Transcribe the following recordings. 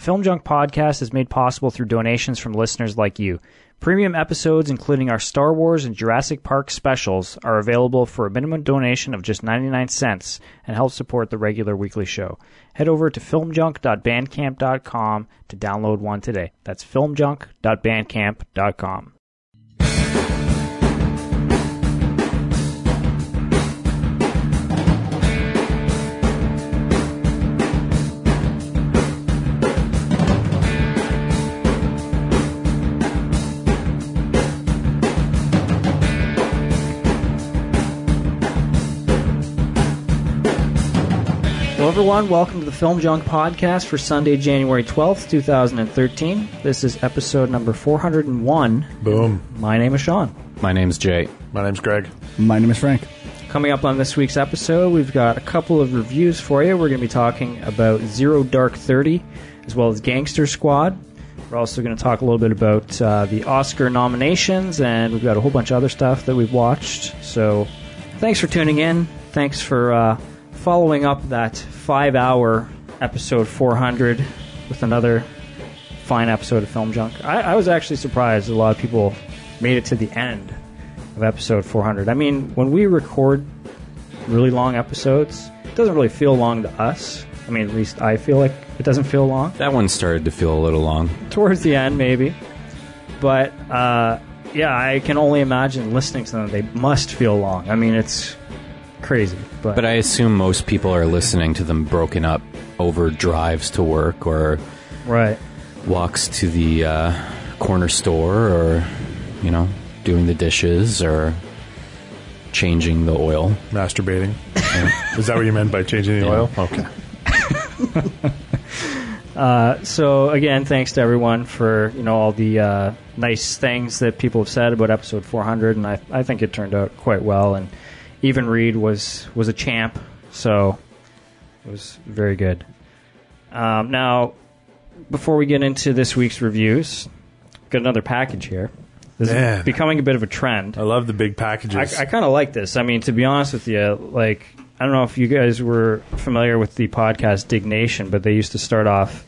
Film Junk Podcast is made possible through donations from listeners like you. Premium episodes, including our Star Wars and Jurassic Park specials, are available for a minimum donation of just 99 cents and help support the regular weekly show. Head over to filmjunk.bandcamp.com to download one today. That's filmjunk.bandcamp.com. everyone. Welcome to the Film Junk Podcast for Sunday, January 12th, 2013. This is episode number 401. Boom. My name is Sean. My name's Jay. My name's Greg. My name is Frank. Coming up on this week's episode, we've got a couple of reviews for you. We're going to be talking about Zero Dark 30 as well as Gangster Squad. We're also going to talk a little bit about uh, the Oscar nominations, and we've got a whole bunch of other stuff that we've watched. So thanks for tuning in. Thanks for uh, following up that five hour episode 400 with another fine episode of Film Junk. I, I was actually surprised a lot of people made it to the end of episode 400. I mean, when we record really long episodes, it doesn't really feel long to us. I mean, at least I feel like it doesn't feel long. That one started to feel a little long. Towards the end, maybe. But, uh, yeah, I can only imagine listening to them. They must feel long. I mean, it's crazy. But, But I assume most people are listening to them broken up over drives to work or right. walks to the uh, corner store or, you know, doing the dishes or changing the oil. Masturbating. Is that what you meant by changing the Yeah. oil? Okay. so again, thanks to everyone for you know all the uh, nice things that people have said about episode 400, and I I think it turned out quite well. And even Reed was was a champ, so it was very good. Um, now, before we get into this week's reviews, got another package here. This Man. is becoming a bit of a trend. I love the big packages. I, I kind of like this. I mean, to be honest with you, like I don't know if you guys were familiar with the podcast Diggnation, but they used to start off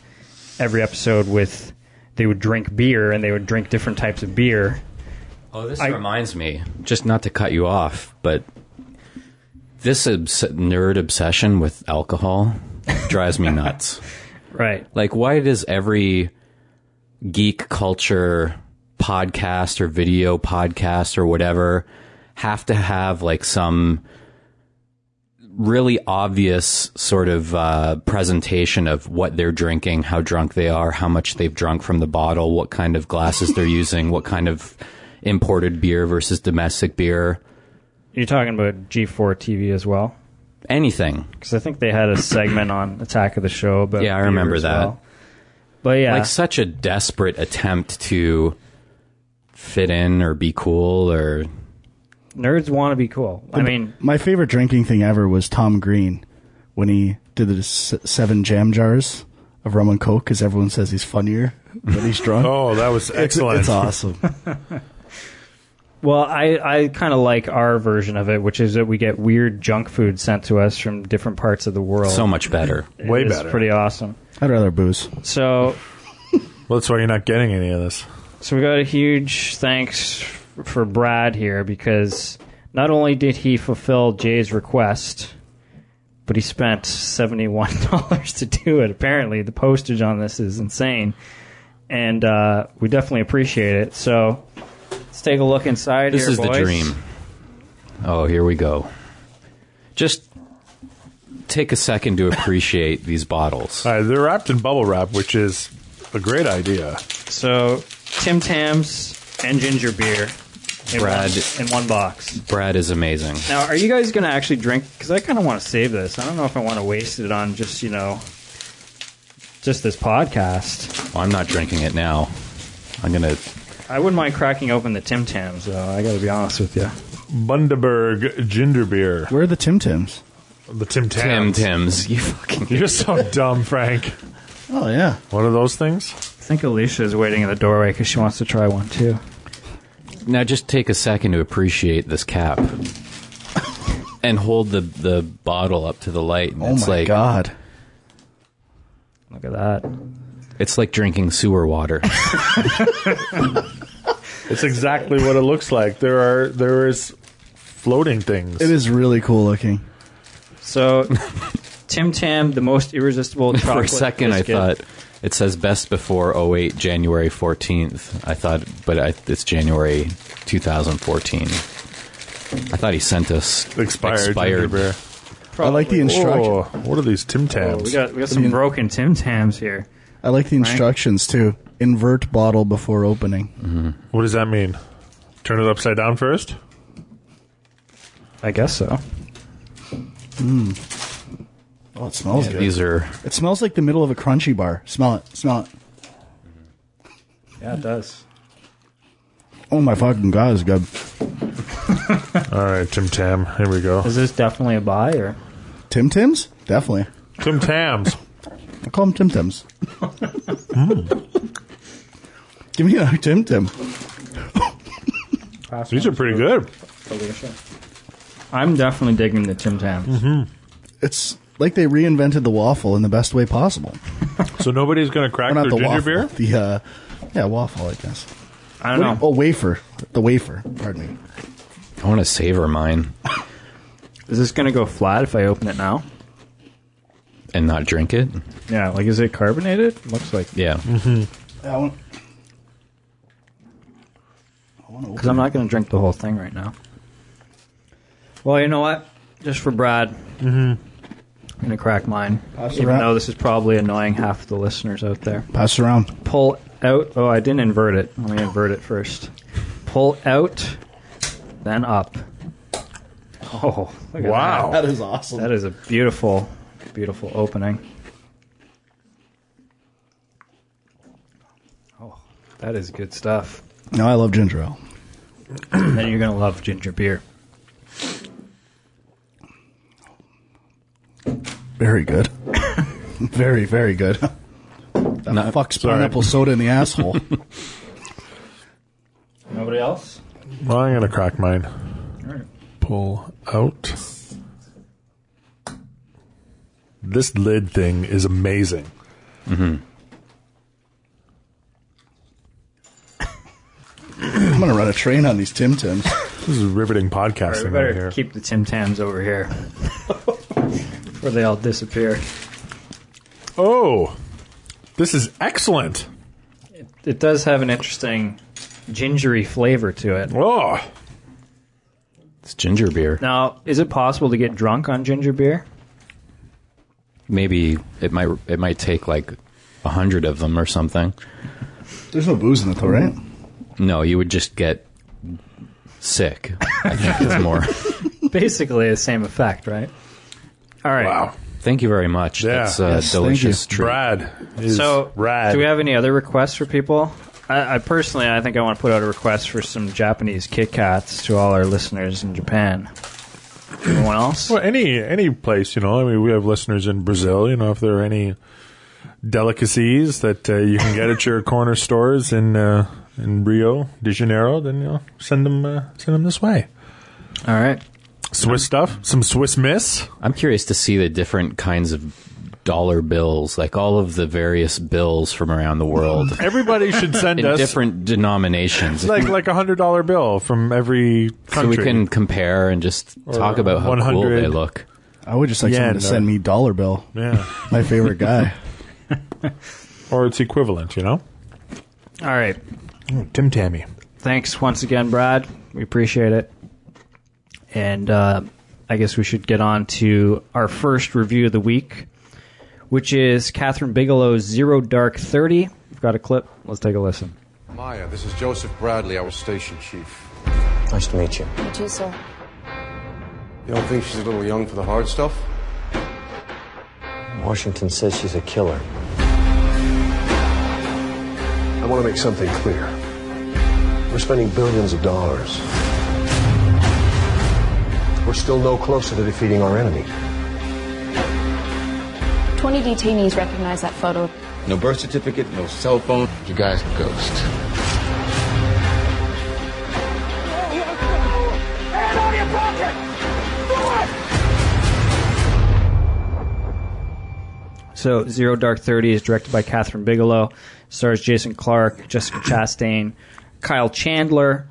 every episode with they would drink beer and they would drink different types of beer. Oh, this I- reminds me, just not to cut you off, but this obs- nerd obsession with alcohol drives me nuts. Right. Like, why does every geek culture podcast or video podcast or whatever have to have like some really obvious sort of uh, presentation of what they're drinking, how drunk they are, how much they've drunk from the bottle, what kind of glasses they're using, what kind of imported beer versus domestic beer, You're talking about G4 TV as well, anything. because I think they had a segment on Attack of the Show. But Yeah, I remember that. well. But yeah, Like such a desperate attempt to fit in or be cool or nerds want to be cool. I mean, My favorite drinking thing ever was Tom Green when he did the seven jam jars of rum and coke because everyone says he's funnier when he's drunk. oh, that was it's, excellent. it's awesome. Well, I, I kind of like our version of it, which is that we get weird junk food sent to us from different parts of the world. so much better. It Way is better. pretty awesome. I'd rather booze. So, Well, that's why you're not getting any of this. so we got a huge thanks for Brad here because not only did he fulfill Jay's request, but he spent seventy one dollars to do it. Apparently, the postage on this is insane, and uh, we definitely appreciate it. So, let's take a look inside. This here, is the dream. Oh, here we go. Just take a second to appreciate these bottles. All right, they're wrapped in bubble wrap, which is a great idea. So, Tim Tams and ginger beer in, Brad. one, in one box. Brad is amazing. Now, are you guys going to actually drink? Because I kind of want to save this. I don't know if I want to waste it on just, you know, just this podcast. Well, I'm not drinking it now. I'm gonna. I wouldn't mind cracking open the Tim Tams, though. I got to be honest with you. Bundaberg ginger beer. Where are the Tim Tams? The Tim Tim Tams. Tim's. You fucking. You're just so dumb, Frank. Oh yeah. One of those things? I think Alicia is waiting in the doorway because she wants to try one, too. Now, just take a second to appreciate this cap, and hold the the bottle up to the light. And Oh it's my like god. Look at that. It's like drinking sewer water. It's exactly what it looks like. There are there is floating things. It is really cool looking. So, Tim Tam, the most irresistible chocolate For a second, biscuit. I thought it says best before 08, January 14th. I thought, but I, it's January 2014. I thought he sent us expired. expired. beer. I like the instruction. Oh, what are these Tim Oh, we got we got some broken Tim Tams here. I like the instructions too. Invert bottle before opening. Mm-hmm. what does that mean? Turn it upside down first. I guess so. Mm. Oh, it smells good. These are It smells like the middle of a crunchy bar. Smell it. Smell it. Mm-hmm. Yeah, it does. Oh my fucking god, it's good. All right, Tim Tam. Here we go. Is this definitely a buy or? Tim Tims? Definitely. Tim Tams. I call them Tim Tims. Oh. Give me another Tim Tim. These are pretty good. I'm definitely digging the Tim Tams. It's like they reinvented the waffle in the best way possible. So nobody's going to crack Or not their the ginger waffle. beer. The uh, yeah, waffle. I guess. I don't know. Oh, wafer. The wafer. Pardon me. I want to savor mine Is this going to go flat if I open it now? and not drink it. Yeah, like is it carbonated? Looks like Yeah. I want. I want to because I'm not going to drink the whole thing right now. Well, you know what? Just for Brad, mm-hmm. I'm going to crack mine. Pass it even around. though this is probably annoying half the listeners out there. pass around. Pull out. Oh, I didn't invert it. Let me invert it first. Pull out, then up. Oh, look at Wow. That is awesome. That is a beautiful, beautiful opening. Oh, that is good stuff. no, I love ginger ale. And then you're going to love ginger beer. Very good. very, very good. That Not- fucks sorry. pineapple soda in the asshole. Nobody else? Well, I'm going to crack mine. All right. Pull out. This lid thing is amazing. Mm-hmm. I'm gonna run a train on these Tim Tims. This is riveting podcasting right better here. keep the Tim Tams over here before they all disappear. oh, this is excellent. It does have an interesting gingery flavor to it. Oh, It's ginger beer. Now, is it possible to get drunk on ginger beer? Maybe it might it might take like a hundred of them or something. There's no booze in it though, right? No, you would just get sick. I think it's more. Basically, the same effect, right? All right. wow. Thank you very much. Yeah. That's a Yes, thank delicious you. treat. Brad is So, rad. do we have any other requests for people? I, I personally, I think I want to put out a request for some Japanese Kit Kats to all our listeners in Japan. Anyone else? Well, any any place, you know. I mean, we have listeners in Brazil. You know, if there are any delicacies that uh, you can get at your corner stores in uh, in Rio de Janeiro, then you know, send them uh, send them this way. All right. Swiss stuff, some Swiss Miss. I'm curious to see the different kinds of dollar bills, like all of the various bills from around the world Everybody should send in us different denominations. like like a hundred dollar bill from every so country. we can compare and just talk about how cool 100. they look. I would just like Yeah, someone to no. send me Dollar Bill. yeah, My favorite guy. or its equivalent. You know, All right. Tim Tammy. Thanks once again, Brad. We appreciate it. And uh, I guess we should get on to our first review of the week, which is Kathryn Bigelow's Zero Dark Thirty. We've got a clip. Let's take a listen. Maya, this is Joseph Bradley, our station chief. Nice to meet you. You too, sir. You don't think she's a little young for the hard stuff? Washington says she's a killer. I want to make something clear. We're spending billions of dollars. We're still no closer to defeating our enemy. 20 detainees recognize that photo. No birth certificate, no cell phone. You guys a ghost. So Zero Dark Thirty is directed by Kathryn Bigelow, stars Jason Clarke, Jessica Chastain, Kyle Chandler,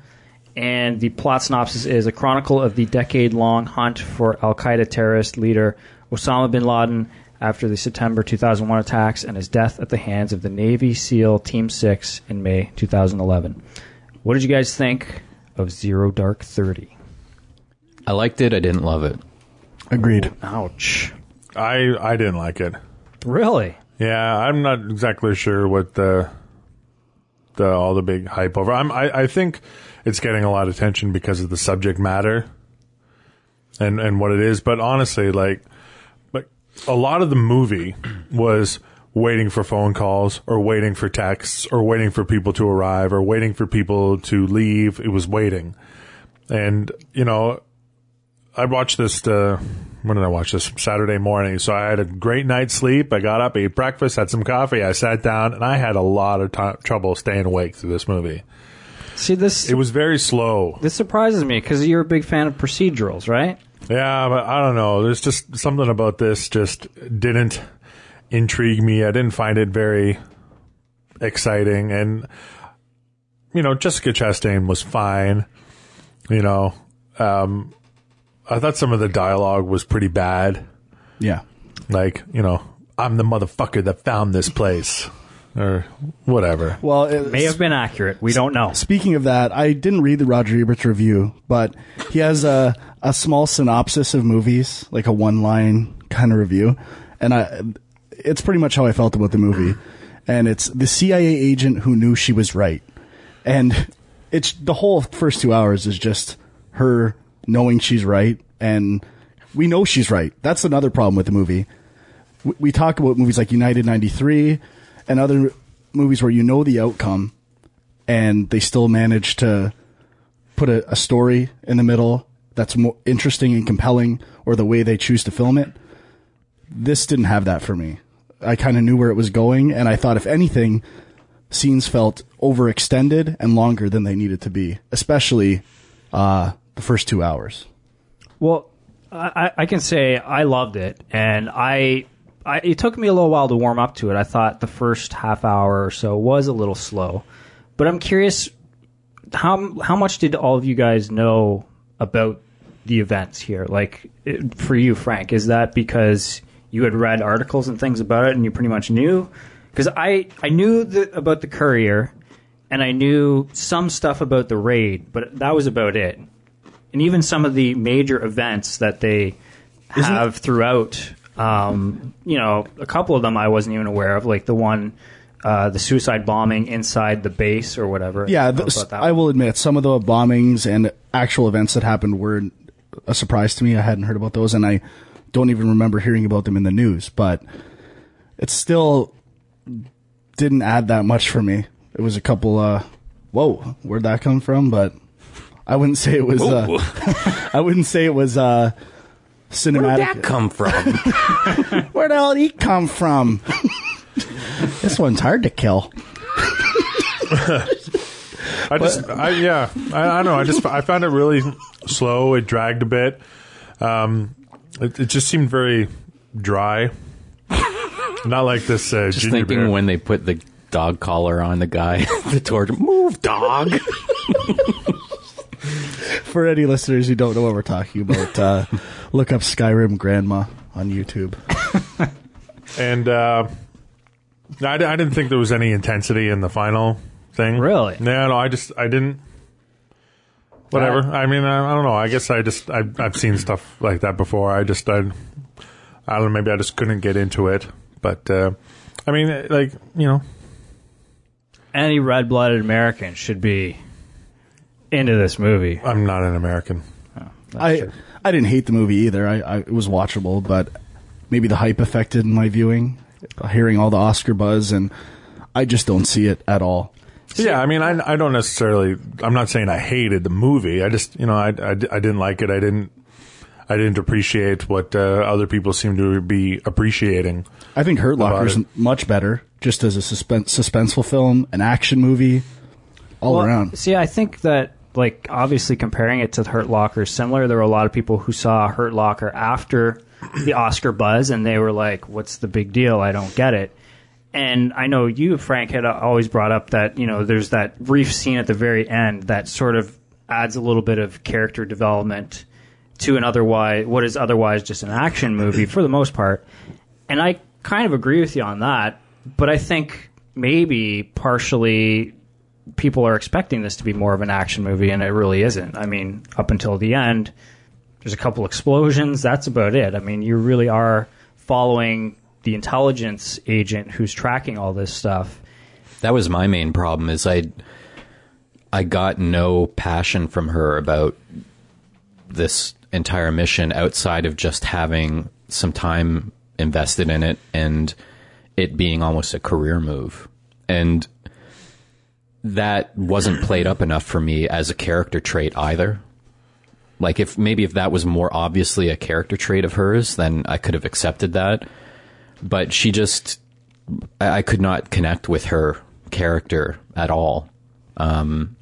and the plot synopsis is a chronicle of the decade-long hunt for Al Qaeda terrorist leader Osama bin Laden after the September 2001 attacks and his death at the hands of the Navy SEAL Team Six in May 2011. What did you guys think of Zero Dark Thirty? I liked it. I didn't love it. Agreed. Ouch! I I didn't like it. Really? Yeah, I'm not exactly sure what the the all the big hype over. I'm I, I think it's getting a lot of attention because of the subject matter and and what it is. But honestly, like, like a lot of the movie was waiting for phone calls or waiting for texts or waiting for people to arrive or waiting for people to leave. It was waiting, and you know, I watched this. Uh, when did I watch this? Saturday morning. So I had a great night's sleep. I got up, ate breakfast, had some coffee. I sat down, and I had a lot of t- trouble staying awake through this movie. See this. It was very slow. This surprises me because you're a big fan of procedurals, right? Yeah, but I don't know. There's just something about this just didn't intrigue me. I didn't find it very exciting. And, you know, Jessica Chastain was fine. You know, um, I thought some of the dialogue was pretty bad. Yeah. Like, you know, I'm the motherfucker that found this place. Or whatever. Well, it May have been accurate. We don't know. Speaking of that, I didn't read the Roger Ebert's review, but he has a, a small synopsis of movies, like a one line kind of review. And I, it's pretty much how I felt about the movie. And it's the CIA agent who knew she was right. And it's the whole first two hours is just her knowing she's right. And we know she's right. That's another problem with the movie. We, talk about movies like United 93 and other movies where you know the outcome and they still manage to put a, a story in the middle that's more interesting and compelling or the way they choose to film it. This didn't have that for me. I kind of knew where it was going and I thought if anything, scenes felt overextended and longer than they needed to be, especially, uh, the first two hours. Well, I, I can say I loved it, and I, I it took me a little while to warm up to it. I thought the first half hour or so was a little slow, but I'm curious how how much did all of you guys know about the events here? Like it, for you, Frank, is that because you had read articles and things about it, and you pretty much knew? Because I I knew the, about the courier, and I knew some stuff about the raid, but that was about it and even some of the major events that they have throughout. Um, you know, a couple of them I wasn't even aware of, like the one, uh, the suicide bombing inside the base or whatever. Yeah, I don't know th- about that I will admit some of the bombings and actual events that happened were a surprise to me. I hadn't heard about those, and I don't even remember hearing about them in the news. But it still didn't add that much for me. It was a couple. Uh, whoa, where'd that come from? But I wouldn't say it was. Uh, I wouldn't say it was uh, cinematic. Where'd that come from? Where the hell did he come from? this one's hard to kill. I just, I, yeah, I, I don't know. I just, I found it really slow. It dragged a bit. Um, it, it just seemed very dry. Not like this uh, Just ginger thinking beer. when they put the dog collar on the guy, the torch, move, dog. For any listeners who don't know what we're talking about, uh, look up Skyrim Grandma on YouTube. and uh, I, I didn't think there was any intensity in the final thing. Really? No, no. I just, I didn't. Whatever. I mean, I, I don't know. I guess I just, I, I've seen stuff like that before. I just, I, I don't know. Maybe I just couldn't get into it. But uh, I mean, like you know, Any red blooded American should be into this movie. I'm not an American. I I didn't hate the movie either. I, I it was watchable, but maybe the hype affected my viewing. Hearing all the Oscar buzz, and I just don't see it at all. Yeah, I mean, I, I don't necessarily. I'm not saying I hated the movie. I just, you know, I, I, I didn't like it. I didn't. I didn't appreciate what uh, other people seem to be appreciating. I think Hurt Locker is much better, just as a suspense, suspenseful film, an action movie, all Well, around. See, I think that like obviously comparing it to Hurt Locker similar. There were a lot of people who saw Hurt Locker after the Oscar buzz, and they were like, "What's the big deal? I don't get it." And I know you, Frank, had always brought up that you know there's that brief scene at the very end that sort of adds a little bit of character development to an otherwise what is otherwise just an action movie for the most part. And I kind of agree with you on that, but I think maybe partially people are expecting this to be more of an action movie and it really isn't. I mean, up until the end, there's a couple explosions, that's about it. I mean, you really are following the intelligence agent who's tracking all this stuff. That was my main problem is I I got no passion from her about this entire mission outside of just having some time invested in it and it being almost a career move. And that wasn't played up enough for me as a character trait either. Like if maybe if that was more obviously a character trait of hers, then I could have accepted that. But she just I I could not connect with her character at all. Um,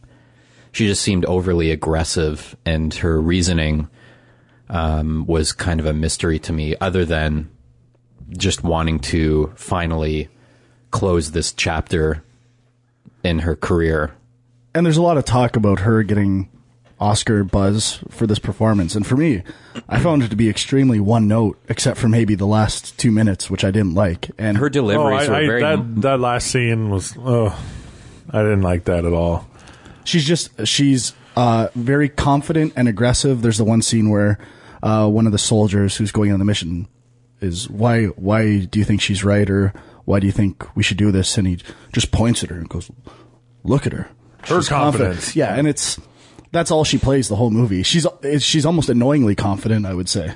she just seemed overly aggressive, and her reasoning um, was kind of a mystery to me, other than just wanting to finally close this chapter in her career. And there's a lot of talk about her getting Oscar buzz for this performance. And for me, I found it to be extremely one note, except for maybe the last two minutes, which I didn't like. And Her Oh, deliveries I, were I, very that that last scene was oh, I didn't like that at all. she's just she's uh, very confident and aggressive. There's the one scene where uh, one of the soldiers who's going on the mission is why why do you think she's right or why do you think we should do this? And he just points at her and goes, "Look at her, Her She's confident." confidence. Yeah, and it's that's all she plays the whole movie. She's she's almost annoyingly confident, I would say.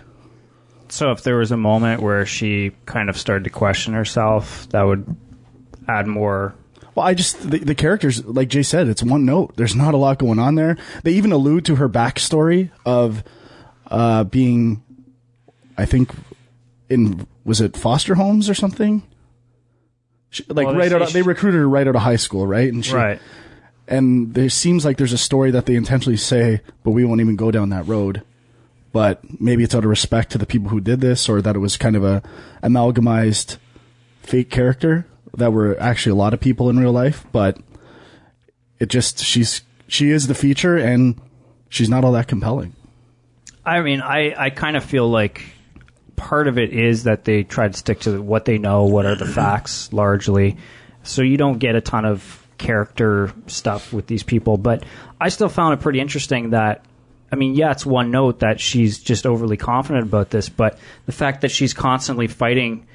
So if there was a moment where she kind of started to question herself, that would add more Well, I just the, the characters, like Jay said, it's one note. There's not a lot going on there. They even allude to her backstory of uh, being, I think, in was it foster homes or something? She, like Well, right out, of, they recruited her right out of high school, right? And she, right. And there seems like there's a story that they intentionally say, but we won't even go down that road. But maybe it's out of respect to the people who did this, or that it was kind of a amalgamized fake character that were actually a lot of people in real life. But it just she's she is the feature, and she's not all that compelling. I mean, I, I kind of feel like part of it is that they try to stick to what they know, what are the facts largely. So you don't get a ton of character stuff with these people. But I still found it pretty interesting that, I mean, yeah, it's one note that she's just overly confident about this, but the fact that she's constantly fighting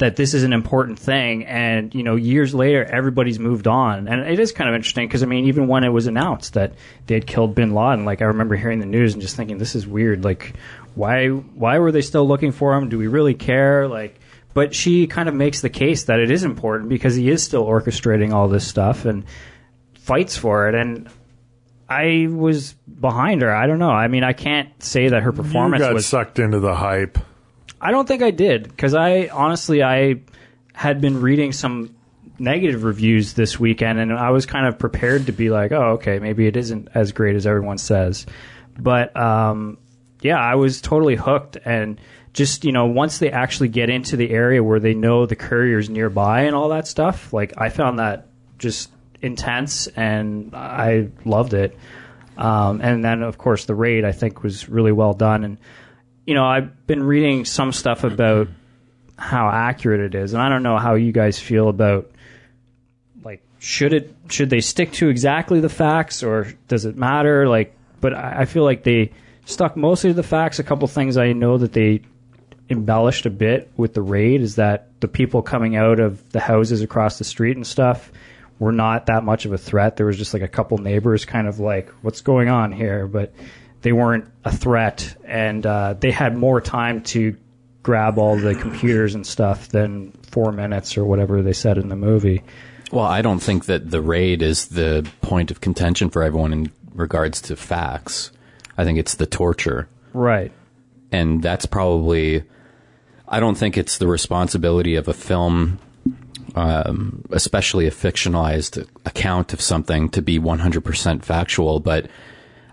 that this is an important thing and you know years later everybody's moved on and it is kind of interesting because i mean even when it was announced that they had killed bin laden like i remember hearing the news and just thinking this is weird like why why were they still looking for him do we really care like but she kind of makes the case that it is important because he is still orchestrating all this stuff and fights for it and I was behind her. I don't know. I mean, I can't say that her You performance got was sucked into the hype. I don't think I did because I honestly I had been reading some negative reviews this weekend and I was kind of prepared to be like, oh, okay, maybe it isn't as great as everyone says. But um, yeah, I was totally hooked and just you know once they actually get into the area where they know the couriers nearby and all that stuff, like I found that just intense and I loved it. Um, and then of course the raid I think was really well done and you know, I've been reading some stuff about how accurate it is, and I don't know how you guys feel about like should it should they stick to exactly the facts or does it matter? Like, but I I feel like they stuck mostly to the facts. A couple things I know that they embellished a bit with the raid is that the people coming out of the houses across the street and stuff were not that much of a threat. There was just like a couple neighbors kind of like, what's going on here? But they weren't a threat, and uh, they had more time to grab all the computers and stuff than four minutes or whatever they said in the movie. Well, I don't think that the raid is the point of contention for everyone in regards to facts. I think it's the torture. Right. And that's probably, I don't think it's the responsibility of a film um, especially a fictionalized account of something, to be 100% factual. But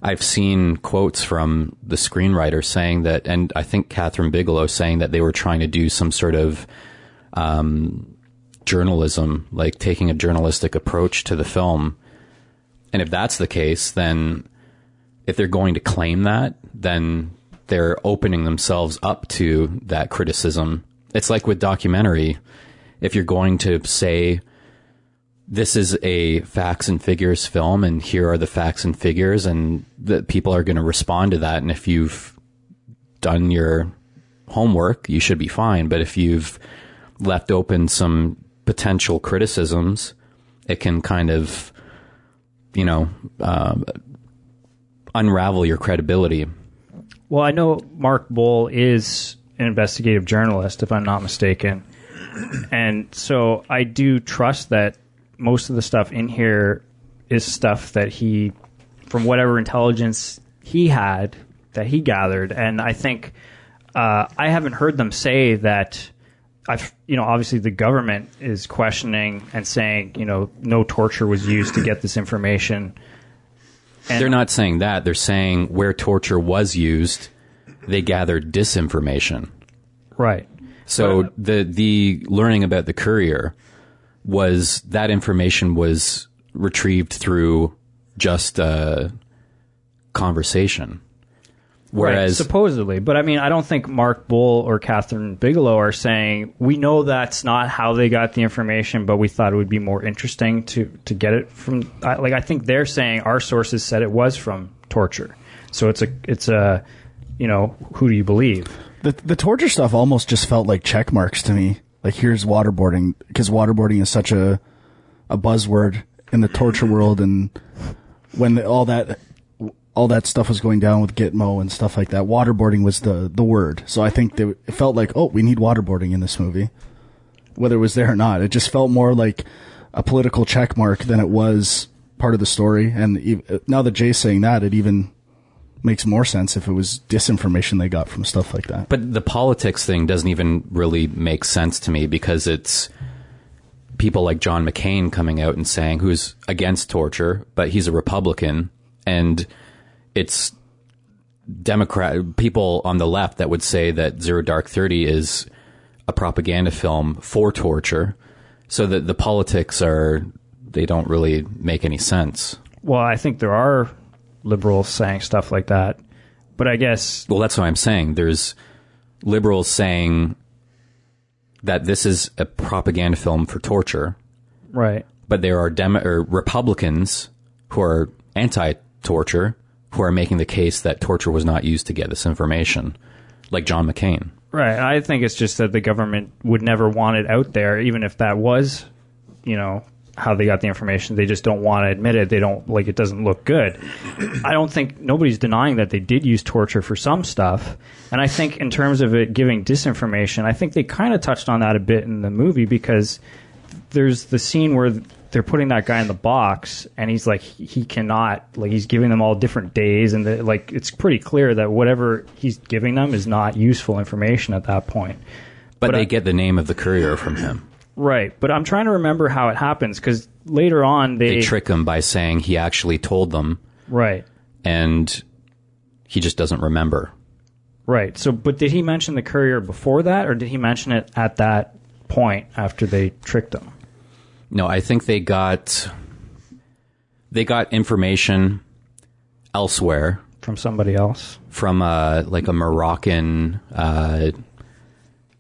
I've seen quotes from the screenwriter saying that, and I think Kathryn Bigelow saying that they were trying to do some sort of um, journalism, like taking a journalistic approach to the film. And if that's the case, then if they're going to claim that, then they're opening themselves up to that criticism. It's like with documentary. If you're going to say, this is a facts and figures film and here are the facts and figures and that people are going to respond to that. And if you've done your homework, you should be fine. But if you've left open some potential criticisms, it can kind of, you know, uh, unravel your credibility. Well, I know Mark Boal is an investigative journalist, if I'm not mistaken. And so I do trust that most of the stuff in here is stuff that he, from whatever intelligence he had, that he gathered. And I think uh, I haven't heard them say that. I've, you know, obviously the government is questioning and saying, you know, no torture was used to get this information. And They're not saying that. They're saying where torture was used, they gathered disinformation. right. So But- the the learning about the courier was that information was retrieved through just uh, conversation. Right, supposedly, but I mean, I don't think Mark Boal or Kathryn Bigelow are saying we know that's not how they got the information, but we thought it would be more interesting to to get it from. I, like, I think they're saying our sources said it was from torture, so it's a it's a you know who do you believe? The the torture stuff almost just felt like check marks to me. Like here's waterboarding because waterboarding is such a a buzzword in the torture world, and when the, all that all that stuff was going down with Gitmo and stuff like that, waterboarding was the the word. So I think they, it felt like oh we need waterboarding in this movie, whether it was there or not. It just felt more like a political check mark than it was part of the story. And now that Jay's saying that, it even makes more sense if it was disinformation they got from stuff like that. But the politics thing doesn't even really make sense to me because it's people like John McCain coming out and saying who's against torture, but he's a Republican, and it's Democrat people on the left that would say that Zero Dark Thirty is a propaganda film for torture. So that the politics are they don't really make any sense. Well, I think there are liberals saying stuff like that, but I guess Well, that's what I'm saying. There's liberals saying that this is a propaganda film for torture, right. but there are Dem- or Republicans who are anti-torture who are making the case that torture was not used to get this information, like John McCain. Right. I think it's just that the government would never want it out there, even if that was, you know, how they got the information. They just don't want to admit it. They don't like it doesn't look good. I don't think nobody's denying that they did use torture for some stuff. And I think in terms of it giving disinformation, I think they kind of touched on that a bit in the movie because there's the scene where they're putting that guy in the box and he's like he cannot like he's giving them all different days and the, like it's pretty clear that whatever he's giving them is not useful information at that point. But, But they I- get the name of the courier from him. right. But i'm trying to remember how it happens because later on they, They trick him by saying he actually told them, right. And he just doesn't remember. right. So but did he mention the courier before that or did he mention it at that point after they tricked him No, I think they got they got information elsewhere from somebody else from uh, like a Moroccan. Uh,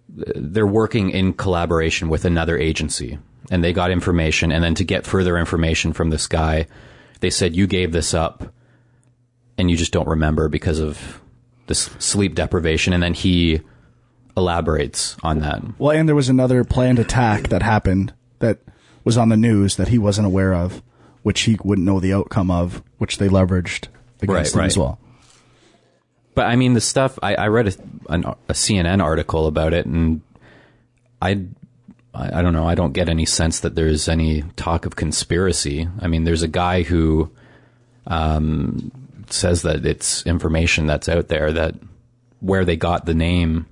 they're working in collaboration with another agency, and they got information. And then to get further information from this guy, they said you gave this up, and you just don't remember because of this sleep deprivation. And then he elaborates on that. Well, and there was another planned attack that happened that was on the news that he wasn't aware of, which he wouldn't know the outcome of, which they leveraged against Right, him as well. But I mean, the stuff I, I read a, an, a CNN article about it, and I, I I don't know. I don't get any sense that there's any talk of conspiracy. I mean, there's a guy who um, says that it's information that's out there that where they got the name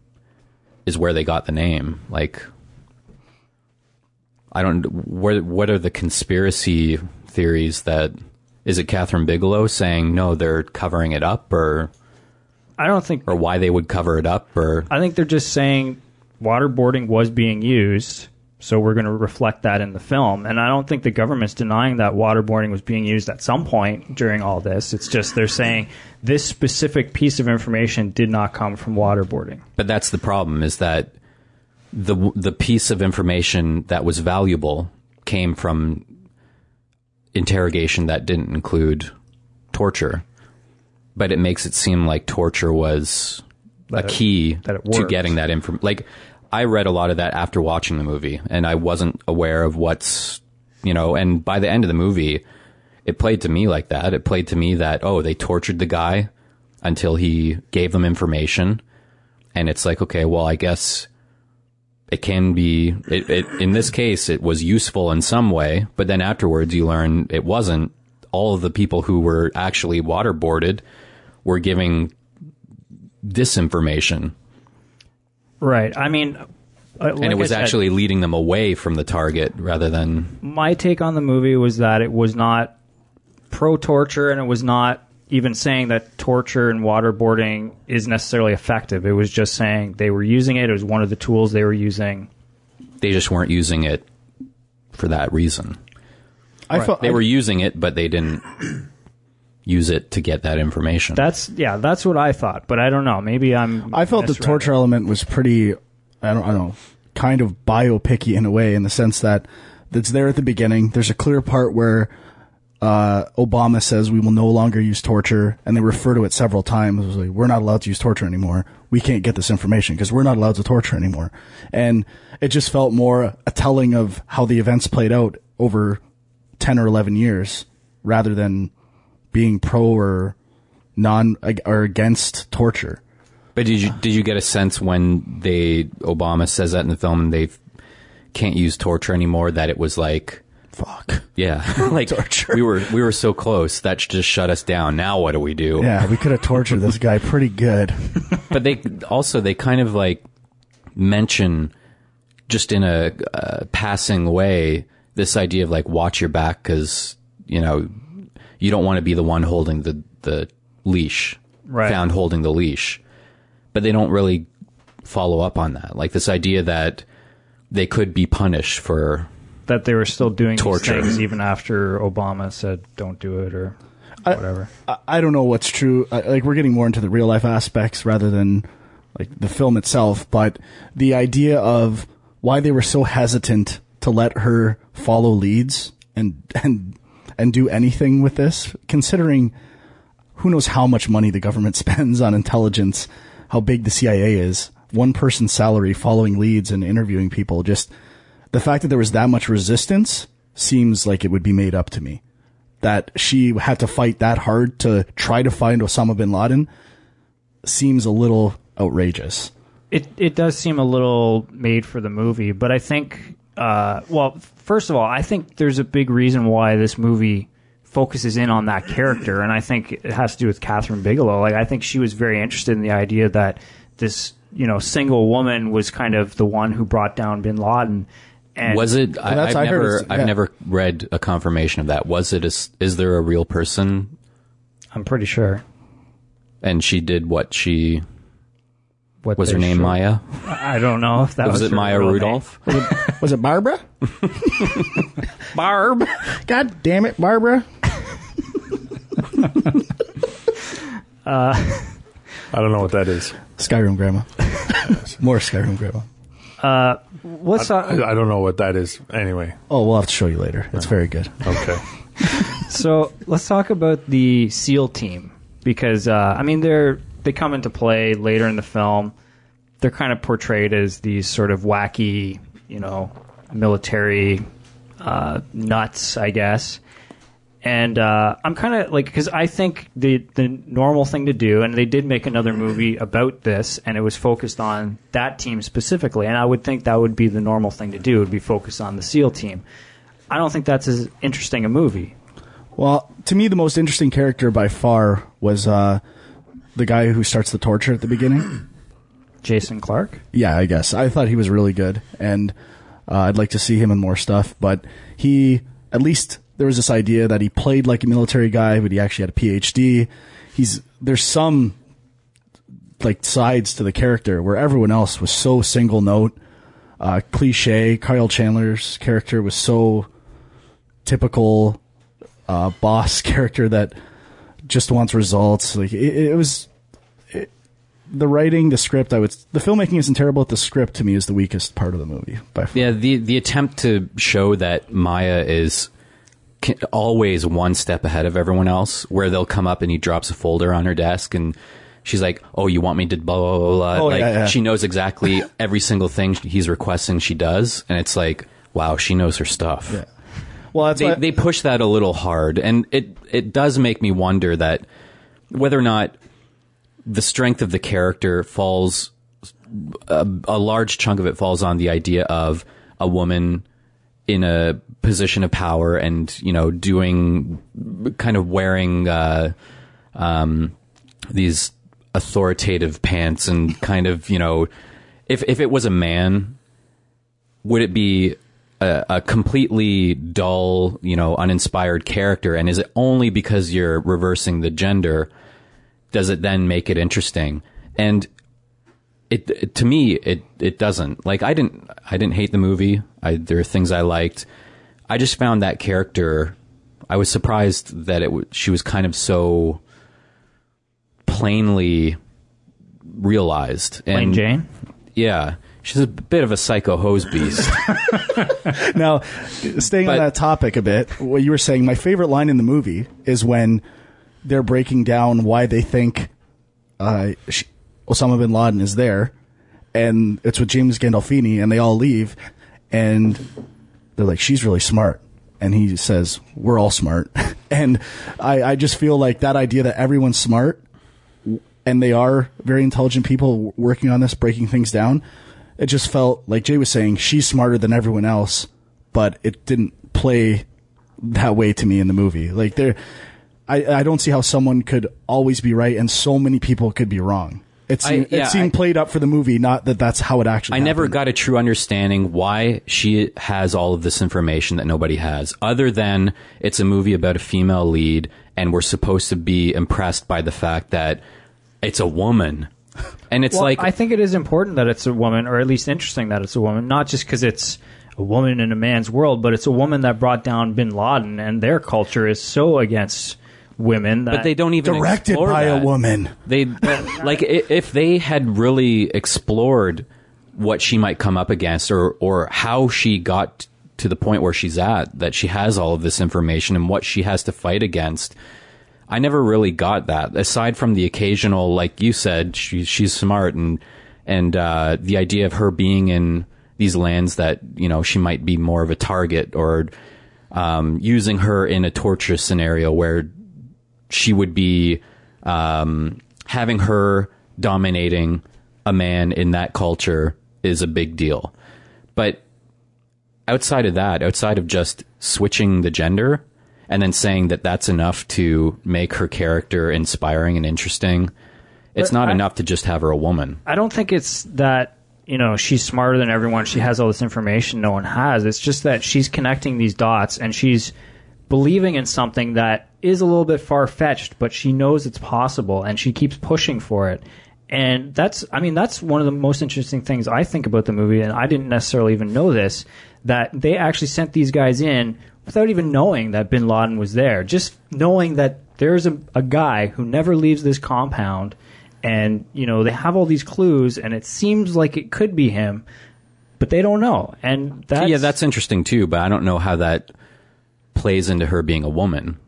is where they got the name. Like, I don't. What what are the conspiracy theories that? Is it Kathryn Bigelow saying no? They're covering it up, or I don't think or why they would cover it up, or I think they're just saying waterboarding was being used, so we're going to reflect that in the film. And I don't think the government's denying that waterboarding was being used at some point during all this. It's just they're saying this specific piece of information did not come from waterboarding. But that's the problem is that the the piece of information that was valuable came from interrogation that didn't include torture. But it makes it seem like torture was That a key that it to getting that information. Like I read a lot of that after watching the movie, and I wasn't aware of what's you know. And by the end of the movie, it played to me like that. It played to me that oh, they tortured the guy until he gave them information, and it's like okay, well, I guess it can be. It, it in this case, it was useful in some way, but then afterwards, you learn it wasn't. All of the people who were actually waterboarded were giving disinformation Right. I mean, uh, and it was said, actually leading them away from the target rather than my take on the movie was that it was not pro torture and it was not even saying that torture and waterboarding is necessarily effective. It was just saying they were using it. It was one of the tools they were using. they just weren't using it for that reason. I felt They I- were using it, but they didn't use it to get that information. That's yeah, that's what I thought. But I don't know. Maybe I'm. I felt the torture it. element was pretty, I don't, I don't know, kind of biopicky in a way, in the sense that it's there at the beginning. There's a clear part where uh, Obama says we will no longer use torture, and they refer to it several times. Like, we're not allowed to use torture anymore. We can't get this information because we're not allowed to torture anymore. And it just felt more a telling of how the events played out over 10 or 11 years rather than being pro or non or against torture. But did you did you get a sense when they Obama says that in the film and they can't use torture anymore that it was like Fuck. yeah like we were we were so close that just shut us down. Now what do we do? Yeah, we could have tortured this guy pretty good. But they also they kind of like mention just in a uh, passing way this idea of like watch your back because you know you don't want to be the one holding the the leash Right. found holding the leash but they don't really follow up on that like this idea that they could be punished for that they were still doing Torture. these things even after Obama said don't do it or whatever. I, I don't know what's true. I, like we're getting more into the real life aspects rather than like the film itself, but the idea of why they were so hesitant to let her follow leads and and and do anything with this, considering who knows how much money the government spends on intelligence, how big the CIA is, one person's salary following leads and interviewing people. Just the fact that there was that much resistance seems like it would be made up to me. That she had to fight that hard to try to find Osama bin Laden seems a little outrageous. It it does seem a little made for the movie, but I think uh, well, first of all, I think there's a big reason why this movie focuses in on that character, and I think it has to do with Kathryn Bigelow. Like I think she was very interested in the idea that this you know single woman was kind of the one who brought down Bin Laden. And was it I, that's- I've I heard never it's- I've never read a confirmation of that was it a s is there a real person I'm pretty sure. and she did what she What was her name showed. Maya I don't know if that was, was it her Maya real name. Rudolph Was it Barbara? Barb. God damn it, Barbara. Uh, I don't know what that is. Skyrim Grandma. More Skyrim Grandma. What's uh, I, I don't know what that is. Anyway, Oh, we'll have to show you later. It's very good. okay. So let's talk about the SEAL team because uh, I mean they're they come into play later in the film. They're kind of portrayed as these sort of wacky, you know, military uh, nuts, I guess. And uh, I'm kind of like because I think the the normal thing to do, and they did make another movie about this, and it was focused on that team specifically. And I would think that would be the normal thing to do, would be focused on the SEAL team. I don't think that's as interesting a movie. Well, to me, the most interesting character by far was uh, the guy who starts the torture at the beginning. Jason Clarke. Yeah, I guess. I thought he was really good. And Uh, I'd like to see him in more stuff, but he at least there was this idea that he played like a military guy, but he actually had a PhD. He's there's some like sides to the character where everyone else was so single note, uh, cliche. Kyle Chandler's character was so typical uh, boss character that just wants results. Like it, it was the writing, the script. I would the filmmaking isn't terrible. But the script to me is the weakest part of the movie by far. Yeah, the the attempt to show that Maya is always one step ahead of everyone else, where they'll come up and he drops a folder on her desk and. She's like, "Oh, you want me to blah blah blah?" blah. Oh, like yeah, yeah. she knows exactly every single thing he's requesting. She does, and it's like, wow, she knows her stuff. Yeah. Well, they they push that a little hard, and it it does make me wonder that whether or not the strength of the character falls a, a large chunk of it falls on the idea of a woman in a position of power and you know doing kind of wearing uh, um, these authoritative pants and kind of you know if if it was a man would it be a, a completely dull, you know, uninspired character? And is it only because you're reversing the gender? Does it then make it interesting? And it, it- to me, it, it doesn't. Like, I didn't, I didn't hate the movie. I, there are things I liked. I just found that character, I was surprised that it, w- she was kind of so plainly realized. Plain and Jane. Yeah. She's a bit of a psycho hose beast. now, staying on that topic a bit, what you were saying, my favorite line in the movie is when they're breaking down why they think uh, sh Osama bin Laden is there, and it's with James Gandolfini, and they all leave, and they're like, "She's really smart," and he says, "We're all smart," and I, I just feel like that idea that everyone's smart and they are very intelligent people working on this, breaking things down. It just felt like Jay was saying she's smarter than everyone else, but it didn't play that way to me in the movie. Like there, I, I don't see how someone could always be right and so many people could be wrong. It I- seemed, yeah, it seemed I- played up for the movie, not that that's how it actually. I never got a true understanding why she has all of this information that nobody has, other than it's a movie about a female lead, and we're supposed to be impressed by the fact that it's a woman. And it's Well, like I think it is important that it's a woman, or at least interesting that it's a woman, not just because it's a woman in a man's world, but it's a woman that brought down Bin Laden, and their culture is so against women that but they don't even Directed explore by that. a woman. They like if they had really explored what she might come up against, or or how she got to the point where she's at, that she has all of this information and what she has to fight against. I never really got that. Aside from the occasional, like you said, she she's smart and and uh, the idea of her being in these lands that you know she might be more of a target or um, using her in a torture scenario where she would be um, having her dominating a man in that culture is a big deal. But outside of that, outside of just switching the gender and then saying that that's enough to make her character inspiring and interesting, it's But not I- enough to just have her a woman. I don't think it's that you know she's smarter than everyone. She has all this information no one has. It's just that she's connecting these dots and she's believing in something that is a little bit far fetched, but she knows it's possible and she keeps pushing for it. And that's, I mean, that's one of the most interesting things I think about the movie, and I didn't necessarily even know this, that they actually sent these guys in without even knowing that bin Laden was there. Just knowing that there's a, a guy who never leaves this compound and you know they have all these clues and it seems like it could be him but they don't know and that's yeah, that's interesting too, but I don't know how that plays into her being a woman.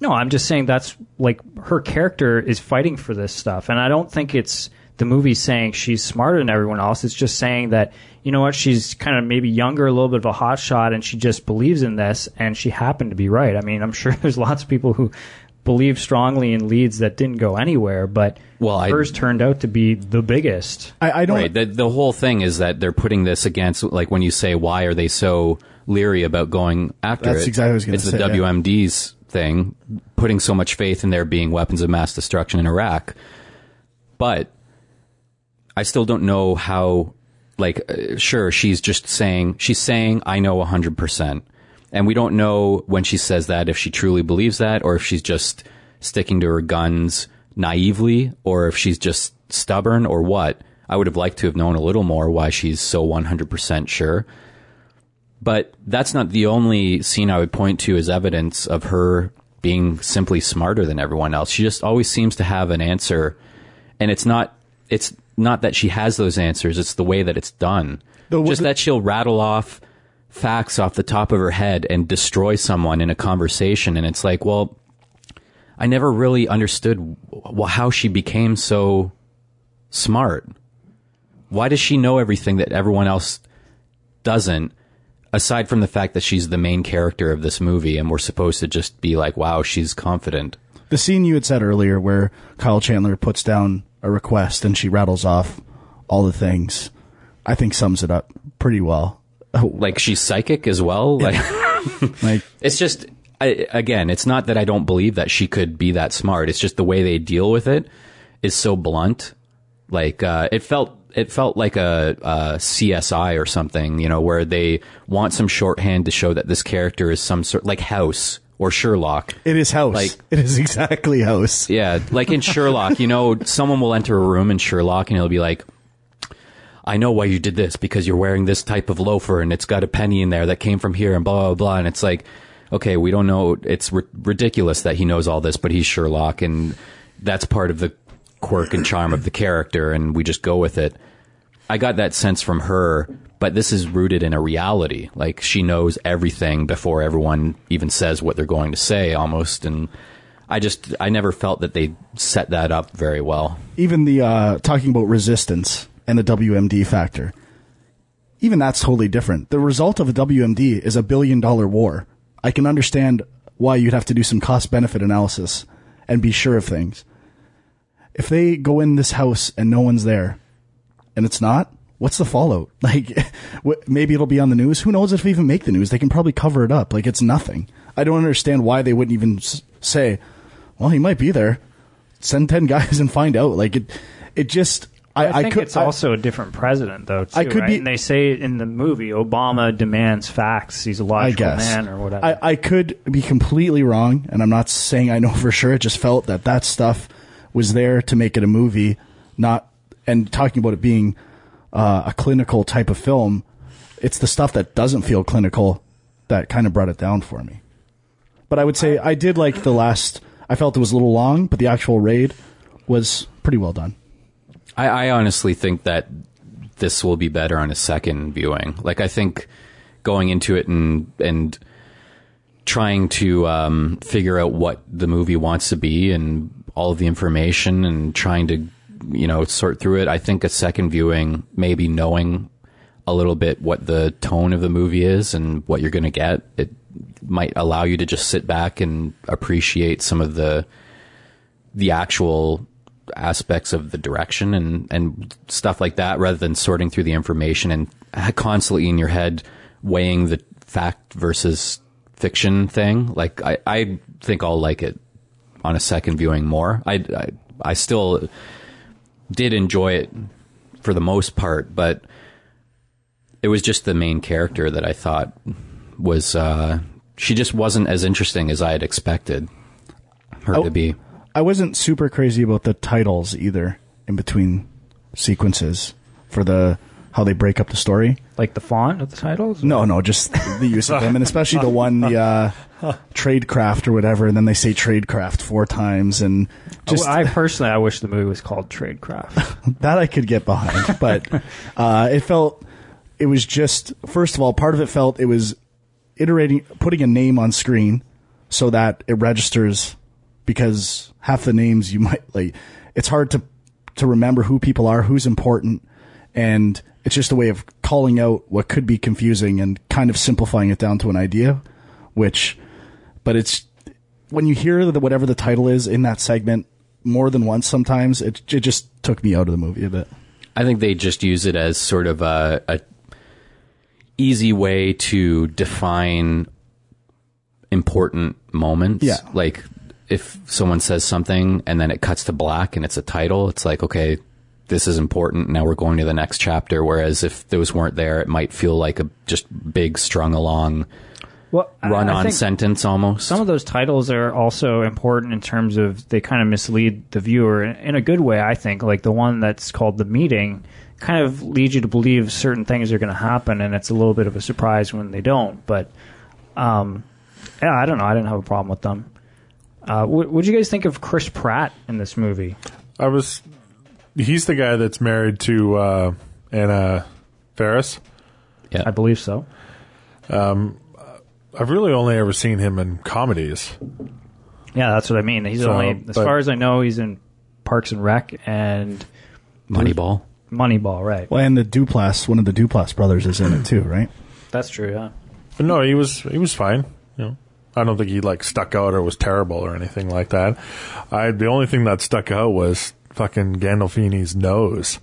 No i'm just saying that's like her character is fighting for this stuff and i don't think it's the movie saying she's smarter than everyone else it's just saying that you know what she's kind of maybe younger a little bit of a hot shot and she just believes in this and she happened to be right i mean i'm sure there's lots of people who believe strongly in leads that didn't go anywhere but Well, I- hers turned out to be the biggest I, I don't. Right. The, the whole thing is that they're putting this against, like, when you say, why are they so leery about going after That's it? exactly what I was gonna say. It's say, the yeah. WMD's thing, putting so much faith in there being weapons of mass destruction in Iraq. But I still don't know how like uh, sure she's just saying she's saying I know 100%. And we don't know when she says that if she truly believes that or if she's just sticking to her guns naively or if she's just stubborn or what. I would have liked to have known a little more why she's so 100% sure. But that's not the only scene I would point to as evidence of her being simply smarter than everyone else. She just always seems to have an answer and it's not it's not that she has those answers, it's the way that it's done. The- just the- that she'll rattle off facts off the top of her head and destroy someone in a conversation and it's like, well, I never really understood w- how she became so smart. Why does she know everything that everyone else doesn't? Aside from the fact that she's the main character of this movie, and we're supposed to just be like, "Wow, she's confident." The scene you had said earlier where Kyle Chandler puts down a request and she rattles off all the things, I think sums it up pretty well. Like she's psychic as well. Like Like, it's just I, again, it's not that I don't believe that she could be that smart. It's just the way they deal with it is so blunt. Like uh, it felt it felt like a, a CSI or something, you know, where they want some shorthand to show that this character is some sort like House or Sherlock. it is House. Like- it is exactly House. Yeah, like in Sherlock, you know, someone will enter a room in Sherlock and he'll be like, I know why you did this because you're wearing this type of loafer and it's got a penny in there that came from here and blah, blah, blah. And it's like, okay, we don't know. It's ri- ridiculous that he knows all this, but he's Sherlock and that's part of the quirk and charm of the character and we just go with it. I got that sense from her, but this is rooted in a reality. Like she knows everything before everyone even says what they're going to say almost. And I just, I never felt that they set that up very well. Even the uh, talking about resistance and the WMD factor, even that's totally different. The result of a WMD is a billion dollar war. I can understand why you'd have to do some cost benefit analysis and be sure of things. If they go in this house and no one's there, and it's not, what's the fallout? Like, maybe it'll be on the news. Who knows if we even make the news? They can probably cover it up. Like, it's nothing. I don't understand why they wouldn't even say, well, he might be there. Send 10 guys and find out. Like, it, it just, I, I, think could, it's I- also a different president, though. Too, I could right? be- And they say in the movie, Obama demands facts. He's a I logical man, or whatever. I, I could be completely wrong, and I'm not saying I know for sure. It just felt that that stuff was there to make it a movie, not and talking about it being uh, a clinical type of film. It's the stuff that doesn't feel clinical that kind of brought it down for me. But I would say I did like the last. I felt it was a little long, but the actual raid was pretty well done. I, I honestly think that this will be better on a second viewing. Like I think going into it and and trying to um, figure out what the movie wants to be and all of the information and trying to you know sort through it. I think a second viewing, maybe knowing a little bit what the tone of the movie is and what you're going to get, it might allow you to just sit back and appreciate some of the the actual aspects of the direction and, and stuff like that rather than sorting through the information and constantly in your head weighing the fact versus fiction thing. Like, I, I think I'll like it on a second viewing more. I, I, I still did enjoy it for the most part, but it was just the main character that I thought was, uh, she just wasn't as interesting as I had expected her Oh. to be. I wasn't super crazy about the titles either in between sequences for the how they break up the story. like the font of the titles? No, no, just the use of them, and especially the one, the uh, tradecraft or whatever, and then they say tradecraft four times, and just Just, I personally, I wish the movie was called Tradecraft. that I could get behind. But uh, it felt it was just first of all, part of it felt it was iterating, putting a name on screen so that it registers because half the names you might like. It's hard to to remember who people are, who's important, and it's just a way of calling out what could be confusing and kind of simplifying it down to an idea. Which, but it's when you hear the, whatever the title is in that segment more than once, sometimes it it just took me out of the movie a bit. I think they just use it as sort of a, a easy way to define important moments. Yeah. Like if someone says something and then it cuts to black and it's a title, it's like, okay, this is important. Now we're going to the next chapter. Whereas if those weren't there, it might feel like a just big strung along Well, run on sentence almost. Some of those titles are also important in terms of they kind of mislead the viewer in- in a good way. I think, like the one that's called the meeting, kind of leads you to believe certain things are going to happen, and it's a little bit of a surprise when they don't. But, um, yeah, I don't know. I didn't have a problem with them. Uh, what would you guys think of Chris Pratt in this movie? I was. He's the guy that's married to uh, Anna Faris. yeah. I believe so. I've really only ever seen him in comedies. Yeah, that's what I mean. He's So, only, as but- far as I know, he's in Parks and Rec and Moneyball. Moneyball. Right. Well, and the Duplass, one of the Duplass brothers, is in it too, right? That's true. Yeah. But no, he was he was fine. You know, I don't think he like stuck out or was terrible or anything like that. I the only thing that stuck out was fucking Gandolfini's nose.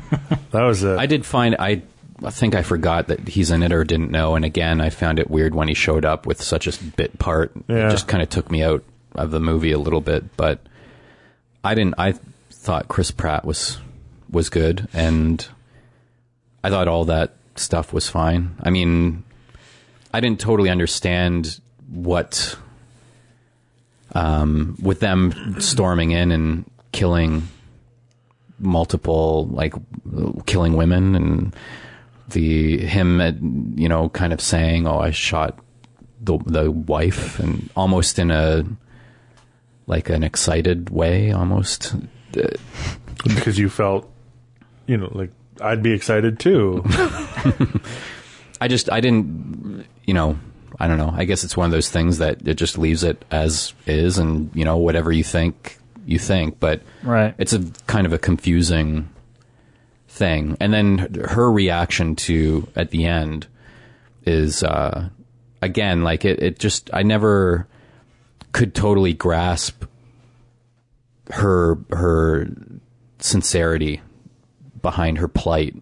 that was it. I did find I I think I forgot that he's in it or didn't know. And again, I found it weird when he showed up with such a bit part. Yeah. It just kind of took me out of the movie a little bit. But I didn't. I thought Chris Pratt was was good, and I thought all that stuff was fine. I mean, I didn't totally understand what um, with them storming in and killing multiple like killing women and the him uh, you know kind of saying oh I shot the the wife and almost in a like an excited way almost because you felt, you know, like I'd be excited too. I just I didn't you know I don't know I guess it's one of those things that it just leaves it as is and you know whatever you think you think but Right. it's a kind of a confusing thing. And then her reaction to at the end is uh again like it, it just i never could totally grasp her her sincerity behind her plight.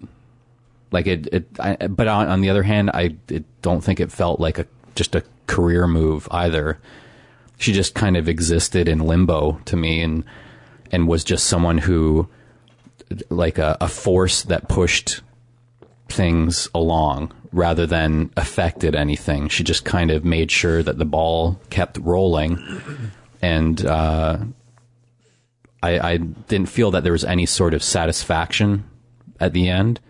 Like it it I, but on, on the other hand i it, don't think it felt like a just a career move either. She just kind of existed in limbo to me and and was just someone who like a, a force that pushed things along rather than affected anything. She just kind of made sure that the ball kept rolling, and uh, I, I didn't feel that there was any sort of satisfaction at the end,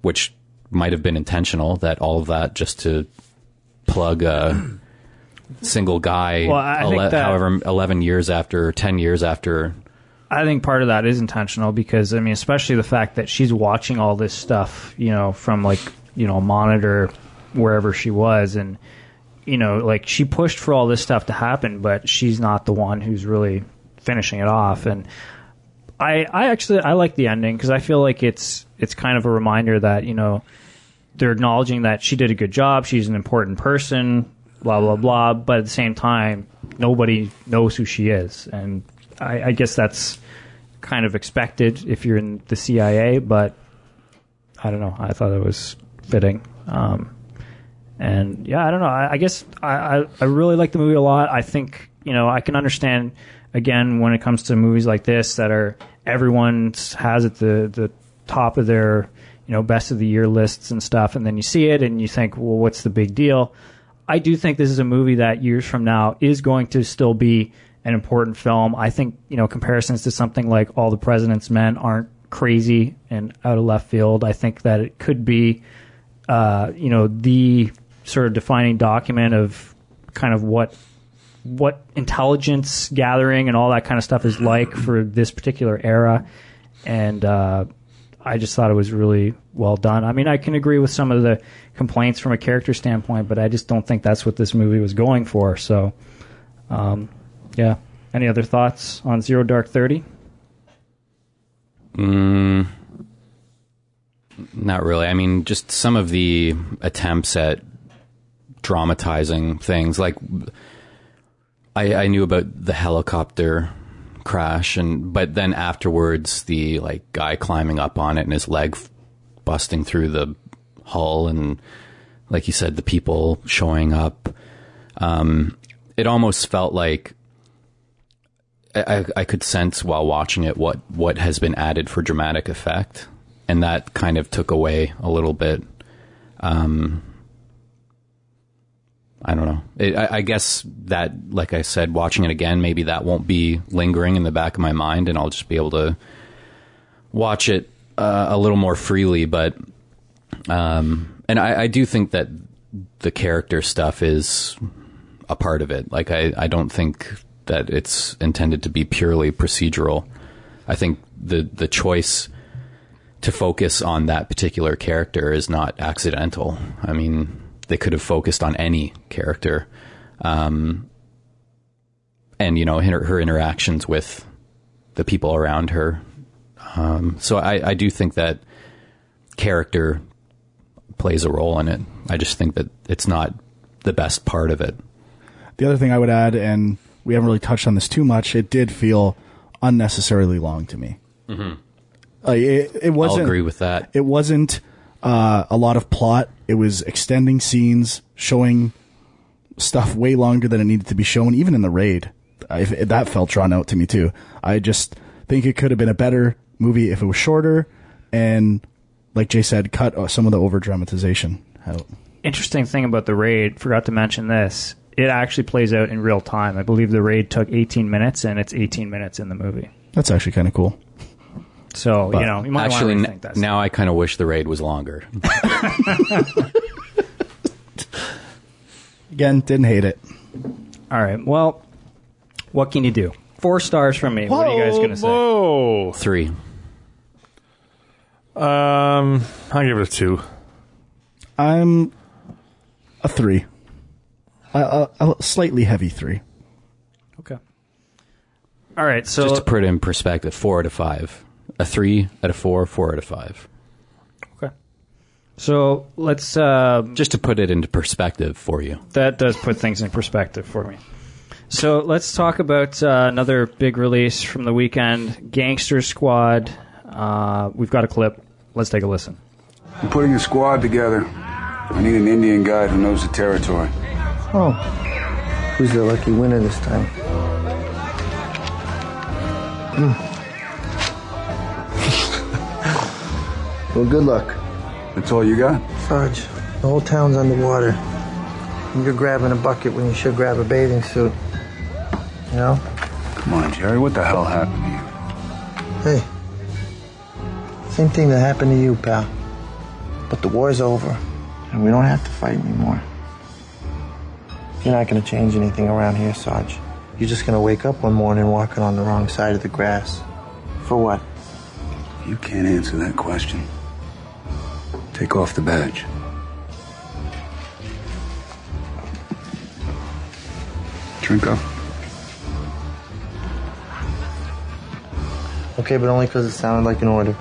which might have been intentional. That all of that just to plug a single guy, Well, ele- that- however eleven years after, ten years after I think part of that is intentional because I mean, especially the fact that she's watching all this stuff, you know, from like you know a monitor wherever she was, and you know, like she pushed for all this stuff to happen, but she's not the one who's really finishing it off. And I, I actually I like the ending because I feel like it's it's kind of a reminder that you know they're acknowledging that she did a good job, she's an important person, blah blah blah, but at the same time, nobody knows who she is, and I, I guess that's kind of expected if you're in the CIA, but I don't know. I thought it was fitting. Um, and yeah, I don't know. I, I guess I, I, I really like the movie a lot. I think, you know, I can understand again when it comes to movies like this that are everyone has at the, the top of their, you know, best of the year lists and stuff. And then you see it and you think, well, what's the big deal? I do think this is a movie that years from now is going to still be an important film. I think, you know, comparisons to something like All the President's Men aren't crazy and out of left field. I think that it could be, uh, you know, the sort of defining document of kind of what what intelligence gathering and all that kind of stuff is like for this particular era. And uh, I just thought it was really well done. I mean, I can agree with some of the complaints from a character standpoint, but I just don't think that's what this movie was going for. So, um, yeah. Any other thoughts on Zero Dark Thirty? Mm, not really. I mean, just some of the attempts at dramatizing things. Like, I, I knew about the helicopter crash, and but then afterwards, the like guy climbing up on it and his leg busting through the hull, and like you said, the people showing up. Um, it almost felt like I, I- could sense while watching it what what has been added for dramatic effect, and that kind of took away a little bit. Um, I don't know. It, I, I guess that, like I said, watching it again, maybe that won't be lingering in the back of my mind, and I'll just be able to watch it uh, a little more freely. But um, and I, I do think that the character stuff is a part of it. Like I, I don't think that it's intended to be purely procedural. I think the the choice to focus on that particular character is not accidental. I mean, they could have focused on any character, um, and you know her, her interactions with the people around her. Um, so I, I do think that character plays a role in it. I just think that it's not the best part of it. The other thing I would add, and we haven't really touched on this too much, it did feel unnecessarily long to me. Mm-hmm. Uh, it, it wasn't. I'll agree with that. It wasn't uh, a lot of plot. It was extending scenes, showing stuff way longer than it needed to be shown. Even in the raid, I, that felt drawn out to me too. I just think it could have been a better movie if it was shorter, and like Jay said, cut uh, some of the over dramatization out. Interesting thing about the raid, forgot to mention this. It actually plays out in real time. I believe the raid took 18 minutes, and it's 18 minutes in the movie. That's actually kind of cool. So But you know, you might Actually, want to n- rethink that. now I kind of wish the raid was longer. Again, didn't hate it. All right. Well, what can you do? Four stars from me. what are you guys going to say? Whoa. Three. Um, I'll give it a two. I'm a three, a, a, a slightly heavy three. Okay. All right. So Just to put it in perspective, four out of five. A three out of four, four out of five. okay. So let's. Uh, Just to put it into perspective for you. that does put things in perspective for me. So let's talk about uh, another big release from the weekend, Gangster Squad. Uh, we've got a clip. Let's take a listen. I'm putting a squad together. I need an Indian guide who knows the territory. Oh, who's the lucky winner this time? Hmm. well, good luck. That's all you got? Sarge, the whole town's underwater. And you're grabbing a bucket when you should grab a bathing suit. You know? Come on, Jerry. What the hell happened to you? Hey. Same thing that happened to you, pal. But the war's over, and we don't have to fight anymore. You're not gonna change anything around here, Sarge. You're just gonna wake up one morning walking on the wrong side of the grass. For what? You can't answer that question. Take off the badge. Drink up. Okay, but only because it sounded like an order.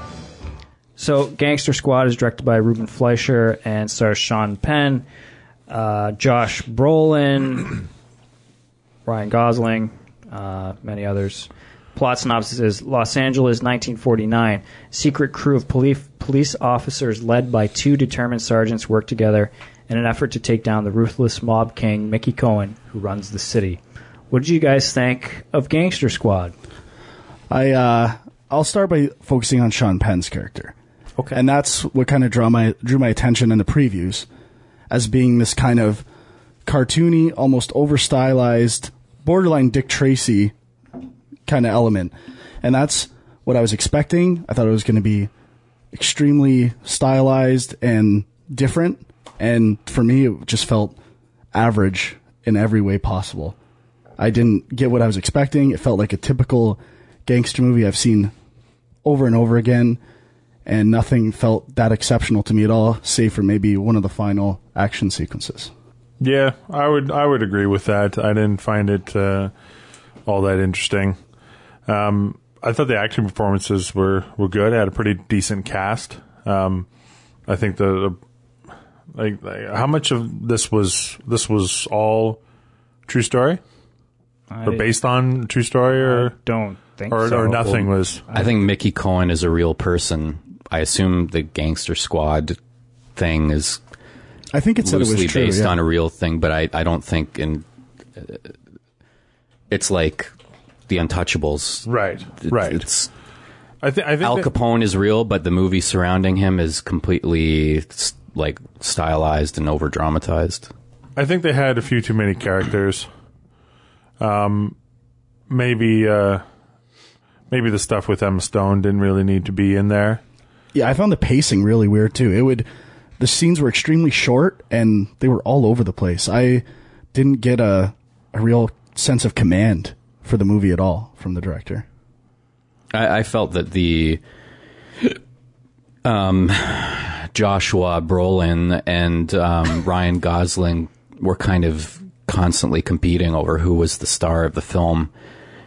So, Gangster Squad is directed by Ruben Fleischer and stars Sean Penn, uh, Josh Brolin, Ryan Gosling, uh, many others. Plot synopsis is Los Angeles, 1949. Secret crew of police, police officers led by two determined sergeants work together in an effort to take down the ruthless mob king Mickey Cohen, who runs the city. What did you guys think of Gangster Squad? I uh, I'll start by focusing on Sean Penn's character. Okay. And that's what kind of drew my drew my attention in the previews as being this kind of cartoony, almost over stylized, borderline Dick Tracy kind of element. And that's what I was expecting. I thought it was going to be extremely stylized and different. And for me, it just felt average in every way possible. I didn't get what I was expecting. It felt like a typical gangster movie I've seen over and over again, and nothing felt that exceptional to me at all, save for maybe one of the final action sequences. Yeah, I would I would agree with that. I didn't find it uh, all that interesting. Um, I thought the acting performances were, were good. It had a pretty decent cast. Um, I think the, the like, like how much of this was this was all true story or based on true story or don't think or, so. or nothing was I think Mickey Cohen is a real person. I assume the Gangster Squad thing is I think it's said it loosely true, based yeah. on a real thing, but I, I don't think in uh, it's like the Untouchables. Right, It- right. It's I, th- I think Al Capone is real, but the movie surrounding him is completely s- like stylized and over dramatized. I think they had a few too many characters. Um, maybe uh, maybe the stuff with Emma Stone didn't really need to be in there. Yeah, I found the pacing really weird too. It would the scenes were extremely short and they were all over the place. I didn't get a a real sense of command for the movie at all from the director. I, I felt that the um, Joshua Brolin and um, Ryan Gosling were kind of constantly competing over who was the star of the film.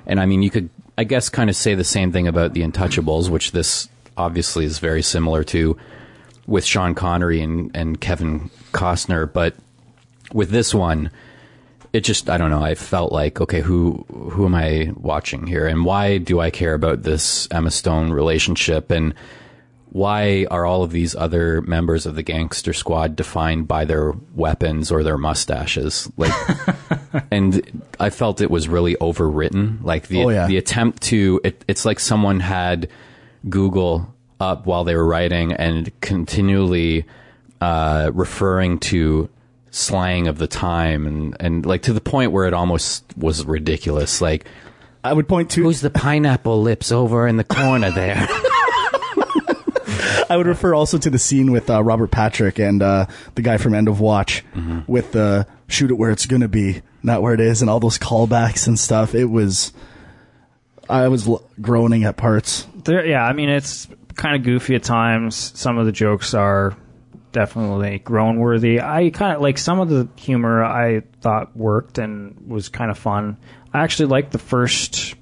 And I mean, you could, I guess, kind of say the same thing about The Untouchables, which this obviously is very similar to with Sean Connery and, and Kevin Costner. But with this one, it just I don't know. I felt like okay, who who am I watching here, and why do I care about this Emma Stone relationship, and why are all of these other members of the gangster squad defined by their weapons or their mustaches? Like, and I felt it was really overwritten. Like the Oh, yeah. the attempt to it, it's like someone had Google up while they were writing and continually uh, referring to slang of the time and, and like to the point where it almost was ridiculous. Like, I would point to who's the pineapple lips over in the corner there? I would refer also to the scene with uh, Robert Patrick and uh, the guy from End of Watch with the shoot it where it's gonna be, not where it is, and all those callbacks and stuff. It was, I was l- groaning at parts. There, yeah, I mean it's kind of goofy at times. Some of the jokes are definitely groan worthy. I kind of like some of the humor. I thought worked and was kind of fun. I actually liked the first,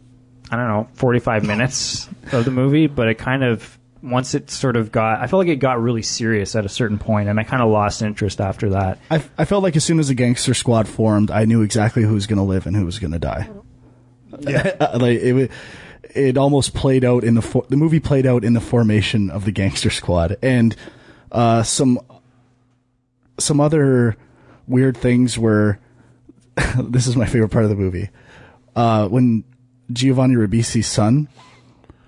I don't know, forty five minutes of the movie, but it kind of once it sort of got, I felt like it got really serious at a certain point, and I kind of lost interest after that. I, I felt like as soon as the gangster squad formed, I knew exactly who was gonna live and who was gonna die. Yeah, like it. It almost played out in the the movie played out in the formation of the gangster squad and uh, some some other weird things were. this is my favorite part of the movie. Uh, when Giovanni Ribisi's son,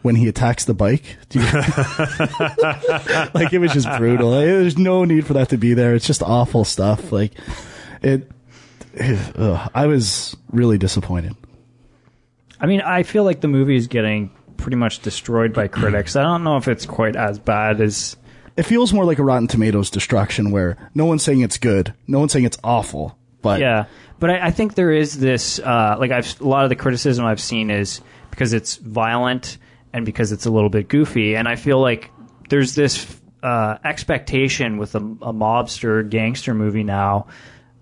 when he attacks the bike, you- like it was just brutal. Like, there's no need for that to be there. It's just awful stuff. Like it. ugh, I was really disappointed. I mean, I feel like the movie is getting pretty much destroyed by critics. I don't know if it's quite as bad as It feels more like a Rotten Tomatoes destruction, where no one's saying it's good, no one's saying it's awful, but yeah, but I, I think there is this uh, like I've a lot of the criticism I've seen is because it's violent and because it's a little bit goofy, and I feel like there's this uh, expectation with a, a mobster gangster movie now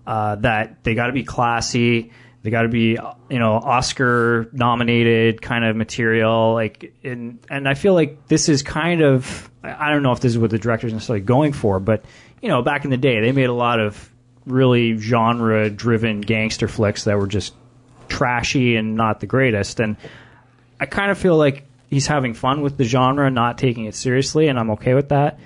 uh, that they got to be classy. They got to be, you know, Oscar nominated kind of material. Like, and and I feel like this is kind of, I don't know if this is what the director's necessarily going for, but you know, back in the day, they made a lot of really genre driven gangster flicks that were just trashy and not the greatest. And I kind of feel like he's having fun with the genre, not taking it seriously, and I'm okay with that.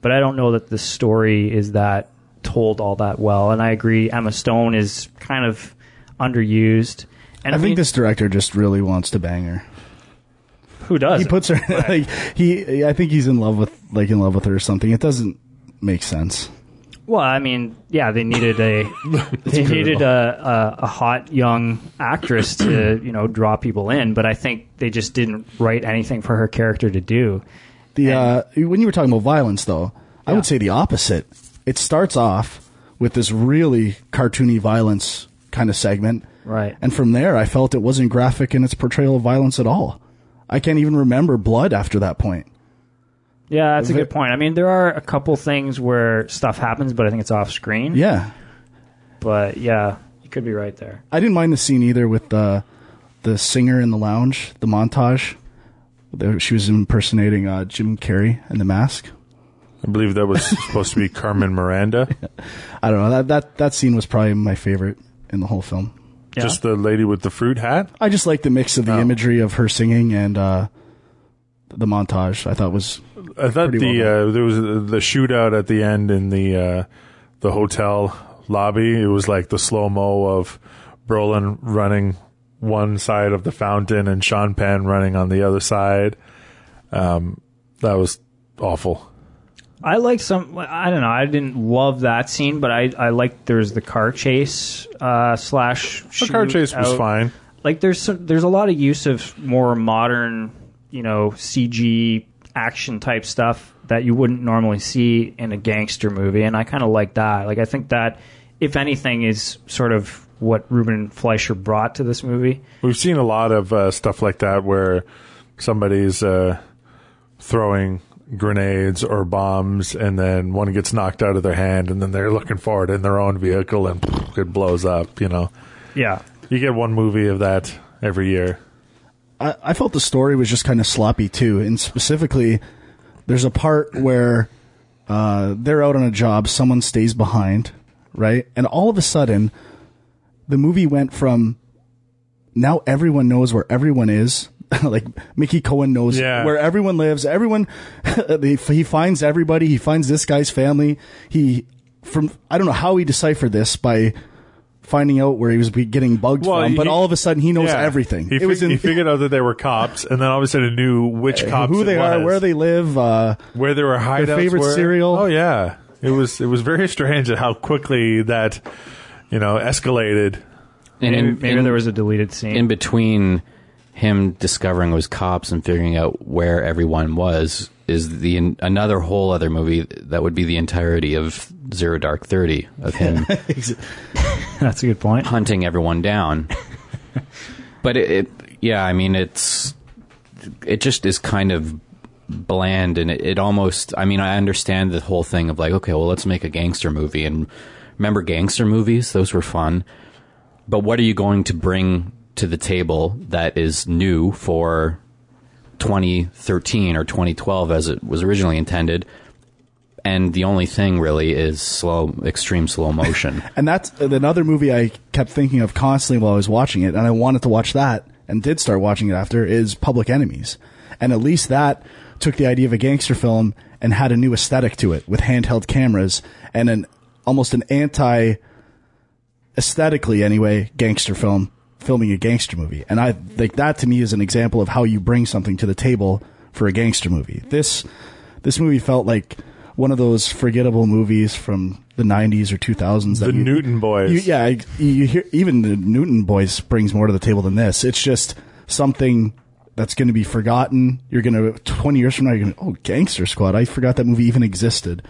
But I don't know that the story is that told all that well. And I agree, Emma Stone is kind of underused. And I think mean, this director just really wants to bang her. who does He puts her like he. I think he's in love with like in love with her or something. It doesn't make sense. Well, I mean, yeah, they needed a they needed a, a a hot young actress to you know draw people in, but I think they just didn't write anything for her character to do. The uh, when you were talking about violence, though, I would say the opposite. It starts off with this really cartoony violence kind of segment, Right. and from there, I felt it wasn't graphic in its portrayal of violence at all. I can't even remember blood after that point. Yeah, that's a good point. I mean, there are a couple things where stuff happens, but I think it's off screen. Yeah, But yeah, you could be right there. I didn't mind the scene either with the the singer in the lounge, the montage. There- She was impersonating uh, Jim Carrey in The Mask. I believe that was supposed to be Carmen Miranda. I don't know that that that scene was probably my favorite in the whole film. Yeah. Just the lady with the fruit hat. I just like the mix of the Oh. imagery of her singing and uh, the montage. I thought was I thought the well uh, there was the shootout at the end in the uh, the hotel lobby. It was like the slow mo of Brolin running one side of the fountain and Sean Penn running on the other side. Um, that was awful. I like some. I don't know. I didn't love that scene, but I I liked there's the car chase uh, slash. The car chase was out. fine. Like there's some, there's a lot of use of more modern, you know, CG action type stuff that you wouldn't normally see in a gangster movie, and I kind of like that. Like I think that if anything is sort of what Ruben Fleischer brought to this movie. We've seen a lot of uh, stuff like that where somebody's uh, throwing grenades or bombs, and then one gets knocked out of their hand, and then they're looking for it in their own vehicle, and it blows up. You know, Yeah. you get one movie of that every year. I, I felt the story was just kind of sloppy too, and specifically, there's a part where uh, they're out on a job, someone stays behind, right, and all of a sudden, the movie went from now everyone knows where everyone is. like Mickey Cohen knows Yeah. where everyone lives. Everyone, he he finds everybody. He finds this guy's family. He from I don't know how he deciphered this by finding out where he was getting bugged Well, from, but he- all of a sudden he knows Yeah. everything. He, it was in, he figured out that they were cops, and then all of a sudden knew which cops, who it they are, where they live. Uh, where they were hideouts. favorite were. cereal. Oh yeah, it was it was very strange at how quickly that you know escalated. And Maybe, in- maybe in- there was a deleted scene. in between him discovering it was cops and figuring out where everyone was is the another whole other movie that would be the entirety of Zero Dark Thirty of him That's a good point. hunting everyone down. but it, it, yeah, I mean, it's it just is kind of bland, and it, it almost. I mean, I understand the whole thing of like, okay, well, let's make a gangster movie, and remember gangster movies; those were fun. But what are you going to bring to the table that is new for 2013 or 2012 as it was originally intended? And the only thing really is slow, extreme slow motion. and that's uh, another movie I kept thinking of constantly while I was watching it, and I wanted to watch that, and did start watching it after. Is Public Enemies, and at least that took the idea of a gangster film and had a new aesthetic to it with handheld cameras and an almost an anti aesthetically anyway gangster film filming a gangster movie and i think that to me is an example of how you bring something to the table for a gangster movie this this movie felt like one of those forgettable movies from the 90s or 2000s that The you- Newton Boys. you- yeah you hear even the newton boys brings more to the table than this it's just something that's going to be forgotten you're going to 20 years from now you're going to oh gangster squad i forgot that movie even existed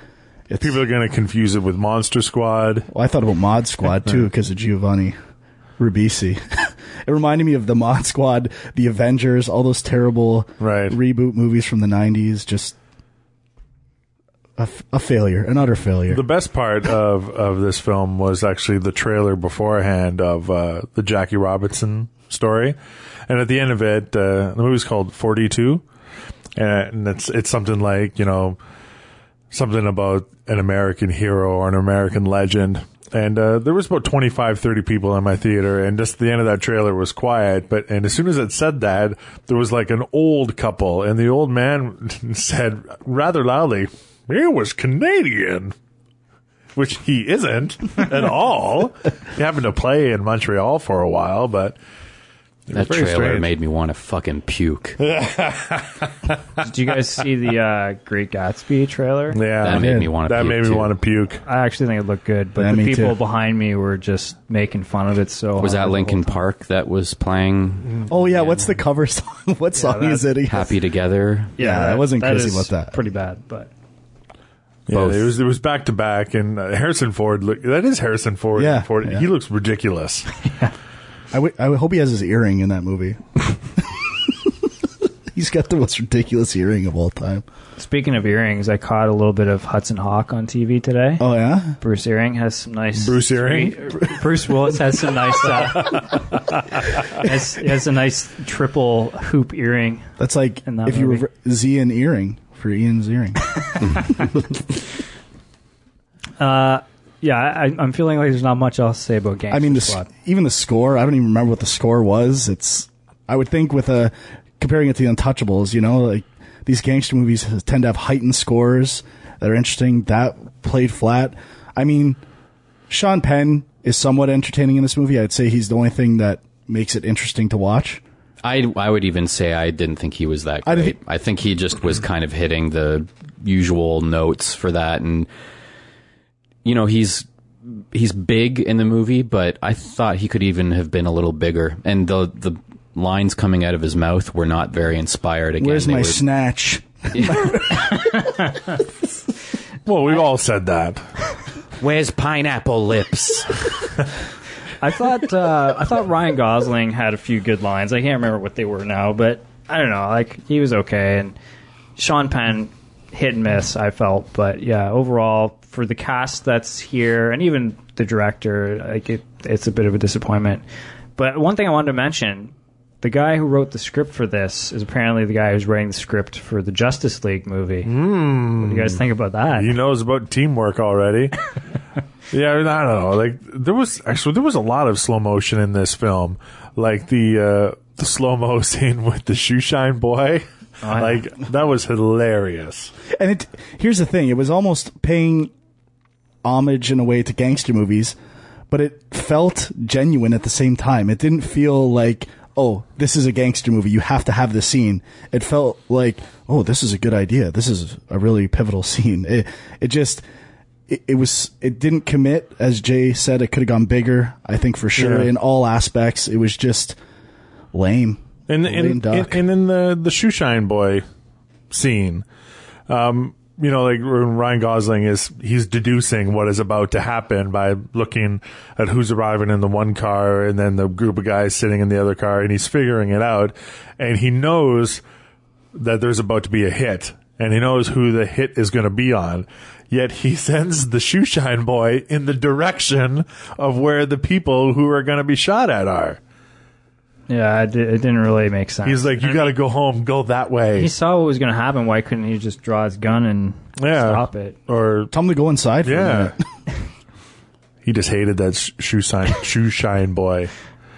it's, People are going to confuse it with Monster Squad. well, I thought about Mod Squad too because of Giovanni Ribisi. it reminded me of the Mod Squad, the Avengers, all those terrible Right. reboot movies from the '90s. Just a, f- a failure, an utter failure. The best part of, of this film was actually the trailer beforehand of uh, the Jackie Robinson story, and at the end of it, uh, the movie's called Forty Two, and it's it's something like you know something about an American hero or an American legend. And uh, there was about 25, 30 people in my theater, and just the end of that trailer was quiet. But and as soon as it said that, there was like an old couple, and the old man said rather loudly, "He was Canadian." which he isn't at all. He happened to play in Montreal for a while, but That trailer strange. made me want to fucking puke. Did you guys see the uh, Great Gatsby trailer? yeah, That made me want to that puke. made me too. want to puke. I actually think it looked good, but Yeah, the people too. behind me were just making fun of it. So Was that hard the Linkin. Park that was playing oh yeah, what's the cover song? what song that- is it? Happy Together? Yeah, I wasn't crazy is about that. Pretty bad, but Yeah, Both. it was it was back to back, and uh, Harrison Ford. Look, that is Harrison Ford. Yeah, Ford. yeah. He looks ridiculous. I, w- I hope he has his earring in that movie. He's got the most ridiculous earring of all time. speaking of earrings, I caught a little bit of Hudson Hawk on TV today. Oh yeah, Bruce Earring has some nice. Bruce Earring? Bruce Willis has some nice. Uh, has, has a nice triple hoop earring. that's like In that if you were Z and earring for Ian's earring. Uh, yeah, I, I'm feeling like there's not much else to say about Gangster I mean, the, s- Squad. even the score. I don't even remember what the score was. It's. I would think with a comparing it to the Untouchables, you know, like these gangster movies tend to have heightened scores that are interesting. That played flat. I mean, Sean Penn is somewhat entertaining in this movie. I'd say he's the only thing that makes it interesting to watch. I, I would even say I didn't think he was that I great. think- I think he just was kind of hitting the usual notes for that, and you know he's he's big in the movie, but I thought he could even have been a little bigger. And the the lines coming out of his mouth were not very inspired. Again, Where's They my were- snatch? Well, we've all said that. Where's pineapple lips? I thought uh, I thought Ryan Gosling had a few good lines. I can't remember what they were now, but I don't know. Like he was okay, and Sean Penn hit and miss. I felt, but yeah, overall for the cast that's here, and even the director, like it, it's a bit of a disappointment. But one thing I wanted to mention. The guy who wrote the script for this is apparently the guy who's writing the script for the Justice League movie. What do you guys think about that? He knows about teamwork already. yeah, I don't know. Like there was actually there was a lot of slow motion in this film. Like the uh, the slow mo scene with the shoe shine boy. Yeah. Like that was hilarious. And it here's the thing: it was almost paying homage in a way to gangster movies, but it felt genuine at the same time. It didn't feel like, oh, this is a gangster movie. You have to have this scene. It felt like, oh, this is a good idea. This is a really pivotal scene. It it just. It, it was. It didn't commit, as Jay said. It could have gone bigger. I think for sure Yeah. in all aspects. It was just lame. And and, and, and in the the shoe shine boy scene, um, you know, like Ryan Gosling is he's deducing what is about to happen by looking at who's arriving in the one car and then the group of guys sitting in the other car, and he's figuring it out, and he knows that there's about to be a hit, and he knows who the hit is going to be on. Yet he sends the shoe shine boy in the direction of where the people who are going to be shot at are. Yeah, it, it didn't really make sense. He's like, you got to go home, go that way. he saw what was going to happen. Why couldn't he just draw his gun and Yeah. stop it? or Tell him to go inside. For a yeah. he just hated that sh- shoe shine, shoe shine boy.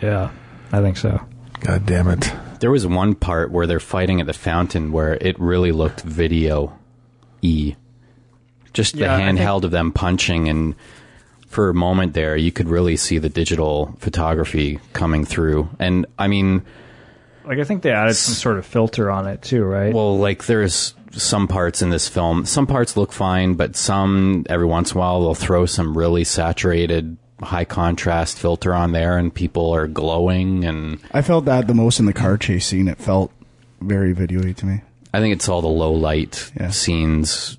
Yeah, I think so. God damn it! There was one part where they're fighting at the fountain where it really looked video e. Just the Yeah, I think- handheld of them punching, and for a moment there, you could really see the digital photography coming through. And I mean, Like I think they added some sort of filter on it too, right? well, like there's some parts in this film, some parts look fine, but some every once in a while they'll throw some really saturated, high contrast filter on there, and people are glowing and. I felt that the most in the car chase scene. It felt very video-y to me. I think it's all the low light Yeah. scenes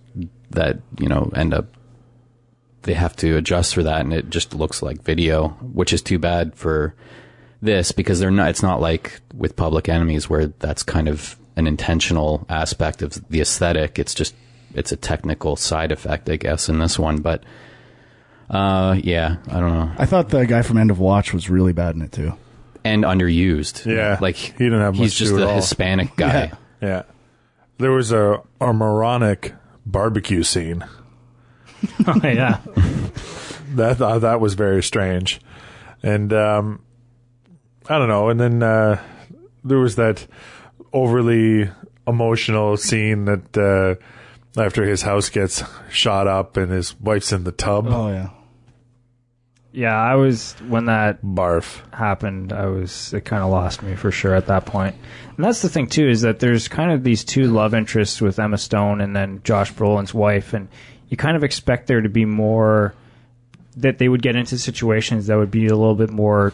that you know end up they have to adjust for that, and it just looks like video, which is too bad for this because they're not. It's not like with Public Enemies where that's kind of an intentional aspect of the aesthetic. It's just it's a technical side effect, I guess, in this one. But uh, yeah, I don't know, I thought the guy from End of Watch was really bad in it too. and underused. Yeah, like he didn't have He's much just to do at the all. Hispanic guy. Yeah. Yeah, there was a a moronic barbecue scene. oh, yeah. That uh, that was very strange, and um, I don't know. And then uh, there was that overly emotional scene that uh, after his house gets shot up and his wife's in the tub. Oh yeah. Yeah, I was when that Barf. happened. I was it kind of lost me for sure at that point. And that's the thing too is that there's kind of these two love interests with Emma Stone and then Josh Brolin's wife, and you kind of expect there to be more that they would get into situations that would be a little bit more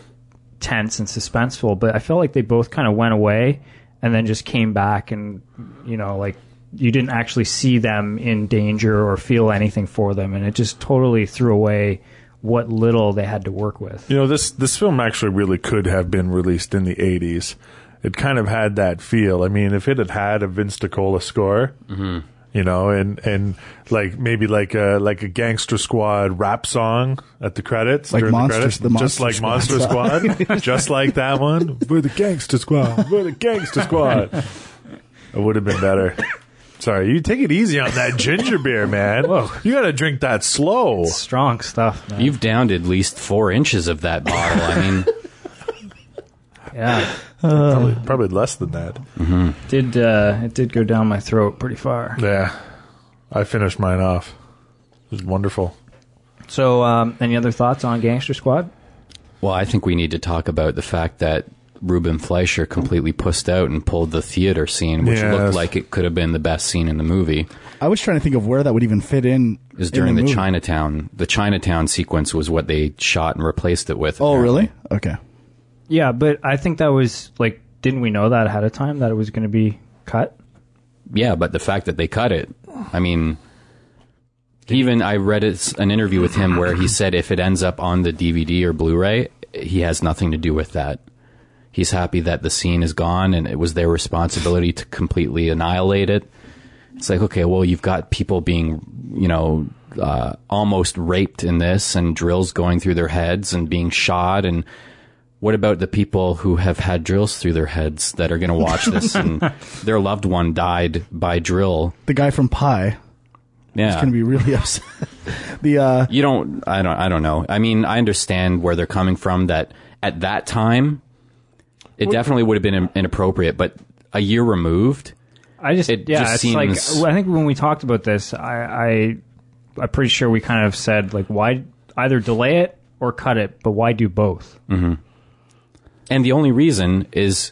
tense and suspenseful. But I felt like they both kind of went away and then just came back, and you know, like you didn't actually see them in danger or feel anything for them, and it just totally threw away what little they had to work with. You know, this this film actually really could have been released in the '80s. It kind of had that feel. I mean, if it had had a Vince DiCola score, mm-hmm. You know, and and like maybe like a like a Gangster Squad rap song at the credits, Like during Monster- the credits, the just Monster like Squad Monster. Squad, just like that one. We're the Gangster Squad. We're the Gangster Squad. It would have been better. Sorry, you take it easy on that ginger beer, man. You got to drink that slow. Strong stuff, man. You've downed at least four inches of that bottle. I mean. yeah, Probably, probably less than that. did uh, it did go down my throat pretty far. Yeah, I finished mine off. It was wonderful. So, um, any other thoughts on Gangster Squad? Well, I think we need to talk about the fact that Ruben Fleischer completely pussed out and pulled the theater scene, which Yes. looked like it could have been the best scene in the movie. I was trying to think of where that would even fit in. Is in during the, movie. Chinatown. The Chinatown sequence was what they shot and replaced it with. Oh, apparently. really? Okay. Yeah, but I think that was like, didn't we know that ahead of time that it was going to be cut? Yeah, but the fact that they cut it, I mean, even I read it, an interview with him where he said if it ends up on the DVD or Blu-ray, he has nothing to do with that. He's happy that the scene is gone and it was their responsibility to completely annihilate it. It's like, okay, well, you've got people being, you know, uh, almost raped in this and drills going through their heads and being shot. And what about the people who have had drills through their heads that are going to watch this and their loved one died by drill? The guy from Pi Yeah. is going to be really upset. the uh, you don't I don't I don't know. I mean, I understand where they're coming from that at that time it definitely would have been inappropriate, but a year removed, I just, It yeah, just it's like, seems- I think when we talked about this, I, I, I'm pretty sure we kind of said, like, why either delay it or cut it, but why do both? And the only reason is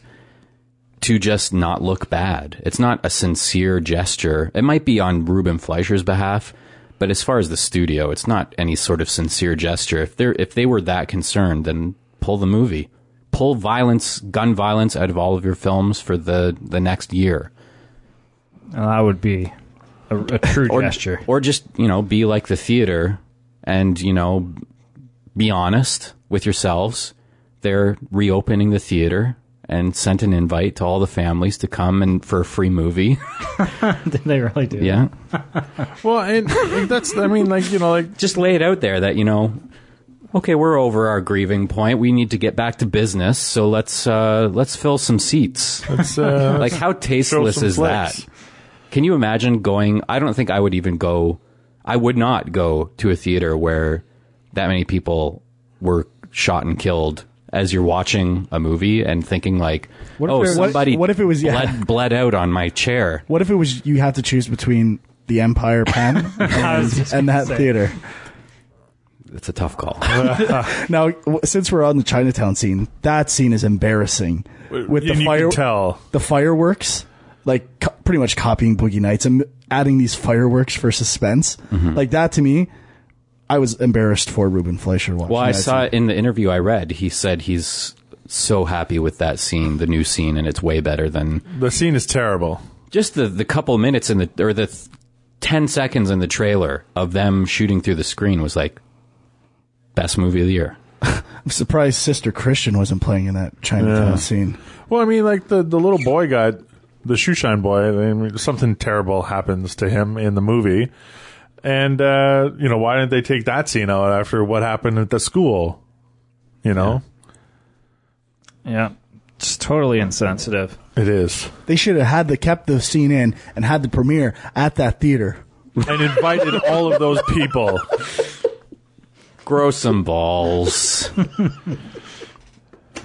to just not look bad. It's not a sincere gesture. It might be on Ruben Fleischer's behalf, but as far as the studio, it's not any sort of sincere gesture. If they're if they were that concerned, then pull the movie. Pull violence, gun violence out of all of your films for the the next year. Uh, and that would be a, a true or, gesture. or just you know be like the theater and you know be honest with yourselves they're reopening the theater and sent an invite to all the families to come and for a free movie. Did they really do? yeah. Well, and, and that's I mean, like you know, like just lay it out there that you know okay we're over our grieving point. We need to get back to business. So let's uh let's fill some seats. It's uh, like how tasteless is flicks. that can you imagine going i don't think i would even go i would not go to a theater where that many people were shot and killed as you're watching a movie and thinking like What if oh it- what- somebody what if it was- yeah. bled, bled out on my chair what if it was you had to choose between the Empire Pen and, just and gonna that say. theater? it's a tough call Now, w- since we're on the Chinatown scene, that scene is embarrassing. With you, the you fire, can tell. the fireworks, like co- pretty much copying Boogie Nights and adding these fireworks for suspense, Mm-hmm. like that to me, I was embarrassed for Ruben Fleischer. Watching well i that saw scene. it in the interview i read he said he's so happy with that scene the new scene and it's way better than The scene is terrible. just the the couple minutes in the or the th- 10 seconds in the trailer of them shooting through the screen was like best movie of the year I'm surprised Sister Christian wasn't playing in that Chinatown Yeah. scene. Well, I mean, like the the little boy got the shoeshine boy. I mean, something terrible happens to him in the movie, and uh, you know why didn't they take that scene out after what happened at the school? You know, Yeah. It's totally insensitive. it is, They should have had the kept the scene in and had the premiere at that theater. and invited all of those people. grow some balls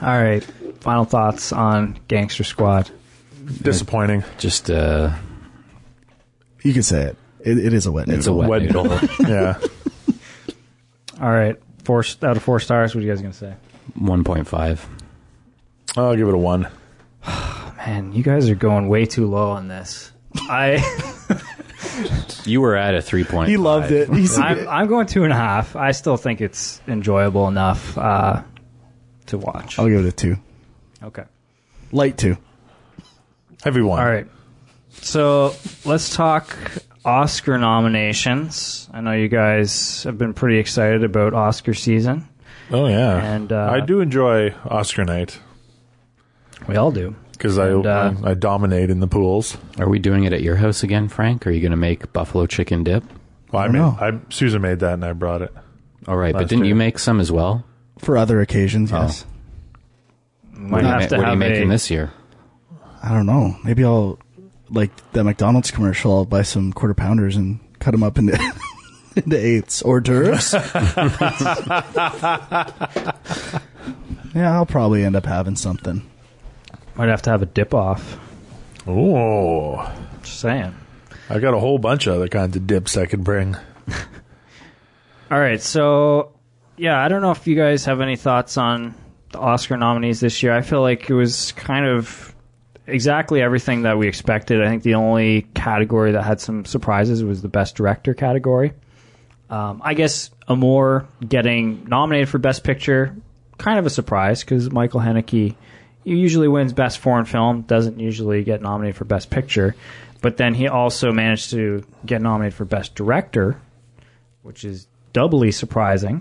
All right. Final thoughts on Gangster Squad. Disappointing. just uh You can say it. It, it is a wet it's a noodle. wet, Wet- noodle Yeah, All right. Four out of four stars. What are you guys going to say? 1.5 I'll give it a one. Man, you guys are going way too low on this. I you were at a three point. He loved it. He's, I'm, I'm going two and a half. I still think it's enjoyable enough uh, to watch. I'll give it a two. Okay. Light two. Heavy one. All right. So let's talk Oscar nominations. I know you guys have been pretty excited about Oscar season. Oh yeah, And, uh, I do enjoy Oscar night We all do. because I, uh, I I dominate in the pools. are we doing it at your house again frank are you going to make buffalo chicken dip Well, I, don't made, know. I Susan made that and I brought it. all right but didn't you make some as well For other occasions, yes. Might what are you, to what are you have making a- this year I don't know. Maybe I'll like that McDonald's commercial. I'll buy some quarter pounders and cut them up into into eighths hors d'oeuvres. yeah, I'll probably end up having something. Might have to have a dip off. Oh, Just saying. I got a whole bunch of other kinds of dips I could bring. All right, so yeah, I don't know if you guys have any thoughts on the Oscar nominees this year. I feel like it was kind of exactly everything that we expected. I think the only category that had some surprises was the Best Director category. Um, I guess Amour getting nominated for Best Picture, kind of a surprise because Michael Haneke usually wins Best Foreign Film, doesn't usually get nominated for Best Picture. But then he also managed to get nominated for Best Director, which is doubly surprising,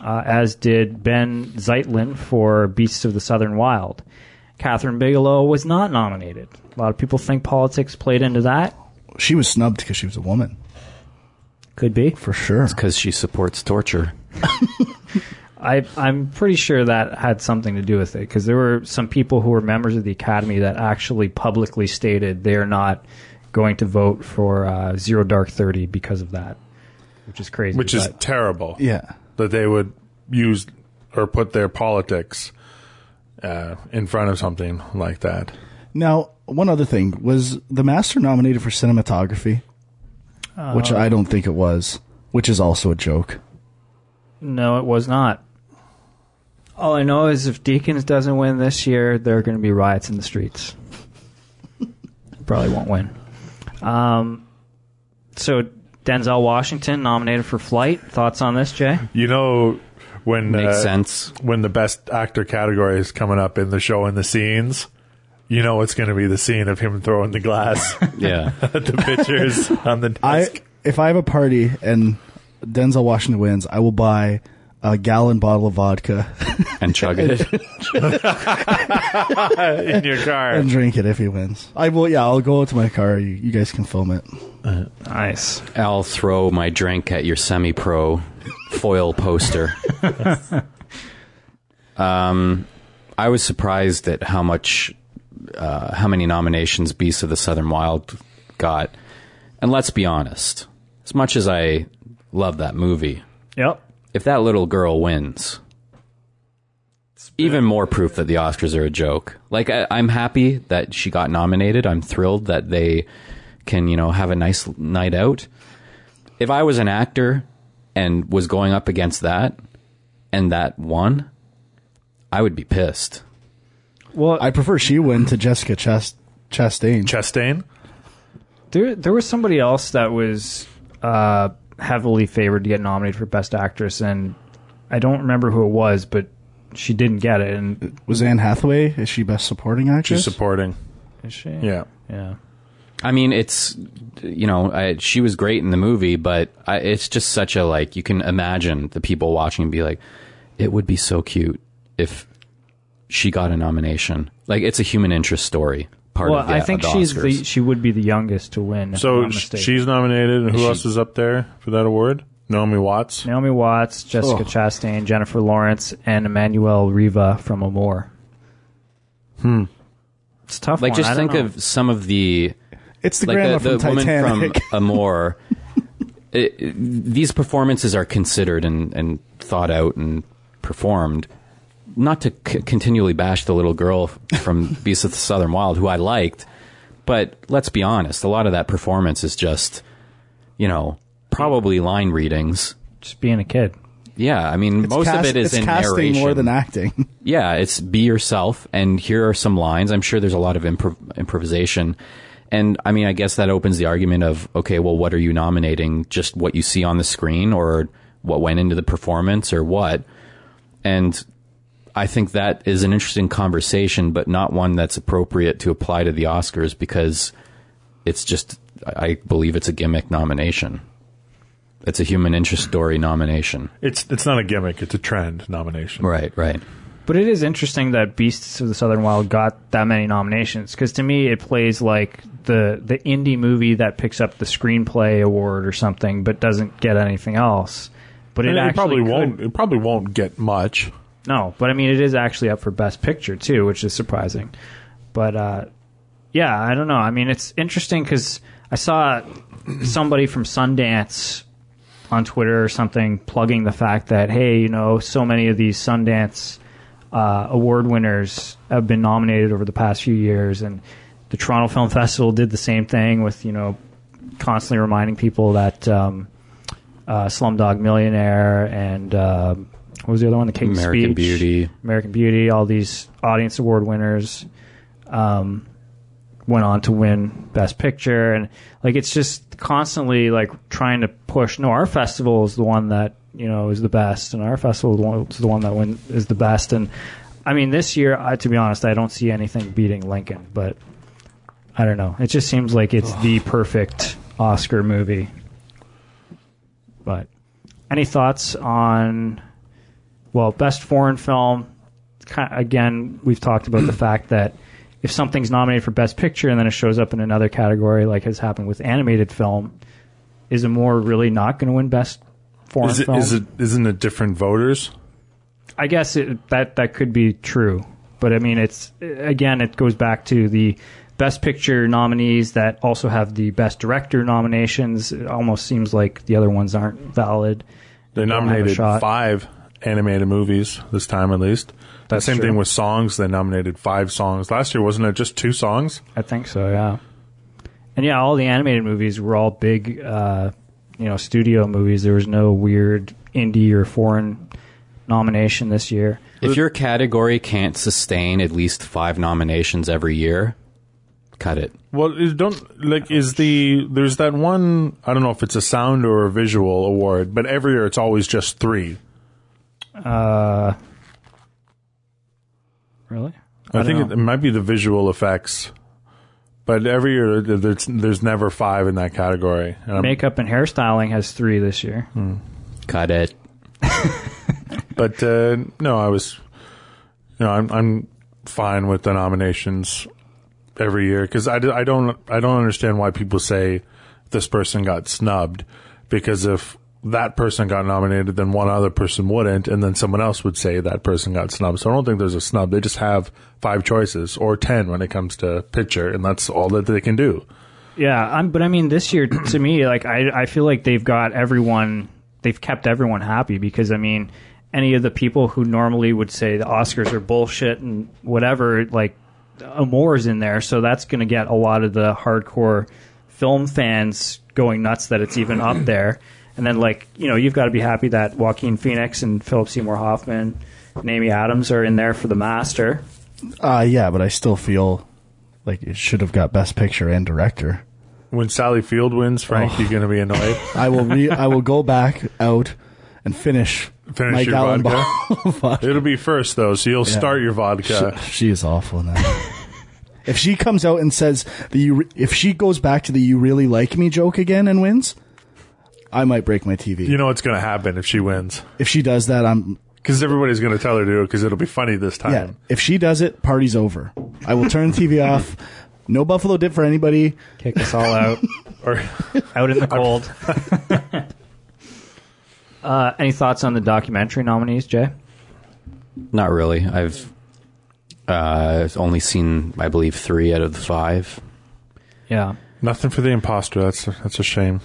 uh, as did Ben Zeitlin for Beasts of the Southern Wild. Kathryn Bigelow was not nominated. A lot of people think politics played into that. She was snubbed because she was a woman. Could be. For sure. because she supports torture. I, I'm pretty sure that had something to do with it because there were some people who were members of the Academy that actually publicly stated they are not going to vote for uh, Zero Dark Thirty because of that, which is crazy. Which is but- terrible. Yeah. That they would use or put their politics uh, in front of something like that. Now, one other thing was the Master nominated for cinematography, which Uh, I don't think it was, which is also a joke. no, it was not. All I know is if Deacons doesn't win this year, there are going to be riots in the streets. Probably won't win. Um, so Denzel Washington nominated for Flight. Thoughts on this, Jay? You know when Makes uh, sense. when the best actor category is coming up in the show and the scenes. You know it's going to be the scene of him throwing the glass Yeah. at the pictures on the desk. I desk. if I have a party and Denzel Washington wins, I will buy a gallon bottle of vodka and chug it. in your car. and drink it if he wins. I will. Yeah, I'll go out to my car. You, you guys can film it. Nice. I'll throw my drink at your semi-pro foil poster. um, I was surprised at how much, uh, how many nominations Beasts of the Southern Wild got. And let's be honest, as much as I love that movie, Yep. if that little girl wins, even more proof that the Oscars are a joke. Like I, I'm happy that she got nominated. I'm thrilled that they can, you know, have a nice night out. If I was an actor and was going up against that and that won, I would be pissed. Well, I prefer she win to Jessica Chast- Chastain. Chastain? There, there was somebody else that was uh, heavily favored to get nominated for Best Actress, and I don't remember who it was, but she didn't get it. And Was Anne Hathaway? Is she best supporting actress? She's supporting. is she? Yeah. yeah. I mean, it's you know, I, she was great in the movie, but I, it's just such a like you can imagine the people watching and be like, it would be so cute if she got a nomination. Like it's a human interest story. Part Well, of the, I think of the she's the she would be the youngest to win. So not sh- mistaken. she's nominated, and who Is else is up there for that award? Naomi Watts. Naomi Watts, Jessica Oh. Chastain, Jennifer Lawrence, and Emmanuelle Riva from Amour. Hmm. It's a tough. like one. just I don't think know. of some of the It's the like grandma uh, the, the from woman Titanic. from Amour. it, it- these performances are considered and, and thought out and performed. Not to c- continually bash the little girl from Beasts of the Southern Wild, who I liked, but let's be honest, a lot of that performance is just, you know, probably line readings. just being a kid. Yeah, I mean, It's most cast- of it is it's in casting narration. more than acting. Yeah, it's be yourself, and here are some lines. I'm sure there's a lot of improv- improvisation. And I mean, I guess that opens the argument of, okay, well, what are you nominating? Just what you see on the screen or what went into the performance or what? And I think that is an interesting conversation, but not one that's appropriate to apply to the Oscars because it's just, I believe it's a gimmick nomination. It's a human interest story nomination. It's it's not a gimmick; it's a trend nomination. Right, right. But it is interesting that Beasts of the Southern Wild got that many nominations because to me it plays like the the indie movie that picks up the screenplay award or something, but doesn't get anything else. But it, it, actually probably could- won't. It probably won't get much. No, but I mean it is actually up for Best Picture too, which is surprising. But uh, yeah, I don't know. I mean it's interesting because I saw somebody from Sundance on Twitter or something plugging the fact that hey, you know, so many of these Sundance uh, award winners have been nominated over the past few years, and the Toronto Film Festival did the same thing with you know constantly reminding people that um, uh, Slumdog Millionaire and uh, what was the other one? The King's American Speech, Beauty. American Beauty. All these audience award winners um, went on to win Best Picture, and like it's just constantly like trying to push. No, our festival is the one that you know is the best, and our festival is the one, is the one that win, is the best. And I mean, this year, I, to be honest, I don't see anything beating Lincoln, but I don't know. It just seems like it's the perfect Oscar movie. But any thoughts on well, best foreign film? Ki- Again, we've talked about the fact that if something's nominated for best picture and then it shows up in another category, like has happened with animated film, is Amour really not going to win best foreign Is it, film? is it, isn't it different voters? I guess it, that that could be true, but I mean, it's again, it goes back to the best picture nominees that also have the best director nominations. It almost seems like the other ones aren't valid. They Don't have a nominated five animated movies this time, at least. That's Same true. thing with songs. They nominated five songs. Last year, wasn't it just two songs? I think so, yeah. And yeah, all the animated movies were all big, uh, you know, studio movies. There was no weird indie or foreign nomination this year. If your category can't sustain at least five nominations every year, cut it. Well, is, don't like is the there's that one I don't know if it's a sound or a visual award, but every year it's always just three. Uh, really? I, don't think it, it might be the visual effects, but every year there's there's never five in that category. And I'm- Makeup and hairstyling has three this year. Cut it. but uh, no, I was, you know, I'm I'm fine with the nominations every year because I, d- I don't I don't understand why people say this person got snubbed because if that person got nominated, then one other person wouldn't, and then someone else would say that person got snubbed. So I don't think there's a snub. They just have five choices or ten when it comes to picture, and that's all that they can do. Yeah, I'm, but I mean, this year to me, like I, I feel like they've got everyone, they've kept everyone happy because I mean, any of the people who normally would say the Oscars are bullshit and whatever, like Amour's in there, so that's going to get a lot of the hardcore film fans going nuts that it's even up there. And then, like you know, you've got to be happy that Joaquin Phoenix and Philip Seymour Hoffman and Amy Adams are in there for the Master. Uh, yeah, but I still feel like it should have got Best Picture and Director. When Sally Field wins, Frank, Oh. you're going to be annoyed. I will re- I will go back out and finish, Finish my your gallon vodka? bottle vodka. It'll be first though, so you'll Yeah. start your vodka. She, she is awful now. if she comes out and says that you, re- if she goes back to the "you really like me" joke again and wins, I might break my TV. You know what's going to happen if she wins. if she does that, I'm Because everybody's going to tell her to do it because it'll be funny this time. yeah. If she does it, party's over. I will turn the TV off. No buffalo dip for anybody. Kick us all out, Or out in the cold. uh, any thoughts on the documentary nominees, Jay? Not really. I've uh, only seen, I believe, three out of the five. Yeah, nothing for the imposter. That's that's a shame.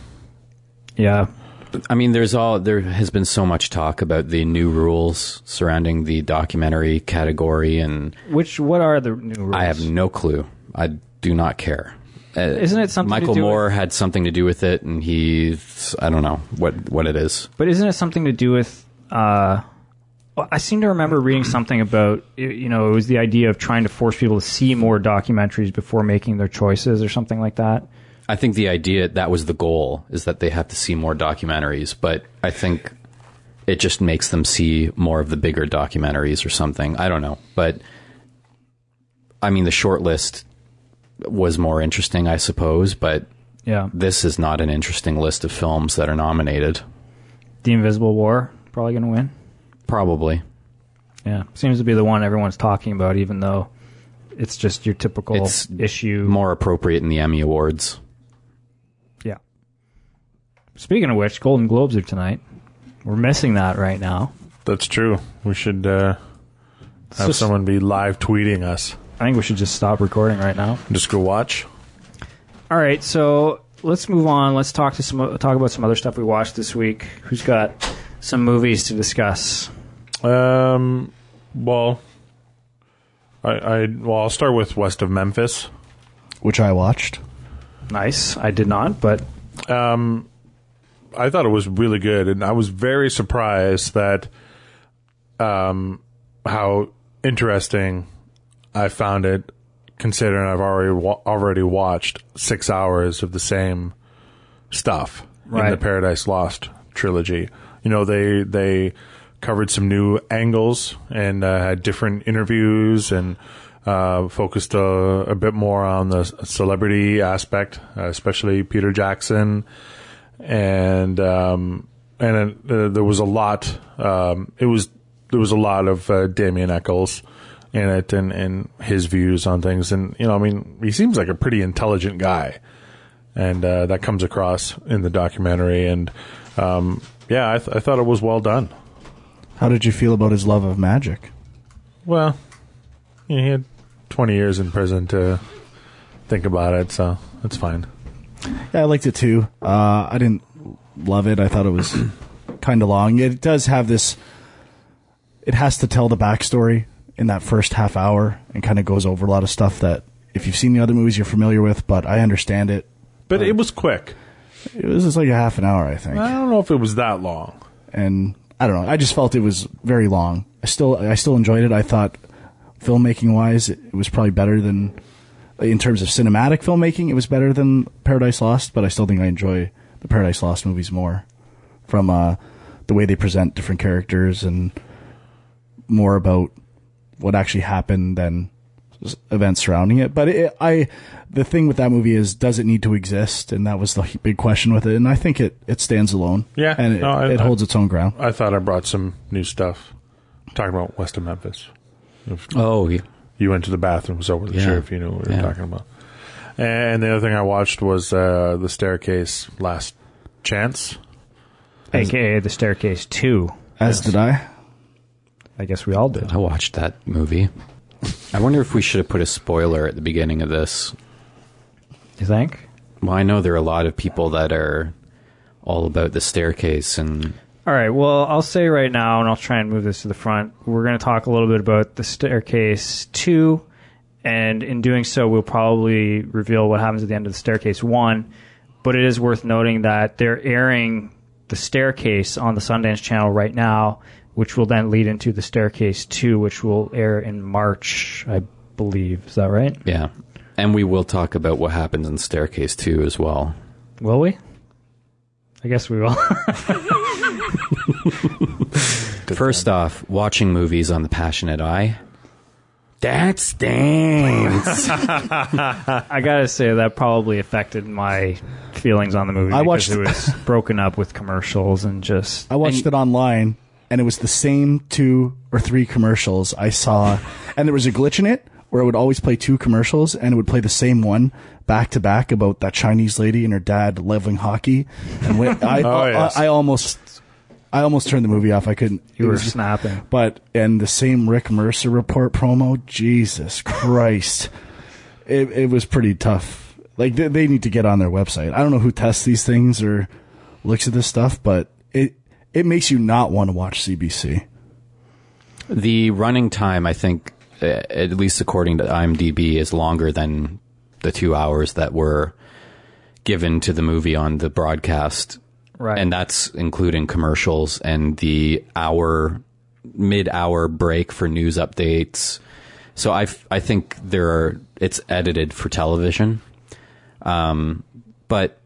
Yeah. I mean, there's all there has been so much talk about the new rules surrounding the documentary category, and Which what are the new rules? I have no clue. I do not care. Uh, Isn't it something to Michael Moore had something to do with it, and he's I don't know what what it is. But isn't it something to do with? Uh, I seem to remember reading something about you know it was the idea of trying to force people to see more documentaries before making their choices or something like that. I think the idea that was the goal is that they have to see more documentaries, but I think it just makes them see more of the bigger documentaries or something. I don't know, but I mean the short list was more interesting, I suppose, but Yeah, this is not an interesting list of films that are nominated. The Invisible War probably going to win. Probably. Yeah, seems to be the one everyone's talking about, even though it's just your typical It's issue. More appropriate in the Emmy Awards. Yeah. Speaking of which, Golden Globes are tonight. We're missing that right now. That's true. We should uh, have just- someone be live tweeting us. I think we should just stop recording right now. Just go watch. All right, so let's move on. Let's talk to some talk about some other stuff we watched this week. Who's got some movies to discuss? Um, well, I, I well, I'll start with West of Memphis. which I watched. Nice. I did not, but Um, I thought it was really good, and I was very surprised that um, how interesting I found it, considering I've already wa- already watched six hours of the same stuff in the Paradise Lost trilogy. You know, they they covered some new angles and uh, had different interviews and uh, focused a, a bit more on the celebrity aspect, uh, especially Peter Jackson, and um, and uh, there was a lot. Um, it was there was a lot of uh, Damien Echols in it and, and his views on things, and you know, I mean, he seems like a pretty intelligent guy and uh, that comes across in the documentary. And um, yeah, I, th- I thought it was well done. How did you feel about his love of magic? Well, yeah, he had 20 years in prison to think about it, so that's fine. Yeah, I liked it too. Uh, I didn't love it. I thought it was kind of long. It does have this. It has to tell the backstory in that first half hour, and kind of goes over a lot of stuff that if you've seen the other movies, you're familiar with. But I understand it. But it was quick. It was just like a half an hour, I think. I don't know if it was that long. and I don't know. I just felt it was very long. I still, I still enjoyed it. I thought, filmmaking wise, it was probably better than, in terms of cinematic filmmaking, it was better than Paradise Lost. But I still think I enjoy the Paradise Lost movies more, from uh, the way they present different characters and more about what actually happened than events surrounding it. But it, I, the thing with that movie is, does it need to exist? And that was the big question with it. And I think it, it stands alone. Yeah, and it, no, I- it I- holds its own ground. I thought I brought some new stuff. talking about West of Memphis. Oh, yeah. You went to the bathroom, so I wasn't Yeah. sure if you knew what we were Yeah. talking about. And the other thing I watched was uh, The Staircase Last Chance. aka the Staircase Two. As did I. I guess we all did. I watched that movie. I wonder if we should have put a spoiler at the beginning of this. You think? Well, I know there are a lot of people that are all about the staircase and All right. Well, I'll say right now, and I'll try and move this to the front. We're going to talk a little bit about the staircase two, and in doing so, we'll probably reveal what happens at the end of the staircase one. But it is worth noting that they're airing the staircase on the Sundance Channel right now, which will then lead into the staircase two, which will air in March, I believe. Is that right? yeah. And we will talk about what happens in staircase 2 as well. Will we? I guess we will. First off, watching movies on the Passionate Eye. That stinks. I gotta say that probably affected my feelings on the movie. I because watched- it was broken up with commercials and just. I watched it online, and it was the same two or three commercials I saw, and there was a glitch in it where it would always play two commercials, and it would play the same one back to back about that Chinese lady and her dad leveling hockey. And when, I, Oh, I. I, almost, I almost turned the movie off. I couldn't. You it were was- snapping. But and the same Rick Mercer report promo. Jesus Christ, it it was pretty tough. Like they, they need to get on their website. I don't know who tests these things or looks at this stuff, but it it makes you not want to watch CBC. the running time, I think, uh, at least according to IMDb, is longer than the two hours that were given to the movie on the broadcast. Right. And that's including commercials and the hour, mid hour break for news updates. So I, I think there are, it's edited for television. Um, but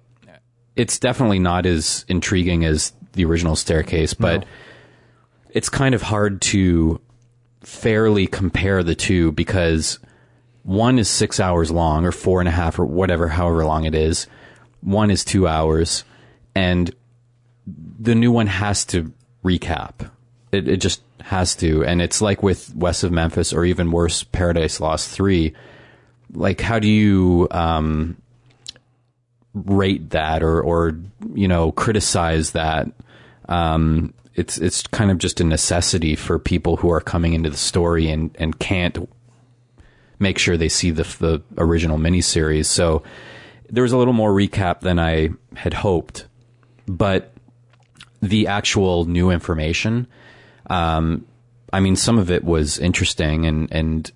it's definitely not as intriguing as the original staircase, but it's kind of hard to fairly compare the two because one is six hours long or four and a half or whatever, however long it is. One is two hours and the new one has to recap. It, it just has to. And it's like with West of Memphis or even worse, Paradise Lost 3. Like, how do you, um, rate that or, or, you know, criticize that? Um, it's, it's kind of just a necessity for people who are coming into the story and, and can't make sure they see the, the original miniseries. So there was a little more recap than I had hoped, but the actual new information, um, I mean, some of it was interesting and, and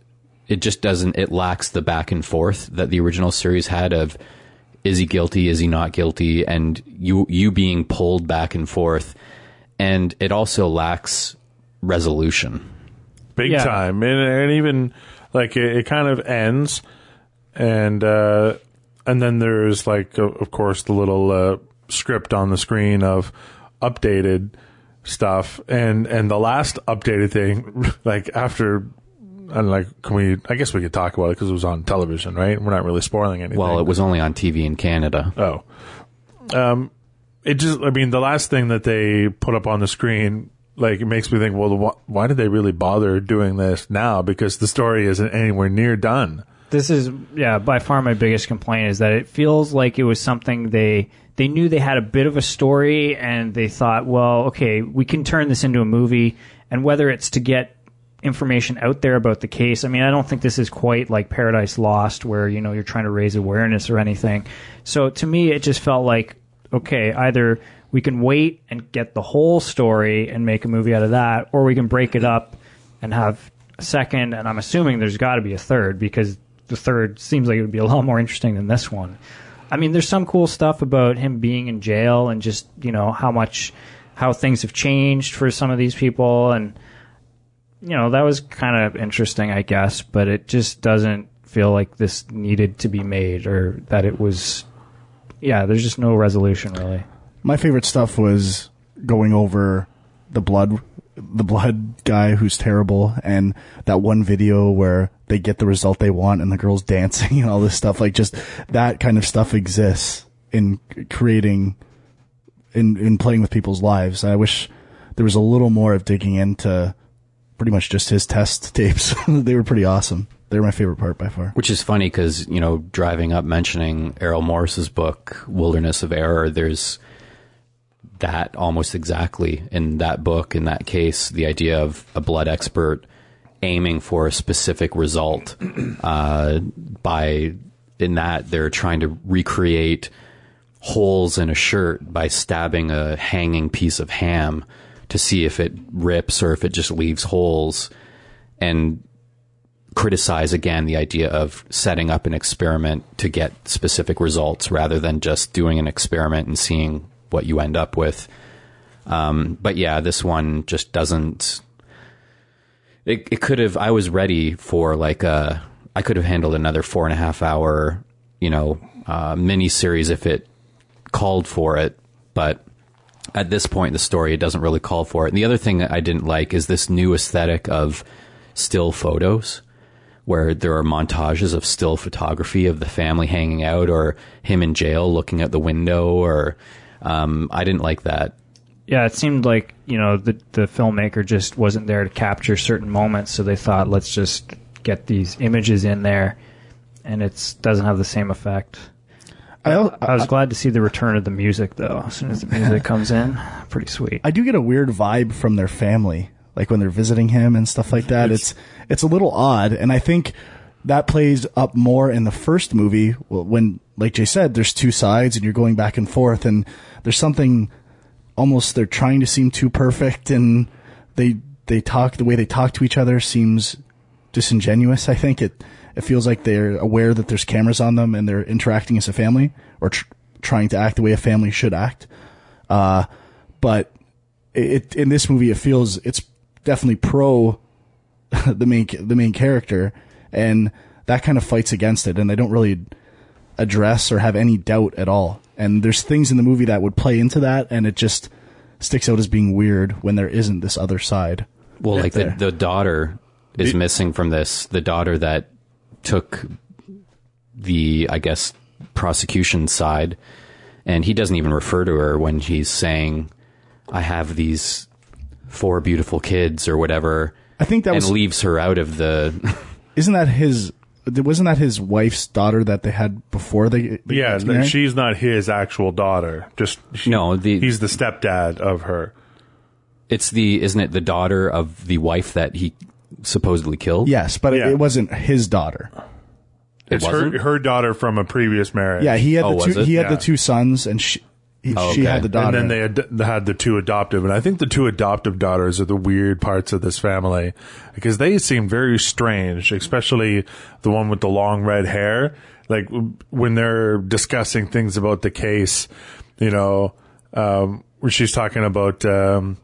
it just doesn't, it lacks the back and forth that the original series had of, is he guilty? Is he not guilty? And you, you being pulled back and forth. And it also lacks resolution. big Yeah. time, and, and even like it, it kind of ends, and uh, and then there's like of of course the little uh, script on the screen of updated stuff, and and the last updated thing, like after. And like, can we? I guess we could talk about it because it was on television, right? We're not really spoiling anything. Well, it was only on TV in Canada. Oh. Um, it just, I mean, the last thing that they put up on the screen, like, it makes me think, well, wh- why did they really bother doing this now? Because the story isn't anywhere near done. this is yeah by far my biggest complaint is that it feels like it was something they they knew they had a bit of a story and they thought well okay we can turn this into a movie. And whether it's to get information out there about the case i mean i don't think this is quite like paradise lost where you know you're trying to raise awareness or anything. So to me it just felt like okay either we can wait and get the whole story and make a movie out of that or we can break it up and have a second, and I'm assuming there's got to be a third because the third seems like it would be a lot more interesting than this one. I mean, there's some cool stuff about him being in jail and just you know how much how things have changed for some of these people, and you know that was kind of interesting, I guess. But it just doesn't feel like this needed to be made or that it was. Yeah, there's just no resolution really. My favorite stuff was going over the blood, the blood guy who's terrible, and that one video where they get the result they want and the girl's dancing and all this stuff. Like just that kind of stuff exists in creating, in in playing with people's lives. I wish there was a little more of digging into pretty much just his test tapes. they were pretty awesome. they're my favorite part by far. Which is funny because, you know, driving up mentioning Errol Morris's book, Wilderness of Error, there's that almost exactly in that book, in that case, the idea of a blood expert aiming for a specific result. Uh, by, in that, they're trying to recreate holes in a shirt by stabbing a hanging piece of ham to see if it rips or if it just leaves holes. And criticize again the idea of setting up an experiment to get specific results rather than just doing an experiment and seeing what you end up with. Um, but yeah, this one just doesn't. It, it could have. I was ready for like a. I could have handled another four and a half hour, you know, uh, mini series if it called for it. But at this point in the story, it doesn't really call for it. And the other thing that I didn't like is this new aesthetic of still photos where there are montages of still photography of the family hanging out or him in jail looking out the window or um, I didn't like that. Yeah, it seemed like you know the the filmmaker just wasn't there to capture certain moments, so they thought let's just get these images in there, and it doesn't have the same effect. I, I was glad to see the return of the music though. As soon as the music comes in, pretty sweet. I do get a weird vibe from their family, like when they're visiting him and stuff like that. It's it's a little odd, and I think that plays up more in the first movie when, like Jay said, there's two sides and you're going back and forth, and there's something almost they're trying to seem too perfect, and they they talk the way they talk to each other seems disingenuous. I think it it feels like they're aware that there's cameras on them and they're interacting as a family or tr- trying to act the way a family should act. Uh, but it in this movie it feels it's definitely pro the main the main character and that kind of fights against it and they don't really address or have any doubt at all and there's things in the movie that would play into that and it just sticks out as being weird when there isn't this other side Well, like the, the daughter is The- missing from this. The daughter that took the, I guess, prosecution side, and he doesn't even refer to her when he's saying, "I have these four beautiful kids" or whatever. I think that and was leaves her out of the. isn't that his wasn't that his wife's daughter that they had before they, they Yeah, got she's not his actual daughter. Just she, No, the- he's the stepdad of her. it's the isn't it the daughter of the wife that he supposedly killed? yes but Yeah. it, it wasn't his daughter it It's wasn't. her her daughter from a previous marriage. yeah he had Oh, the two he had Yeah. the two sons and she he, Oh, she okay. had the daughter And then they had, had the two adoptive, and I think the two adoptive daughters are the weird parts of this family because they seem very strange, especially the one with the long red hair. Like when they're discussing things about the case, you know, um, when she's talking about um,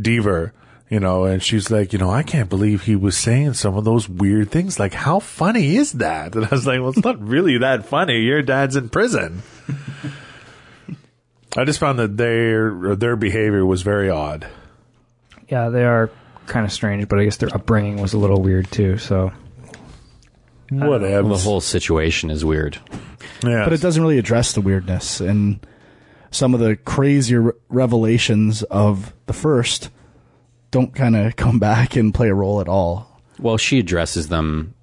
Deaver, you know, and she's like, you know, I can't believe he was saying some of those weird things. Like, how funny is that? And I was like, well, it's not really that funny. Your dad's in prison. I just found that their their behavior was very odd. Yeah, they are kind of strange, but I guess their upbringing was a little weird too. So Whatever. The whole situation is weird. Yeah. But it doesn't really address the weirdness and some of the crazier revelations of the first don't kind of come back and play a role at all. Well, she addresses them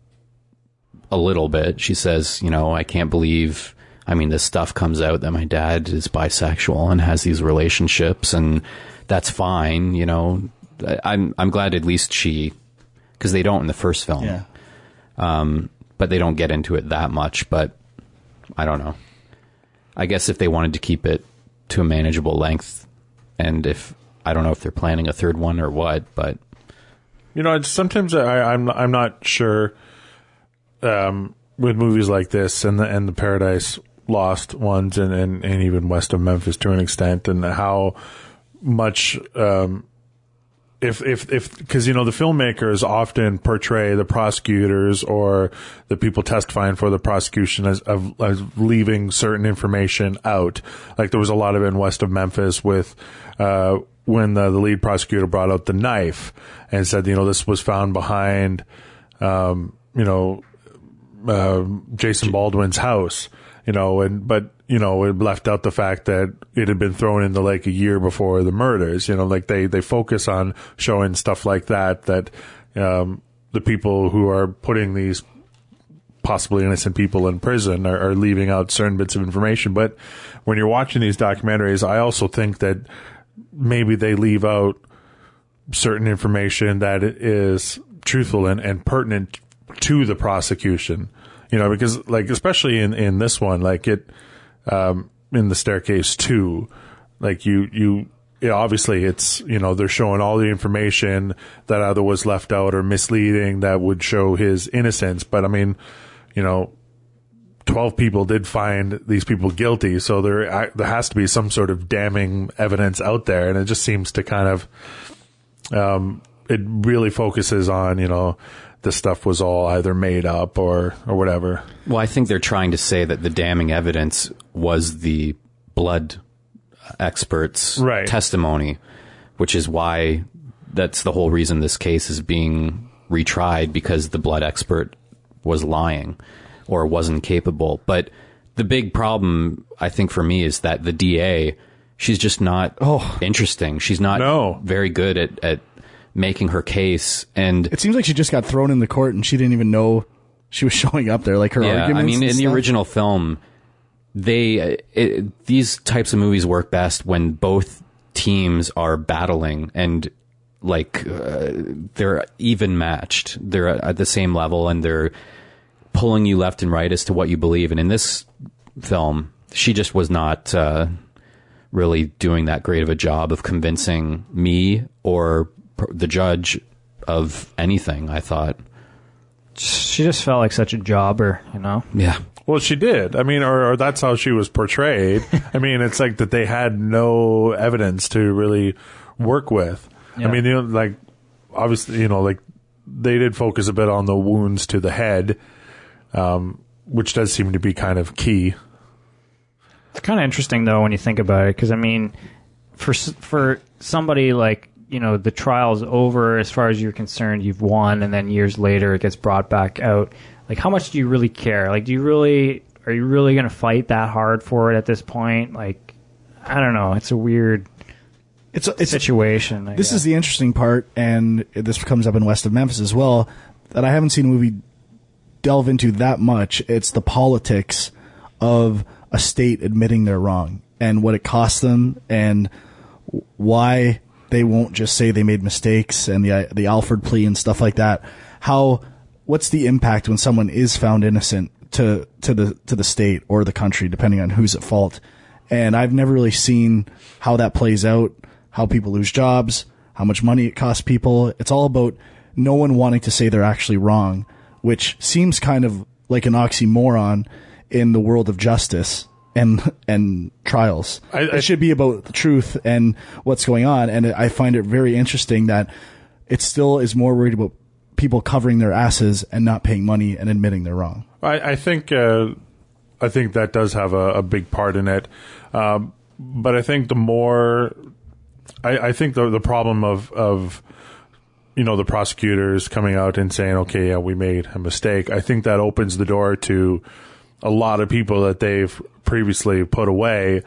a little bit. She says, you know, I can't believe. I mean, this stuff comes out that my dad is bisexual and has these relationships, and that's fine. You know, I- I'm I'm glad at least she, because they don't in the first film. Yeah. Um, but they don't get into it that much. But I don't know. I guess if they wanted to keep it to a manageable length, and if I don't know if they're planning a third one or what, but You know, it's- sometimes I, I'm I'm not sure um, with movies like this and the and the Paradise Lost ones and, and, and even West of Memphis to an extent and how much um, if if if because you know the filmmakers often portray the prosecutors or the people testifying for the prosecution as of as leaving certain information out. Like there was a lot of it in West of Memphis with uh, when the, the lead prosecutor brought out the knife and said, you know, this was found behind, um, you know, uh, Jason Baldwin's house, you know, and but you know it left out the fact that it had been thrown in the lake a year before the murders. You know, like they they focus on showing stuff like that that um, the people who are putting these possibly innocent people in prison are, are leaving out certain bits of information. But when you're watching these documentaries, I also think that maybe they leave out certain information that is truthful and, and pertinent to the prosecution. You know, because like especially in, in this one, like it um, in the staircase two, like you you yeah, obviously it's you know they're showing all the information that either was left out or misleading that would show his innocence. But I mean, you know, twelve people did find these people guilty, so there there has to be some sort of damning evidence out there, and it just seems to kind of um, it really focuses on you know this stuff was all either made up or or whatever. Well, I think they're trying to say that the damning evidence was the blood experts' Right. testimony, which is why that's the whole reason this case is being retried because the blood expert was lying or wasn't capable. But the big problem, I think, for me is that the DA, she's just not oh, interesting. She's not No. very good at, at making her case. And It seems like she just got thrown in the court and she didn't even know she was showing up there. Like her yeah, arguments. I mean, in the original film, they it, these types of movies work best when both teams are battling and like uh, they're even matched. They're at the same level and they're pulling you left and right as to what you believe. And in this film, she just was not uh, really doing that great of a job of convincing me or the judge of anything. I thought, she just felt like such a jobber, you know. yeah. Well, she did. I mean, or, or that's how she was portrayed. I mean, it's like that they had no evidence to really work with. Yeah. I mean, you know, like obviously, you know, like they did focus a bit on the wounds to the head, um, which does seem to be kind of key. It's kind of interesting though when you think about it, because I mean, for for somebody like you know the trial's over as far as you're concerned, you've won, and then years later it gets brought back out. Like, how much do you really care? Like, do you really are you really going to fight that hard for it at this point? Like, I don't know. It's a weird It's a, it's situation. I this is the interesting part, and this comes up in West of Memphis as well. That I haven't seen a movie delve into that much. It's the politics of a state admitting they're wrong and what it costs them, and why they won't just say they made mistakes and the the Alford plea and stuff like that. How what's the impact when someone is found innocent to to the to the state or the country, depending on who's at fault? And I've never really seen how that plays out, how people lose jobs, how much money it costs people. It's all about no one wanting to say they're actually wrong, which seems kind of like an oxymoron in the world of justice. And and trials. I- I- it should be about the truth and what's going on. And I find it very interesting that it still is more worried about people covering their asses and not paying money and admitting they're wrong. I, I think uh, I think that does have a, a big part in it. Um, but I think the more I, I think the the problem of of you know the prosecutors coming out and saying, okay, yeah, we made a mistake. I think that opens the door to a lot of people that they've previously put away.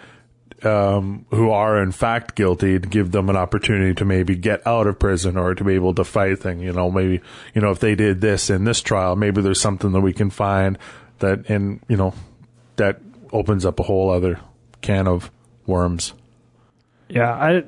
Um, who are in fact guilty to give them an opportunity to maybe get out of prison or to be able to fight thing. You know, maybe, you know, if they did this in this trial, maybe there's something that we can find that, and, you know, that opens up a whole other can of worms. Yeah, I,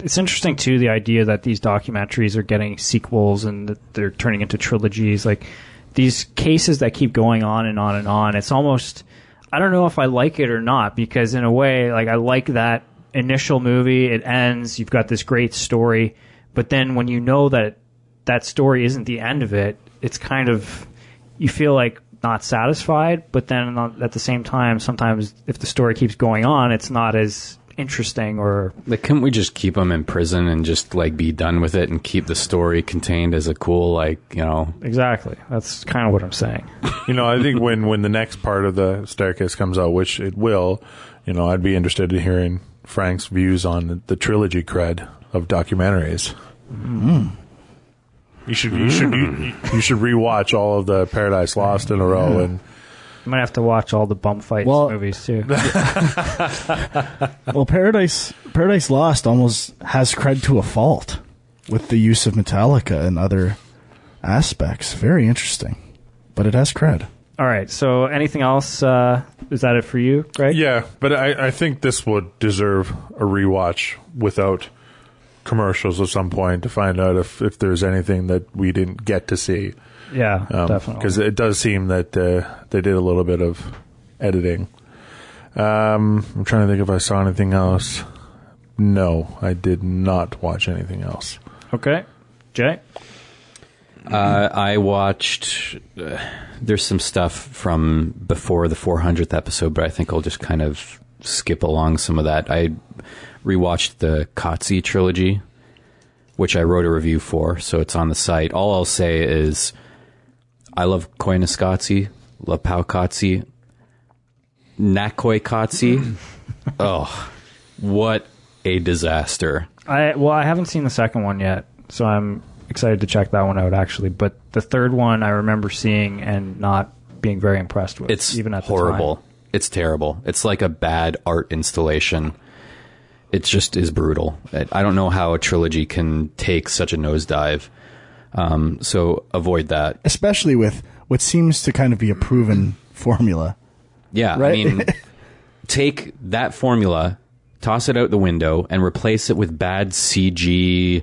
it's interesting too the idea that these documentaries are getting sequels and that they're turning into trilogies. Like these cases that keep going on and on and on. It's almost I don't know if I like it or not because in a way, like I like that initial movie. It ends. You've got this great story, but then when you know that that story isn't the end of it, it's kind of you feel like not satisfied. But then at the same time, sometimes if the story keeps going on, it's not as interesting or Like, couldn't we just keep them in prison and just like be done with it and keep the story contained as a cool, like you know? exactly. That's kind of what I'm saying. You know, I think when, when the next part of the staircase comes out, which it will, you know, I'd be interested in hearing Frank's views on the, the trilogy cred of documentaries. Mm. You should you should you, you should rewatch all of the Paradise Lost in a row and I might have to watch all the bum fights Well- movies too. Well, Paradise Paradise Lost almost has cred to a fault with the use of Metallica and other aspects. Very interesting, but it has cred. All right. So, anything else? Uh, is that it for you, Greg? Yeah, but I, I think this would deserve a rewatch without commercials at some point to find out if, if there's anything that we didn't get to see. Yeah, definitely. Because it does seem that uh, they did a little bit of editing. Um, I'm trying to think if I saw anything else. No, I did not watch anything else. Okay, Jay. Uh, I watched. Uh, there's some stuff from before the 400th episode, but I think I'll just kind of skip along some of that. I rewatched the Qatsi trilogy, which I wrote a review for, so it's on the site. All I'll say is, I love Koyaanisqatsi, love Powaqqatsi, Nakoi Kotze. oh, what a disaster! I well, I haven't seen the second one yet, so I'm excited to check that one out. Actually, but the third one I remember seeing and not being very impressed with. It's even at horrible. The time. It's terrible. It's like a bad art installation. It just is brutal. I I don't know how a trilogy can take such a nosedive. Um, so avoid that. especially with what seems to kind of be a proven formula. Yeah, I Right? mean, take that formula, toss it out the window, and replace it with bad CG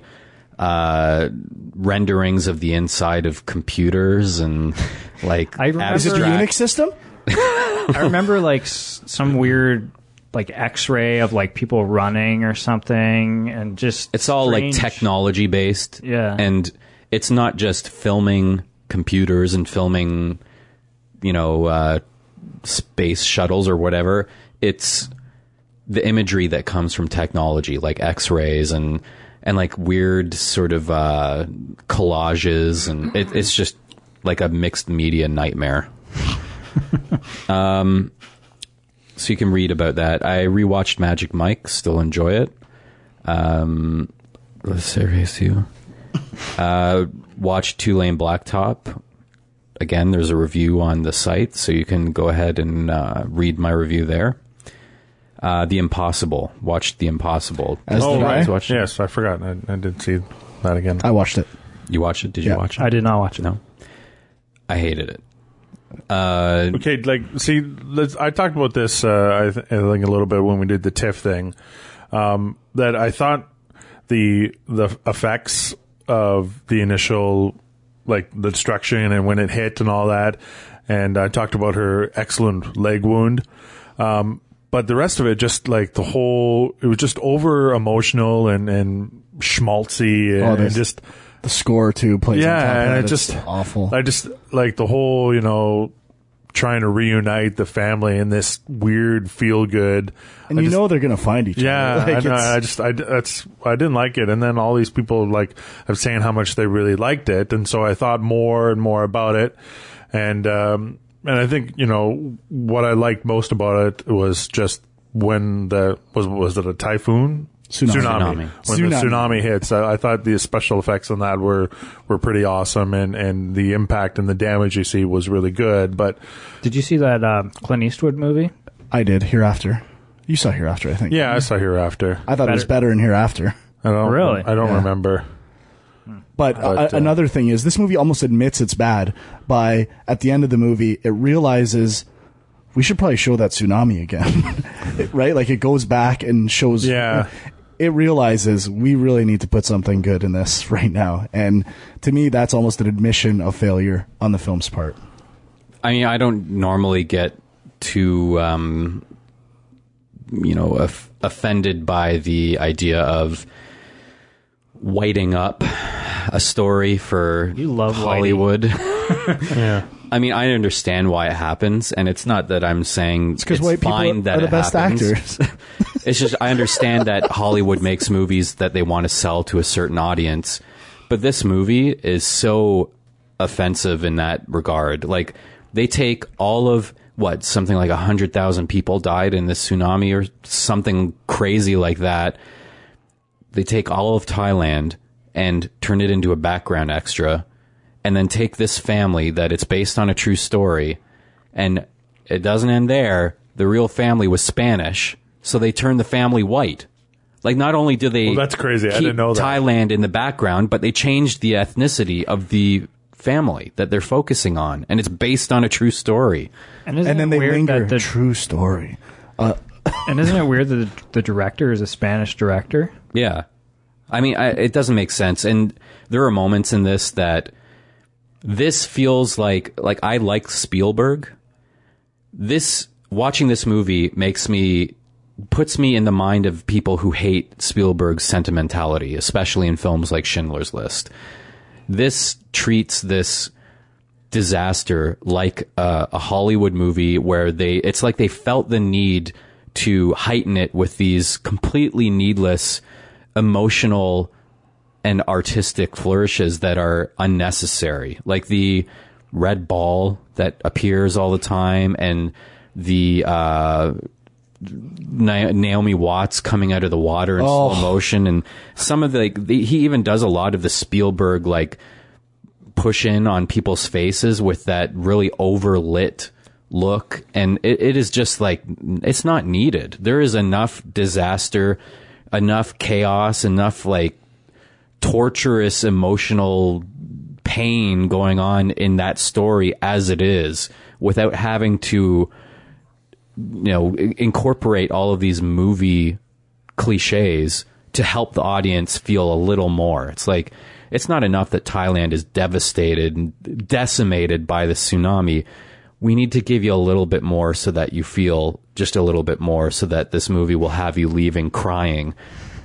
uh, renderings of the inside of computers and like I remember- Is it the abstract- Unix system? I remember like s- some weird like X-ray of like people running or something, and just It's all like technology based. Yeah. And it's not just filming computers and filming, you know, uh, space shuttles or whatever. It's the imagery that comes from technology, like X rays and, and like weird sort of, uh, collages. And it, it's just like a mixed media nightmare. um, so you can read about that. I rewatched Magic Mike, still enjoy it. Um, let's you. Uh, watch Two Lane Blacktop. Again, there's a review on the site, so you can go ahead and uh, read my review there. Uh, the Impossible. Watched The Impossible. As oh, right. I. watched it? Yes, I forgot. I, I did see that again. I watched it. You watched it? Did Yeah. you watch it? I did not watch it. No. I hated it. Uh, Okay, like, see, let's, I talked about this, uh, I, th- I think a little bit when we did the TIFF thing, um, that I thought the, the effects of the initial, like, the destruction and when it hit and all that, and I talked about her excellent leg wound, um, but the rest of it, just like the whole, it was just over emotional and, and schmaltzy and, Oh, and just, The score too plays. yeah, and that. I It's just awful. I just like the whole you know trying to reunite the family in this weird feel good. And you know they're gonna find each Yeah, other. I, Like, know, I just I that's I didn't like it, and then all these people like have saying how much they really liked it, and so I thought more and more about it, and um and I think you know what I liked most about it was just when the was was it a typhoon Tsunami. Tsunami. when the Tsunami. tsunami hits I, I thought the special effects on that were were pretty awesome and and the impact and the damage you see was really good but Did you see that um, Clint Eastwood movie? I did hereafter. You saw hereafter, I think. yeah I saw hereafter I thought it was Better- better in hereafter. I don't Really? I don't Yeah. remember But, But, uh, uh, another thing is this movie almost admits it's bad by at the end of the movie it realizes we should probably show that tsunami again. It- right? Like it goes back and shows Yeah. It realizes we really need to put something good in this right now. And to me that's almost an admission of failure on the film's part. I mean, I don't normally get too, um, you know, off- offended by the idea of whiting up a story for You love Hollywood. yeah I mean, I understand why it happens, and it's not that I'm saying it's, 'cause white people fine are that the best happens. actors. it's just I understand that Hollywood makes movies that they want to sell to a certain audience, but this movie is so offensive in that regard. Like they take all of what something like a hundred thousand people died in this tsunami or something crazy like that. They take all of Thailand and turn it into a background extra, and then take this family that it's based on a true story, and it doesn't end there. The real family was Spanish, so they turned the family white. Like not only do they Well, that's crazy. I keep didn't know that. Thailand in the background, but they changed the ethnicity of the family that they're focusing on, and it's based on a true story. And, isn't and then it they weird linger that the, true story. Uh, and isn't it weird that the, the director is a Spanish director? Yeah. I mean, I, it doesn't make sense. And there are moments in this that this feels like, like I like Spielberg. This, watching this movie makes me, puts me in the mind of people who hate Spielberg's sentimentality, especially in films like Schindler's List. This treats this disaster like a, a Hollywood movie where they it's like they felt the need to heighten it with these completely needless emotional and artistic flourishes that are unnecessary. Like the red ball that appears all the time and the uh Naomi Watts coming out of the water in Oh. slow motion and some of the, like, the he even does a lot of the Spielberg like push in on people's faces with that really overlit look. And it, it is just like it's not needed. There is enough disaster enough chaos enough like torturous emotional pain going on in that story as it is without having to you know incorporate all of these movie cliches to help the audience feel a little more. It's like it's not enough that Thailand is devastated and decimated by the tsunami. We need to give you a little bit more so that you feel just a little bit more so that this movie will have you leaving crying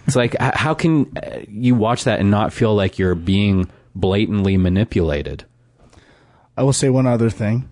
it's like how can uh, you watch that and not feel like you're being blatantly manipulated I will say one other thing.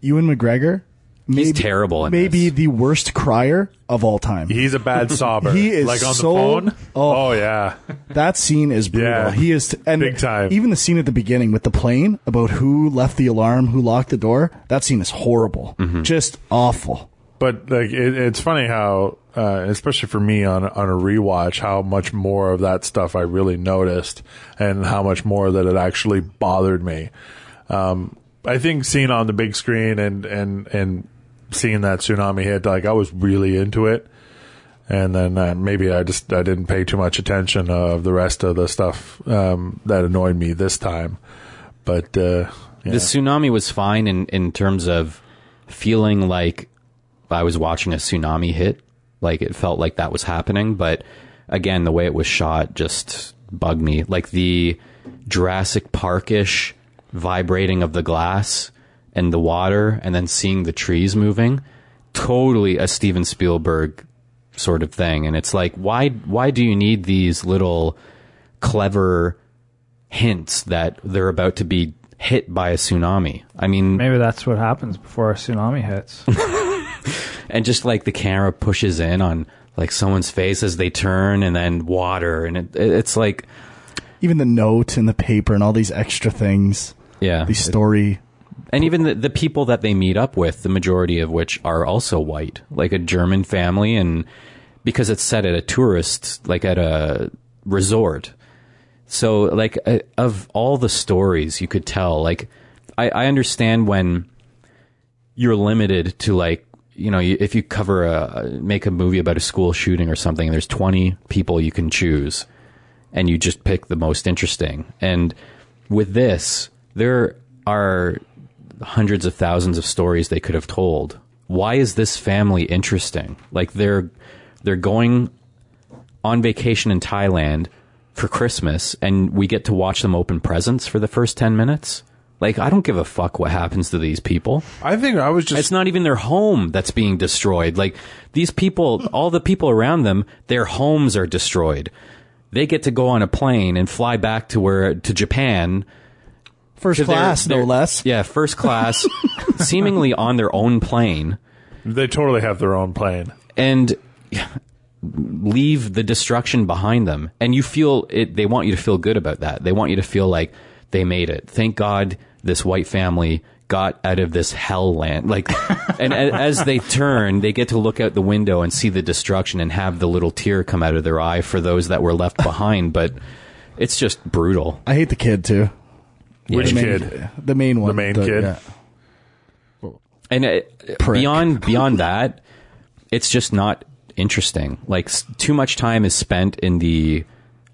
Ewan McGregor, He's terrible maybe this. the worst crier of all time. He's a bad sobber. He is like on so- the phone. oh. Oh, yeah, That scene is brutal. Yeah. He is, and Big time. Even the scene at the beginning with the plane about who left the alarm, who locked the door. That scene is horrible, Mm-hmm. just awful. but like it, it's funny how, uh, especially for me on on a rewatch, how much more of that stuff I really noticed, and how much more that it actually bothered me. Um, I think seeing on the big screen and and and seeing that tsunami hit, like I was really into it. And then uh, maybe I just I didn't pay too much attention of the rest of the stuff um, that annoyed me this time. But uh, yeah. The tsunami was fine in, in terms of feeling like I was watching a tsunami hit. Like it felt like that was happening. But again, the way it was shot just bugged me. Like the Jurassic Parkish vibrating of the glass and the water and then seeing the trees moving. Totally a Steven Spielberg sort of thing. And it's like, why, why do you need these little clever hints that they're about to be hit by a tsunami. I mean, Maybe that's what happens before a tsunami hits. and just like the camera pushes in on like someone's face as they turn, and then water, and it, it's like Even the note and the paper and all these extra things. yeah, The story. and even the, the people that they meet up with, the majority of which are also white, like a German family, and because it's set at a tourist, like at a resort. So, like, uh, of all the stories you could tell, like, I, I understand when you're limited to like, you know, if you cover a make a movie about a school shooting or something, there's 20 people you can choose, and you just pick the most interesting. And with this, there are hundreds of thousands of stories they could have told. Why is this family interesting? Like they're they're going on vacation in Thailand for Christmas and we get to watch them open presents for the first 10 minutes. Like I don't give a fuck what happens to these people. I think I was just It's not even their home that's being destroyed. Like these people, all the people around them, their homes are destroyed. They get to go on a plane and fly back to where to Japan First to their- class, their- no less. Yeah, first class, seemingly on their own plane, they totally have their own plane. and leave the destruction behind them. And you feel it. They want you to feel good about that. They want you to feel like they made it. Thank God this white family got out of this hell land. Like, and as they turn, they get to look out the window and see the destruction and have the little tear come out of their eye for those that were left behind. But it's just brutal. I hate the kid too. Which the main, kid? The main one. The main kid? yeah. and uh, beyond beyond that it's just not interesting like s- too much time is spent in the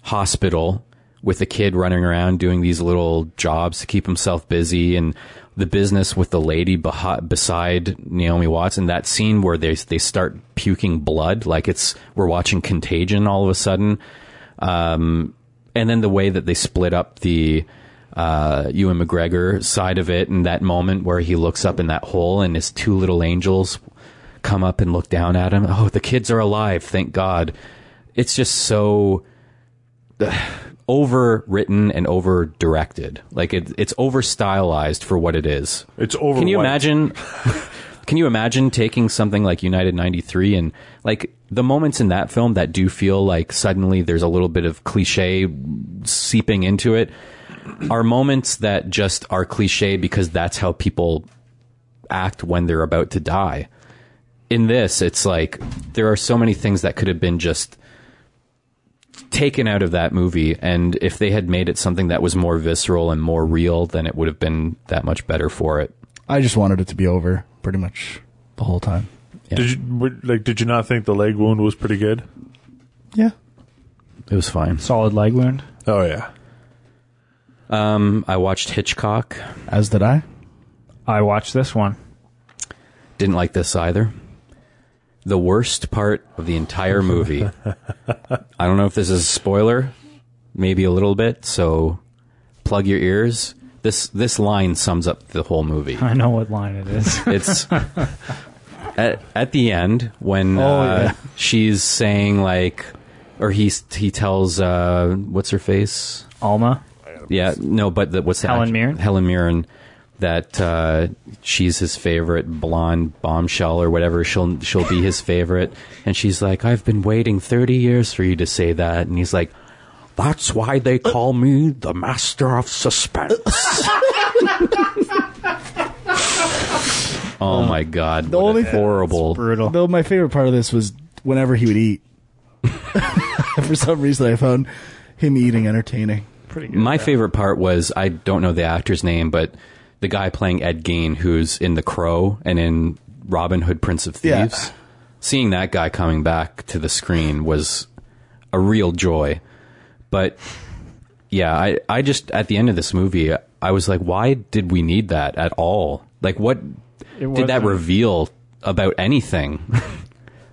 hospital with the kid running around doing these little jobs to keep himself busy and the business with the lady behi- beside Naomi Watts and that scene where they they start puking blood like it's we're watching Contagion all of a sudden um, and then the way that they split up the uh, Ewan McGregor side of it, and that moment where he looks up in that hole and his two little angels come up and look down at him. Oh, the kids are alive, thank God. It's just so overwritten and over directed. Like it, it's over stylized for what it is. It's over. Can you imagine? Can you imagine taking something like United 93 and like the moments in that film that do feel like suddenly there's a little bit of cliche seeping into it are moments that just are cliche because that's how people act when they're about to die. In this, it's like there are so many things that could have been just taken out of that movie and if they had made it something that was more visceral and more real then it would have been that much better for it. I just wanted it to be over pretty much the whole time. Yeah. Did you like? Did you not think the leg wound was pretty good? Yeah. It was fine. Solid leg wound. Oh yeah. Um, I watched Hitchcock. As did I. I watched this one. Didn't like this either. The worst part of the entire movie. I don't know if this is a spoiler, maybe a little bit. So, plug your ears. This this line sums up the whole movie. I know what line it is. It's at at the end when Oh, uh, yeah. she's saying like, or he he tells uh, what's her face Alma. Yeah, no, but the, what's Helen act- Mirren? Helen Mirren. That uh, she's his favorite blonde bombshell or whatever. She'll she'll be his favorite, and she's like, "I've been waiting thirty years for you to say that," and he's like, "That's why they call me the master of suspense." oh my god! The what a only- horrible. Brutal. Though my favorite part of this was whenever he would eat. For some reason, I found him eating entertaining. Pretty good. My favorite part was I don't know the actor's name, but the guy playing Ed Gein, who's in The Crow and in Robin Hood, Prince of Yeah. Thieves. Seeing that guy coming back to the screen was a real joy. But yeah, I, I just at the end of this movie, I was like, why did we need that at all? Like, what did that reveal about anything?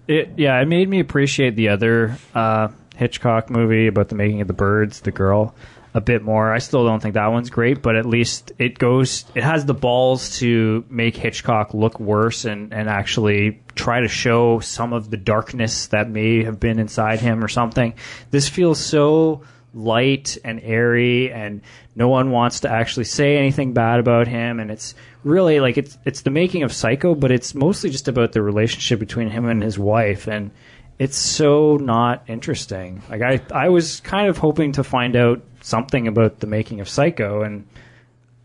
It yeah, it made me appreciate the other uh, Hitchcock movie about the making of the birds, the girl, a bit more. I still don't think that one's great, but at least it goes. It has the balls to make Hitchcock look worse and and actually try to show some of the darkness that may have been inside him or something. This feels so light and airy and no one wants to actually say anything bad about him and it's really like it's it's the making of Psycho but it's mostly just about the relationship between him and his wife and it's so not interesting. Like I I was kind of hoping to find out something about the making of Psycho and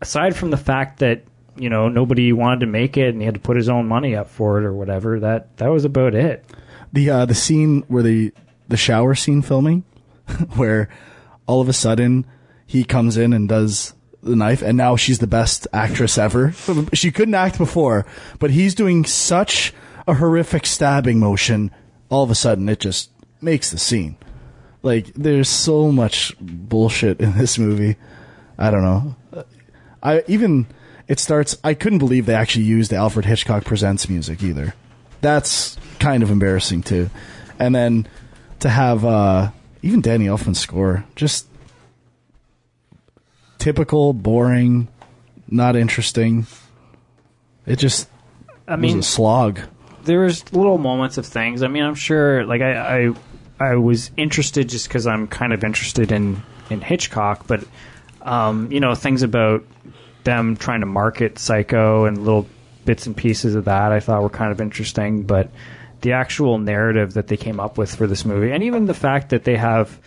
aside from the fact that you know nobody wanted to make it and he had to put his own money up for it or whatever that that was about it. The uh, the scene where the the shower scene filming, where all of a sudden he comes in and does the knife, and now she's the best actress ever. She couldn't act before, but he's doing such a horrific stabbing motion. All of a sudden, it just makes the scene. Like there's so much bullshit in this movie. I don't know. I even it starts. I couldn't believe they actually used the Alfred Hitchcock Presents music either. That's kind of embarrassing too. And then to have uh, even Danny Elfman's score just typical, boring, not interesting. It just I mean, was a slog. there was little moments of things. I mean, I'm sure. Like I, I, I was interested just because I'm kind of interested in in Hitchcock, but um, you know, things about them trying to market Psycho and little bits and pieces of that I thought were kind of interesting, but the actual narrative that they came up with for this movie, and even the fact that they have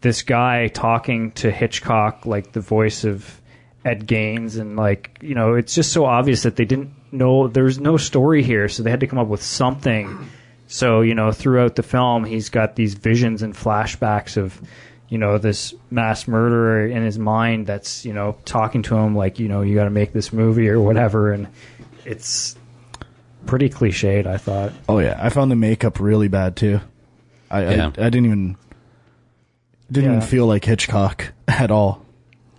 this guy talking to Hitchcock like the voice of Ed Gein, and like you know, it's just so obvious that they didn't know there's no story here, so they had to come up with something. So you know, throughout the film, he's got these visions and flashbacks of you know this mass murderer in his mind that's you know talking to him like you know you got to make this movie or whatever, and it's pretty cliched. I thought. Oh yeah, I found the makeup really bad too. I Yeah. I, I didn't even didn't Yeah. even feel like Hitchcock at all.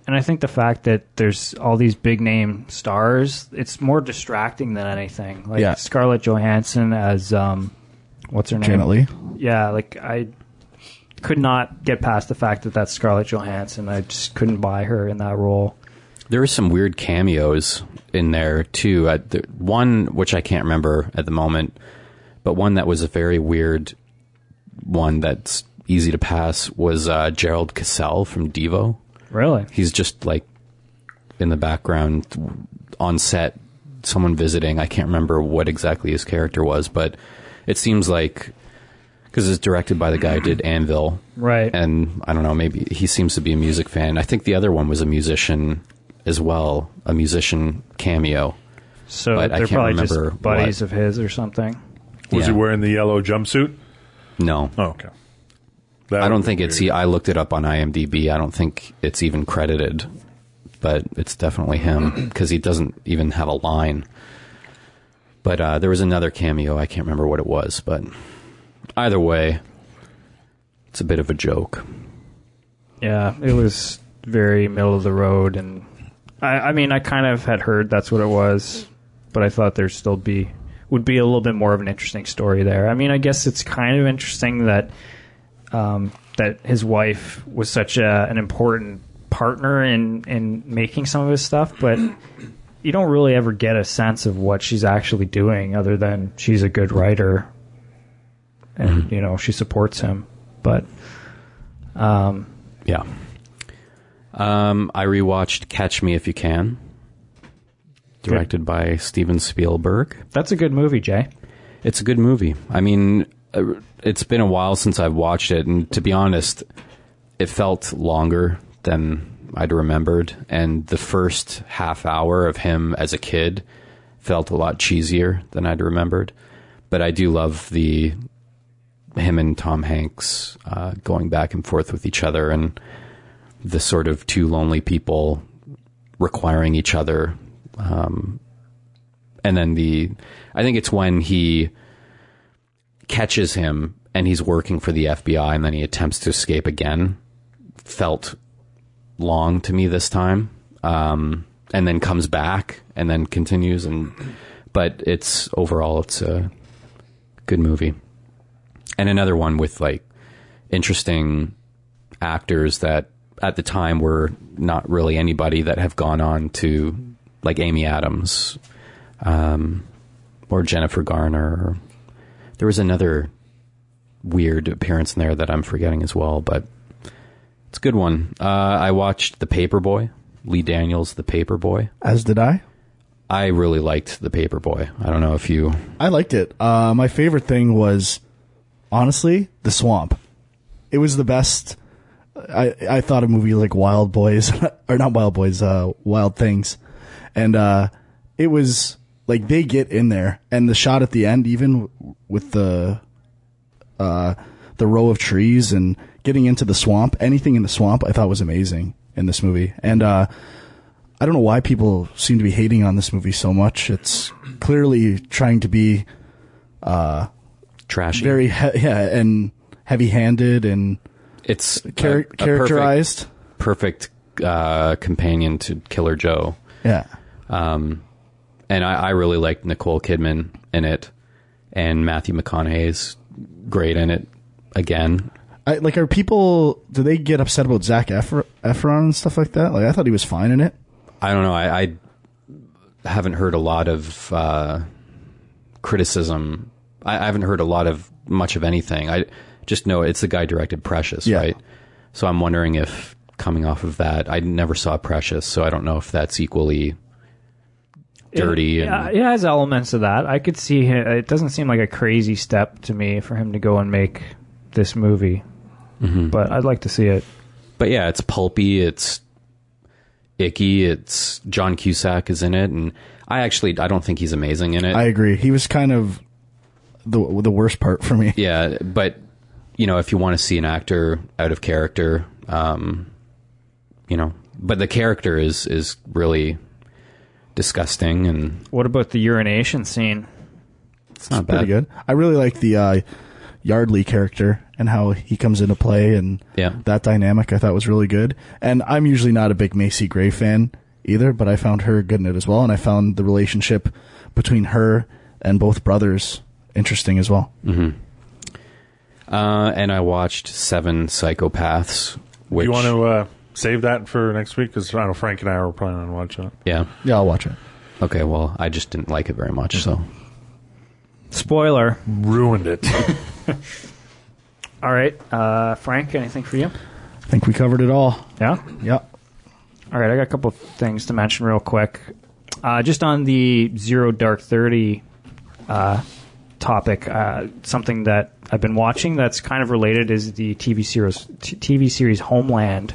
And I think the fact that there's all these big name stars, it's more distracting than anything. Like Yeah. Scarlett Johansson as um what's her name? Janet Leigh. Yeah, like I could not get past the fact that that's Scarlett Johansson. I just couldn't buy her in that role. There were some weird cameos in there too. Uh, the, one which I can't remember at the moment, but one that was a very weird one that's easy to pass was uh, Gerald Casale from Devo. Really? He's just like in the background on set, someone visiting. I can't remember what exactly his character was, but it seems like because it's directed by the guy who did Anvil, Right. and I don't know, maybe he seems to be a music fan. I think the other one was a musician as well, a musician cameo. So But I they're can't probably remember just buddies what. of his or something. Was Yeah. he wearing the yellow jumpsuit? No, Oh, okay. That I don't think be it's. weird. I looked it up on IMDb. I don't think it's even credited, but it's definitely him because he doesn't even have a line. But uh, there was another cameo. I can't remember what it was, but either way, it's a bit of a joke. Yeah, it was very middle of the road, and I, I mean, I kind of had heard that's what it was, but I thought there'd still be would be a little bit more of an interesting story there. I mean, I guess it's kind of interesting that um, that his wife was such a, an important partner in in making some of his stuff, but you don't really ever get a sense of what she's actually doing, other than she's a good writer, and you know she supports him, but. Um, Yeah. Um, I rewatched Catch Me If You Can, directed by Steven Spielberg. That's a good movie, Jay. It's a good movie. I mean, uh, it's been a while since I've watched it, and to be honest, it felt longer than I'd remembered. And the first half hour of him as a kid felt a lot cheesier than I'd remembered. But I do love the him and Tom Hanks uh, going back and forth with each other, and the sort of two lonely people requiring each other um, and then the I think it's when he catches him and he's working for the FBI and then he attempts to escape again felt long to me this time um, and then comes back and then continues and but it's overall it's a good movie and another one with like interesting actors that at the time were not really anybody that have gone on to like Amy Adams um, or Jennifer Garner. There was another weird appearance in there that I'm forgetting as well, but It's a good one. Uh, I watched The Paperboy, Lee Daniels, The Paperboy. As did I. I really liked The Paperboy. I don't know if you. I liked it. Uh, my favorite thing was, honestly, the swamp. It was the best. I I thought a movie like Wild Boys or not Wild Boys, uh, Wild Things, and uh, it was like they get in there, and the shot at the end, even with the uh, the row of trees and getting into the swamp, anything in the swamp, I thought was amazing in this movie, and uh, I don't know why people seem to be hating on this movie so much. It's clearly trying to be uh, Trashy. very he- yeah, and heavy-handed and It's char- a- a characterized. perfect, perfect uh, companion to Killer Joe. Yeah, Um, and I, I really liked Nicole Kidman in it, and Matthew McConaughey's great in it again. I, like are people? Do they get upset about Zac Efron, Efron and stuff like that? Like I thought he was fine in it. I don't know. I, I haven't heard a lot of uh, criticism. I, I haven't heard a lot of much of anything. I just know it's the guy directed Precious, Yeah. right? So I'm wondering if coming off of that, I never saw Precious, so I don't know if that's equally dirty. It, and, yeah, it has elements of that. I could see him, it doesn't seem like a crazy step to me for him to go and make this movie, Mm-hmm. but I'd like to see it. But yeah, it's pulpy. It's icky. It's John Cusack is in it, and I actually I don't think he's amazing in it. I agree. He was kind of the the worst part for me. yeah, but you know, if you want to see an actor out of character, um, you know, but the character is is really disgusting, and What about the urination scene? it's not Pretty bad. good. I really like the uh, Yardley character and how he comes into play and Yeah. that dynamic. I thought was really good. And I'm usually not a big Macy Gray fan either, but I found her good in it as well. And I found the relationship between her and both brothers interesting as well. Uh, and I watched Seven Psychopaths. Which you want to uh, save that for next week? Because I know Frank and I were planning on watching it. Yeah. Yeah, I'll watch it. Okay. Well, I just didn't like it very much. So Spoiler. Ruined it. All right, uh, Frank, anything for you? I think we covered it all. Yeah? Yeah. All right, I got a couple of things to mention real quick. Uh, just on the Zero Dark Thirty uh, topic, uh, something that I've been watching that's kind of related is the TV series t- TV series Homeland,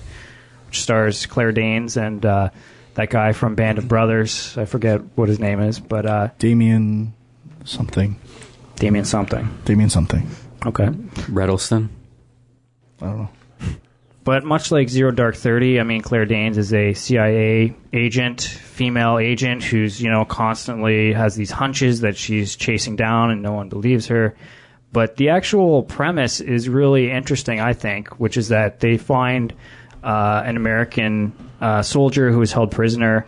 which stars Claire Danes and uh, that guy from Band of Brothers. I forget what his name is, but uh, Damien something. Damien something. Damien something. Okay. Redleston. I don't know. But much like Zero Dark Thirty, I mean, Claire Danes is a CIA agent, female agent who's you know constantly has these hunches that she's chasing down, and no one believes her. But the actual premise is really interesting, I think, which is that they find uh, an American uh, soldier who was held prisoner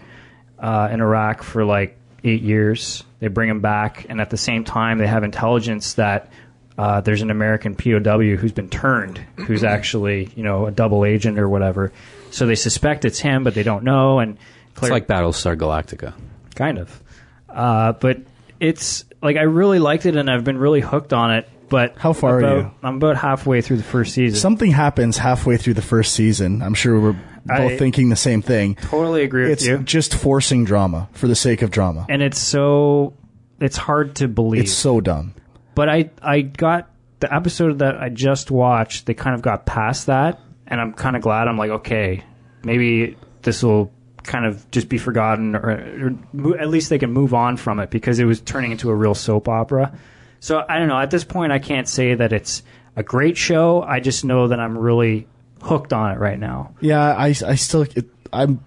uh, in Iraq for like eight years. They bring him back, and at the same time, they have intelligence that uh, there's an American POW who's been turned, who's actually you know a double agent or whatever. So they suspect it's him, but they don't know. And It's like Battlestar Galactica. kind of. Uh, but it's like I really liked it, and I've been really hooked on it. But How far are you? I'm about halfway through the first season. Something happens halfway through the first season. I'm sure we're both I- thinking the same thing. totally agree with It's you. just forcing drama for the sake of drama. and it's so it's hard to believe. It's so dumb. but I I got the episode that I just watched. They kind of got past that, and I'm kind of glad. I'm like, okay, maybe this will kind of just be forgotten, or, or at least they can move on from it because it was turning into a real soap opera. So I don't know. At this point, I can't say that it's a great show. I just know that I'm really hooked on it right now. Yeah, I, I still, it, I'm,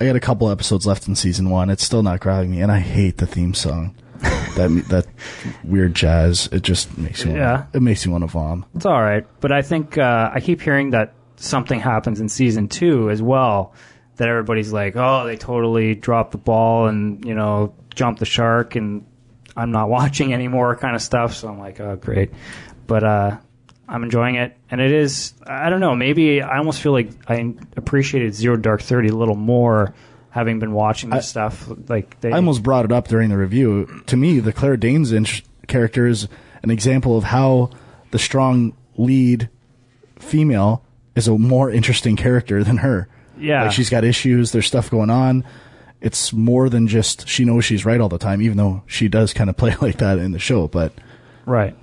I got a couple episodes left in season one. It's still not grabbing me, and I hate the theme song. that that weird jazz. It just makes me, Yeah. wanna, it makes me want to vom. It's all right, but I think uh, I keep hearing that something happens in season two as well. That everybody's like, oh, they totally dropped the ball and you know jumped the shark, and I'm not watching anymore, kind of stuff. So I'm like, oh, great, but uh, I'm enjoying it, and it is. I don't know. Maybe I almost feel like I appreciated Zero Dark Thirty a little more having been watching this stuff. Like they, I almost brought it up during the review. To me, the Claire Danes character is an example of how the strong lead female is a more interesting character than her. Yeah. Like she's got issues, there's stuff going on. It's more than just she knows she's right all the time, even though she does kind of play like that in the show. But Right.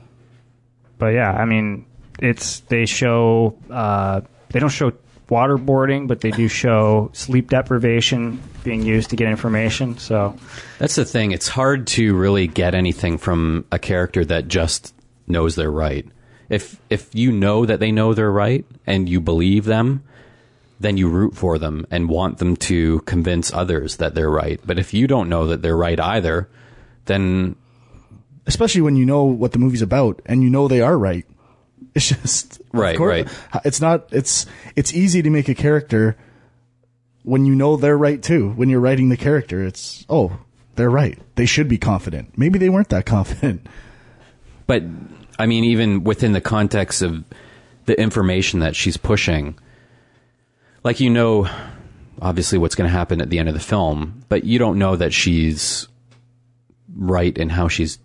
But yeah, I mean, it's they show uh, they don't show waterboarding, but they do show sleep deprivation being used to get information. So That's the thing. It's hard to really get anything from a character that just knows they're right. If if you know that they know they're right and you believe them, then you root for them and want them to convince others that they're right. But if you don't know that they're right either, then especially when you know what the movie's about and you know they are right. It's just Right, course- right. It's not. It's it's easy to make a character when you know they're right too. When you're writing the character, it's oh they're right. They should be confident. Maybe they weren't that confident. But I mean, even within the context of the information that she's pushing, like you know, obviously what's going to happen at the end of the film, but you don't know that she's right in how she's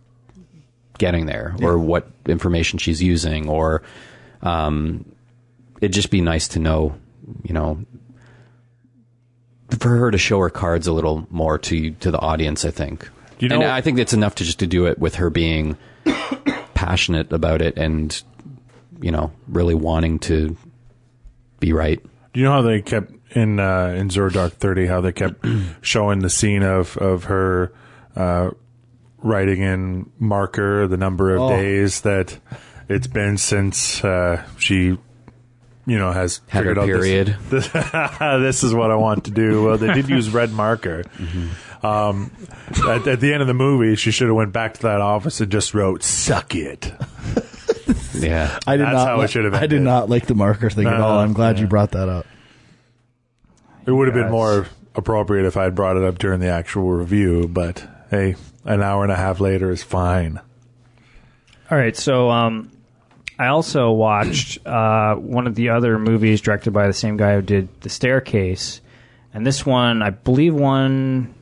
getting there or what information she's using, or um, it'd just be nice to know, you know. For her to show her cards a little more to to the audience, I think. You and I think it's enough to just to do it with her being passionate about it and you know really wanting to be right. Do you know how they kept in uh, in Zero Dark Thirty? How they kept showing the scene of of her uh, writing in marker the number of Oh. days that it's been since uh, she, you know, has Had her figured out this- period. This, this is what I want to do. Well, they did use red marker. Um, at, at the end of the movie, she should have went back to that office and just wrote "suck it." Yeah. I did That's not. how it should have I did not like the marker thing at all. I'm glad you brought that up. It would have Yeah, been more appropriate if I had brought it up during the actual review, but hey, an hour and a half later is fine. All right, so um, I also watched uh, one of the other movies directed by the same guy who did The Staircase, and this one I believe won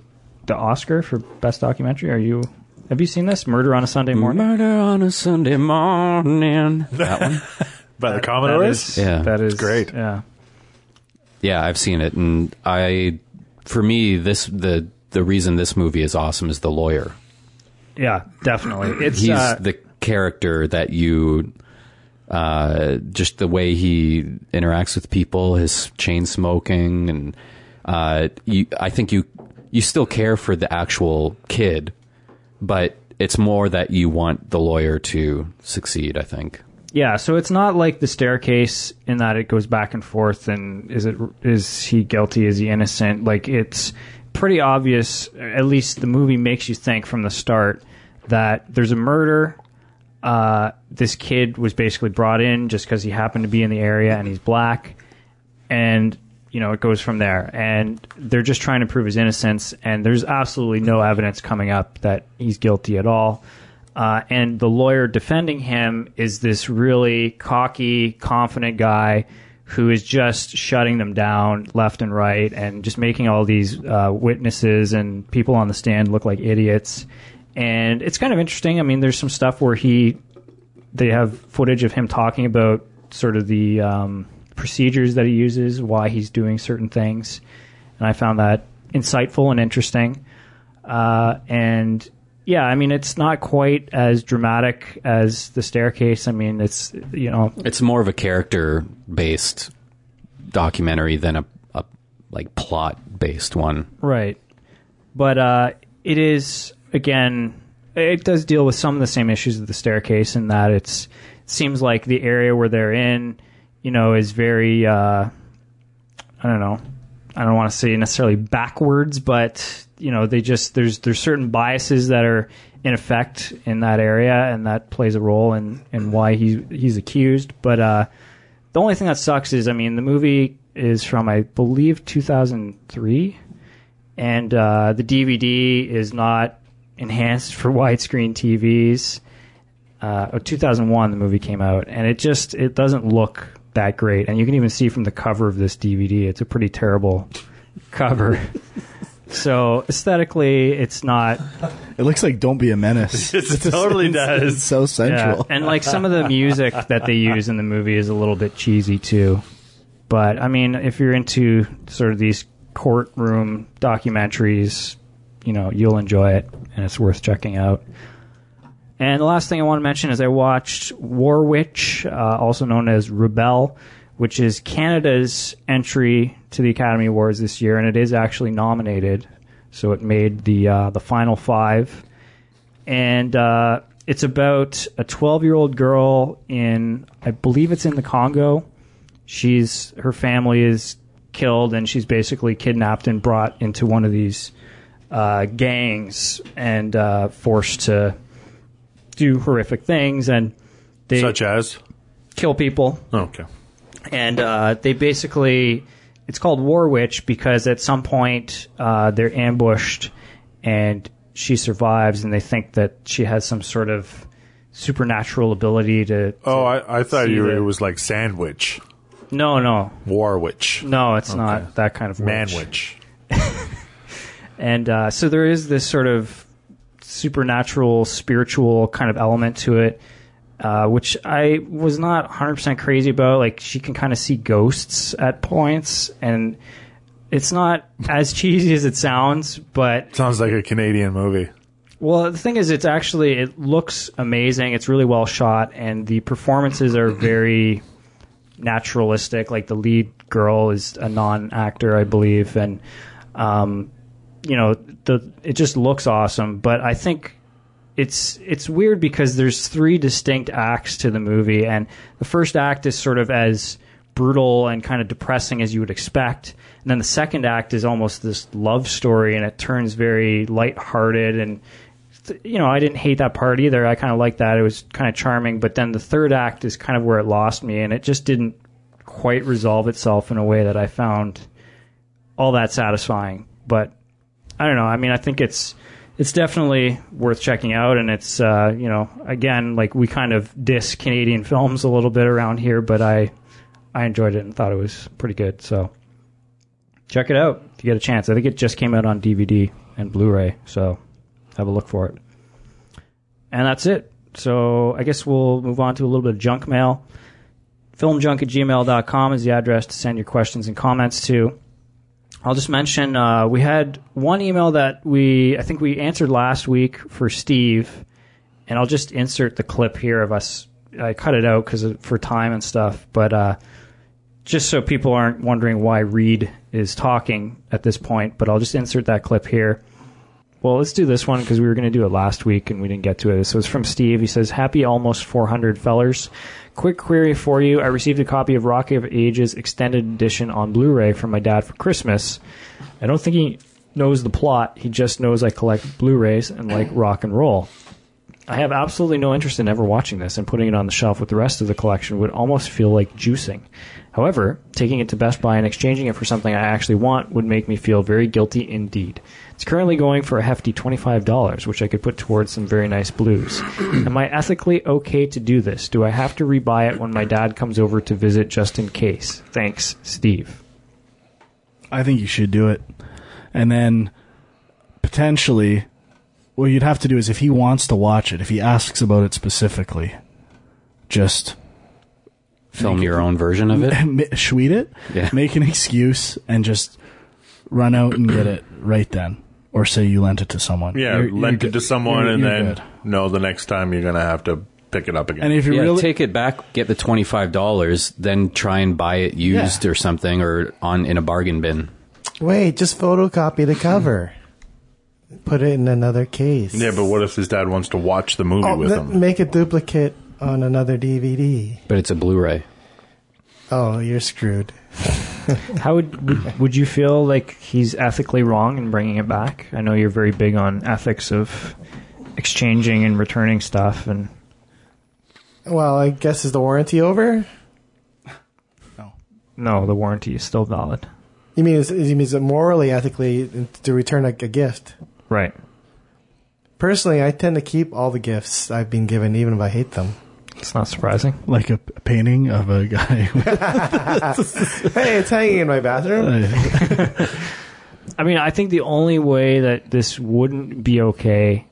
the Oscar for best documentary. Are you? Have you seen this? Murder on a Sunday Morning. Murder on a Sunday morning. That one. By the That Commodores? is, Yeah. that is great. Yeah, Yeah, I've seen it, and I, for me, this the the reason this movie is awesome is the lawyer. yeah, definitely. It's He's uh, the character that you, uh, just the way he interacts with people, his chain smoking, and uh, you, I think you you still care for the actual kid, but it's more that you want the lawyer to succeed. I think. Yeah, so it's not like the staircase in that it goes back and forth and is it is he guilty is he innocent like it's pretty obvious at least the movie makes you think from the start that there's a murder. Uh, this kid was basically brought in just because he happened to be in the area and he's black. And you know it goes from there. And they're just trying to prove his innocence and there's absolutely no evidence coming up that he's guilty at all. Uh, and the lawyer defending him is this really cocky confident guy who is just shutting them down left and right and just making all these uh, witnesses and people on the stand look like idiots. And it's kind of interesting. I mean there's some stuff where he they have footage of him talking about sort of the um, procedures that he uses, why he's doing certain things, and I found that insightful and interesting. Uh, and yeah, I mean, it's not quite as dramatic as the staircase. I mean, it's you know, It's more of a character based documentary than a, a like plot based one. Right. But uh, it is again, it does deal with some of the same issues of the staircase in that it's it seems like the area where they're in, you know, is very uh, I don't know. I don't want to say necessarily backwards, but you know, they just there's there's certain biases that are in effect in that area, and that plays a role in in why he he's accused. But uh, the only thing that sucks is, I mean, the movie is from I believe 2003, and uh, the DVD is not enhanced for widescreen TVs. Uh, oh, 2001, the movie came out, and it just it doesn't look that great. And you can even see from the cover of this DVD, it's a pretty terrible cover. So aesthetically, it's not. It looks like "Don't Be a Menace." It totally does. It's so Yeah. central. And like some of the music that they use in the movie is a little bit cheesy too. But I mean, if you're into sort of these courtroom documentaries, you know, you'll enjoy it, and it's worth checking out. And the last thing I want to mention is I watched War Witch, uh, also known as Rebel, which is Canada's entry to the Academy Awards this year, and it is actually nominated. So it made the uh, the final five, and uh, it's about a 12 year old girl in, I believe it's in the Congo. She's her family is killed, and she's basically kidnapped and brought into one of these uh, gangs and uh, forced to do horrific things, and they Such as? kill people Okay. And uh, they basically it's called War Witch because at some point uh, they're ambushed and she survives and they think that she has some sort of supernatural ability to Oh, I, I thought you were, the- it was like Sandwich, no no War witch. no it's not that kind of witch. Manwich. and uh, so there is this sort of supernatural spiritual kind of element to it uh, which I was not 100% crazy about. Like, she can kind of see ghosts at points, and it's not as cheesy as it sounds, but Sounds like a Canadian movie. well, the thing is, it's actually it looks amazing. It's really well shot, and the performances are very naturalistic. Like the lead girl is a non-actor, I believe, and um, you know, the it just looks awesome. But I think it's it's weird because there's three distinct acts to the movie, and the first act is sort of as brutal and kind of depressing as you would expect, and then the second act is almost this love story, and it turns very lighthearted and. You know, I didn't hate that part either. I kind of liked that. It was kind of charming. But then the third act is kind of where it lost me, and it just didn't quite resolve itself in a way that I found all that satisfying. But I don't know. I mean, I think it's it's definitely worth checking out, and it's uh, you know again like we kind of diss Canadian films a little bit around here, but I I enjoyed it and thought it was pretty good. So check it out if you get a chance. I think it just came out on DVD and Blu-ray, so have a look for it. And that's it. So I guess we'll move on to a little bit of junk mail. Filmjunk at gmail.com is the address to send your questions and comments to. I'll just mention uh, we had one email that we I think we answered last week for Steve, and I'll just insert the clip here of us. I cut it out because for time and stuff, but uh, just so people aren't wondering why Reed is talking at this point. But I'll just insert that clip here. Well, let's do this one because we were going to do it last week and we didn't get to it. So it's from Steve. He says, "Happy almost 400 fellers. Quick query for you. I received a copy of Rocky of Ages extended edition on Blu-ray from my dad for Christmas. I don't think he knows the plot. He just knows I collect Blu-rays and like rock and roll. I have absolutely no interest in ever watching this, and putting it on the shelf with the rest of the collection would almost feel like juicing. However, taking it to Best Buy and exchanging it for something I actually want would make me feel very guilty indeed. It's currently going for a hefty $25, which I could put towards some very nice blues. Am I ethically okay to do this? Do I have to rebuy it when my dad comes over to visit just in case? Thanks, Steve. I think you should do it. And then potentially, what you'd have to do is if he wants to watch it, if he asks about it specifically, just Film your own version of it. tweet it, Yeah. make an excuse, and just run out and get it right then. Or say you lent it to someone. Yeah, You're- you're lent it to someone, You're- and you're then good. no, the next time you're gonna have to pick it up again. And if you yeah, really take it back, get the twenty five dollars, then try and buy it used or something, or on in a bargain bin. Wait, just photocopy the cover. Put it in another case. yeah, but what if his dad wants to watch the movie Oh, with th- him? make a duplicate on another DVD. But it's a Blu-ray. Oh, you're screwed. How would, would would you feel like he's ethically wrong in bringing it back? I know you're very big on ethics of exchanging and returning stuff, and Well, I guess is the warranty over? No. No, the warranty is still valid. You mean is, you mean is it morally, ethically to return a, a gift? Right. Personally, I tend to keep all the gifts I've been given, even if I hate them. It's not surprising. like a p- painting of a guy. hey, it's hanging in my bathroom. I mean, I think the only way that this wouldn't be okay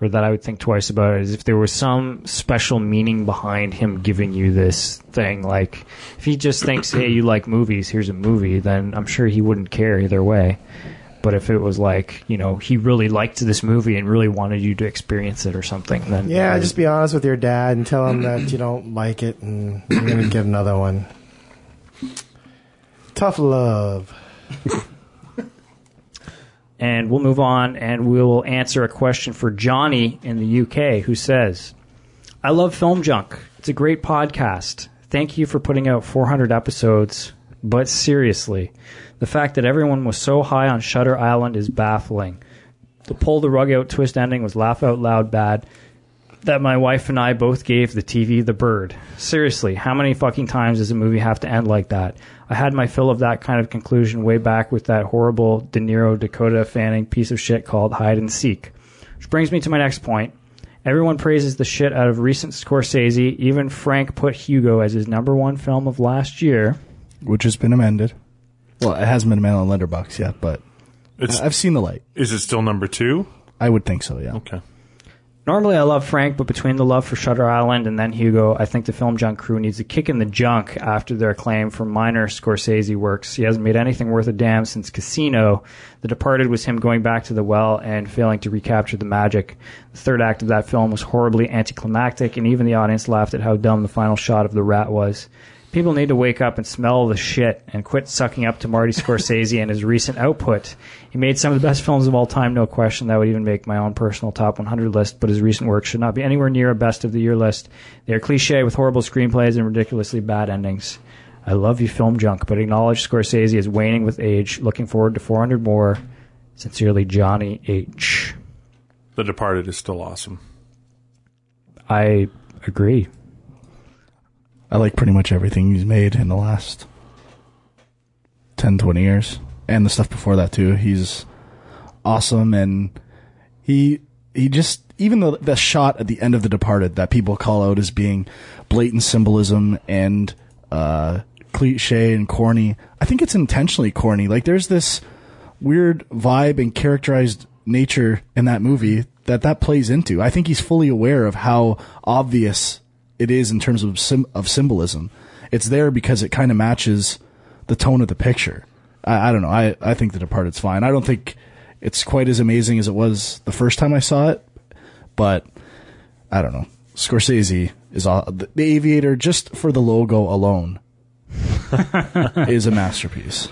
or that I would think twice about it is if there was some special meaning behind him giving you this thing. Like, if he just thinks, hey, you like movies, here's a movie, then I'm sure he wouldn't care either way. But if it was like, you know, he really liked this movie and really wanted you to experience it or something, then Yeah, just be honest with your dad and tell him that you don't like it and you're going to get another one. Tough love. And we'll move on and we'll answer a question for Johnny in the UK who says, I love Film Junk. It's a great podcast. Thank you for putting out 400 episodes. But seriously, the fact that everyone was so high on Shutter Island is baffling. The pull the rug out twist ending was laugh out loud bad. That my wife and I both gave the TV the bird. Seriously, how many fucking times does a movie have to end like that? I had my fill of that kind of conclusion way back with that horrible De Niro Dakota Fanning piece of shit called Hide and Seek. Which brings me to my next point. Everyone praises the shit out of recent Scorsese. Even Frank put Hugo as his number one film of last year. which has been amended. Well, it hasn't been amended on Letterbox yet, but It's- I've seen the light. Is it still number two? I would think so. Yeah. Okay. Normally, I love Frank, but between the love for Shutter Island and then Hugo, I think the film junk crew needs a kick in the junk after their acclaim for minor Scorsese works. He hasn't made anything worth a damn since Casino. The Departed was him going back to the well and failing to recapture the magic. The third act of that film was horribly anticlimactic, and even the audience laughed at how dumb the final shot of the rat was. People need to wake up and smell the shit and quit sucking up to Marty Scorsese and his recent output. He made some of the best films of all time, no question. That would even make my own personal top 100 list, but his recent work should not be anywhere near a best of the year list. They are cliche with horrible screenplays and ridiculously bad endings. I love you, film junk, but acknowledge Scorsese is waning with age. Looking forward to 400 more. Sincerely, Johnny H. The Departed is still awesome. I agree. I like pretty much everything he's made in the last 10, 20 years. And the stuff before that too. He's awesome and he he just even the the shot at the end of The Departed that people call out as being blatant symbolism and uh cliche and corny. I think it's intentionally corny. Like there's this weird vibe and characterized nature in that movie that that plays into. I think he's fully aware of how obvious it is in terms of sim- of symbolism. It's there because it kind of matches the tone of the picture. I, I don't know. I, I think The Departed's fine. I don't think it's quite as amazing as it was the first time I saw it, but I don't know. Scorsese is all, the, the Aviator just for the logo alone is a masterpiece.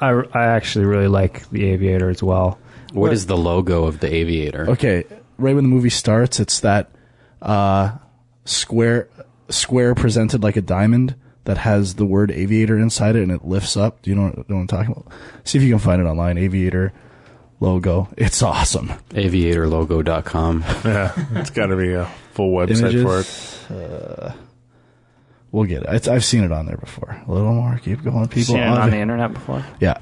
I, I actually really like The Aviator as well. What is the logo of the Aviator? Okay, right when the movie starts, it's that uh, square square presented like a diamond that has the word aviator inside it and it lifts up. Do you know what, know what I'm talking about? See if you can find it online. Aviator logo. It's awesome. Aviatorlogo.com. Yeah, it's got to be a full website for it. Uh, we'll get it. It's, I've seen it on there before. A little more. Keep going, people. Seen it on the internet before? Yeah.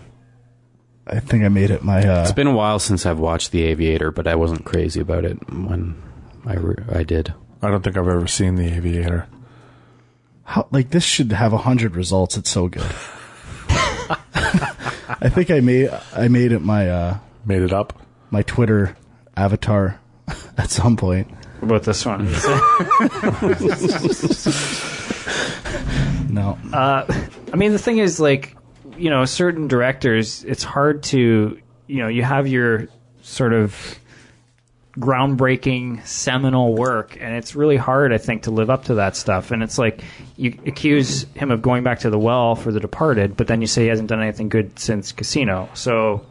I think I made it my. Uh, It's been a while since I've watched The Aviator, but I wasn't crazy about it when I, re- I did. I don't think I've ever seen The Aviator. how, like this should have a hundred results. It's so good. I think I made I made it my uh, made it up my Twitter avatar at some point. What about this one? no. Uh, I mean, the thing is, like, you know, certain directors, it's hard to, you know, you have your sort of groundbreaking seminal work and it's really hard i think to live up to that stuff. And it's like you accuse him of going back to the well for the departed but then you say he hasn't done anything good since casino. So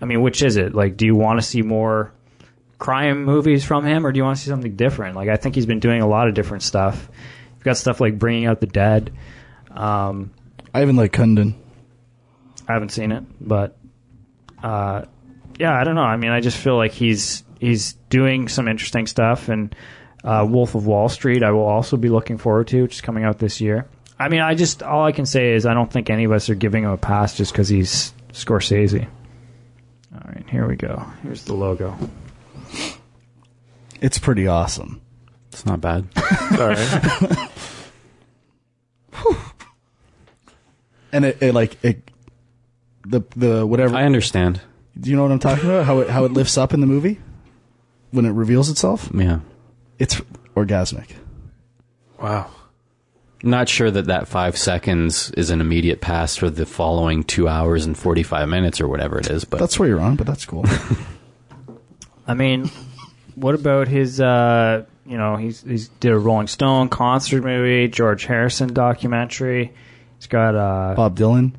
i mean which is it? Like do you want to see more crime movies from him or do you want to see something different? Like i think he's been doing a lot of different stuff. You've got stuff like bringing out the dead um, I even like Kundun. I haven't seen it, but uh, yeah, I don't know. I mean, I just feel like he's he's doing some interesting stuff, and uh, Wolf of Wall Street, I will also be looking forward to, which is coming out this year. I mean, I just all I can say is I don't think any of us are giving him a pass just because he's Scorsese. All right, here we go. Here's the logo. It's pretty awesome. It's not bad. All right. and it, it like it the the whatever I understand. Do you know what I'm talking about? How it how it lifts up in the movie? When it reveals itself, Yeah. it's orgasmic. Wow. Not sure that that five seconds is an immediate pass for the following two hours and 45 minutes or whatever it is, but That's where you're wrong, but that's cool. I mean, what about his? Uh, you know, he's he's did a Rolling Stone concert movie, George Harrison documentary. He's got. Uh, Bob Dylan.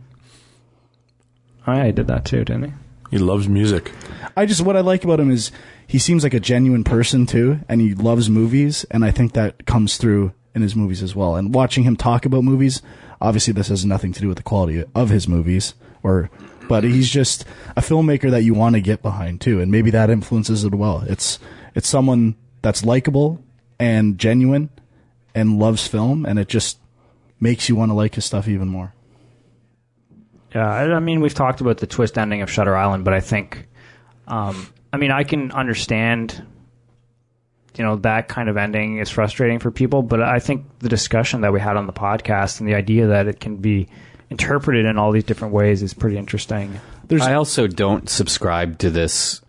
oh yeah, he did that too, didn't he? He loves music. I just what I like about him is he seems like a genuine person too, and he loves movies, and I think that comes through in his movies as well. And watching him talk about movies, obviously this has nothing to do with the quality of his movies, or but he's just a filmmaker that you want to get behind too, and maybe that influences it well. It's it's someone that's likable and genuine and loves film, and it just makes you want to like his stuff even more. Yeah, I, mean, we've talked about the twist ending of Shutter Island, but I think, um, I mean, I can understand, you know, that kind of ending is frustrating for people, but I think the discussion that we had on the podcast and the idea that it can be interpreted in all these different ways is pretty interesting. I also don't subscribe to this.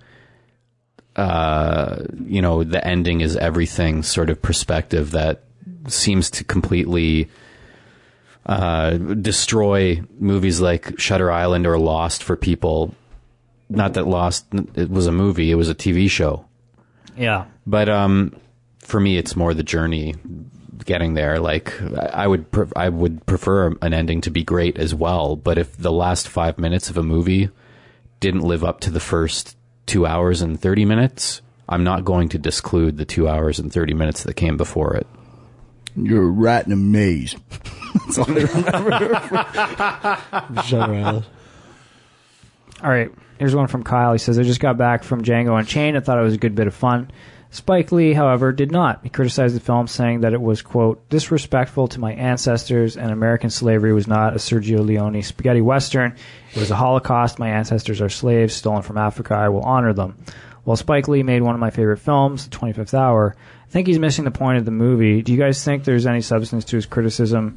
Uh, you know, the ending is everything sort of perspective that seems to completely uh, destroy movies like Shutter Island or Lost for people. Not that Lost it was a movie; it was a TV show. Yeah. But um, for me, it's more the journey getting there. Like I I would, pre- I would prefer an ending to be great as well. But if the last five minutes of a movie didn't live up to the first two hours and thirty minutes, I'm not going to disclude the two hours and thirty minutes that came before it. You're a rat in a maze. That's all I remember. Shutter Island. All right, here's one from Kyle. He says, I just got back from Django Unchained. I thought it was a good bit of fun. Spike Lee, however, did not. He criticized the film, saying that it was, quote, disrespectful to my ancestors and American slavery was not a Sergio Leone spaghetti western. It was a Holocaust. My ancestors are slaves stolen from Africa. I will honor them. While Spike Lee made one of my favorite films, The 25th Hour, I think he's missing the point of the movie. Do you guys think there's any substance to his criticism?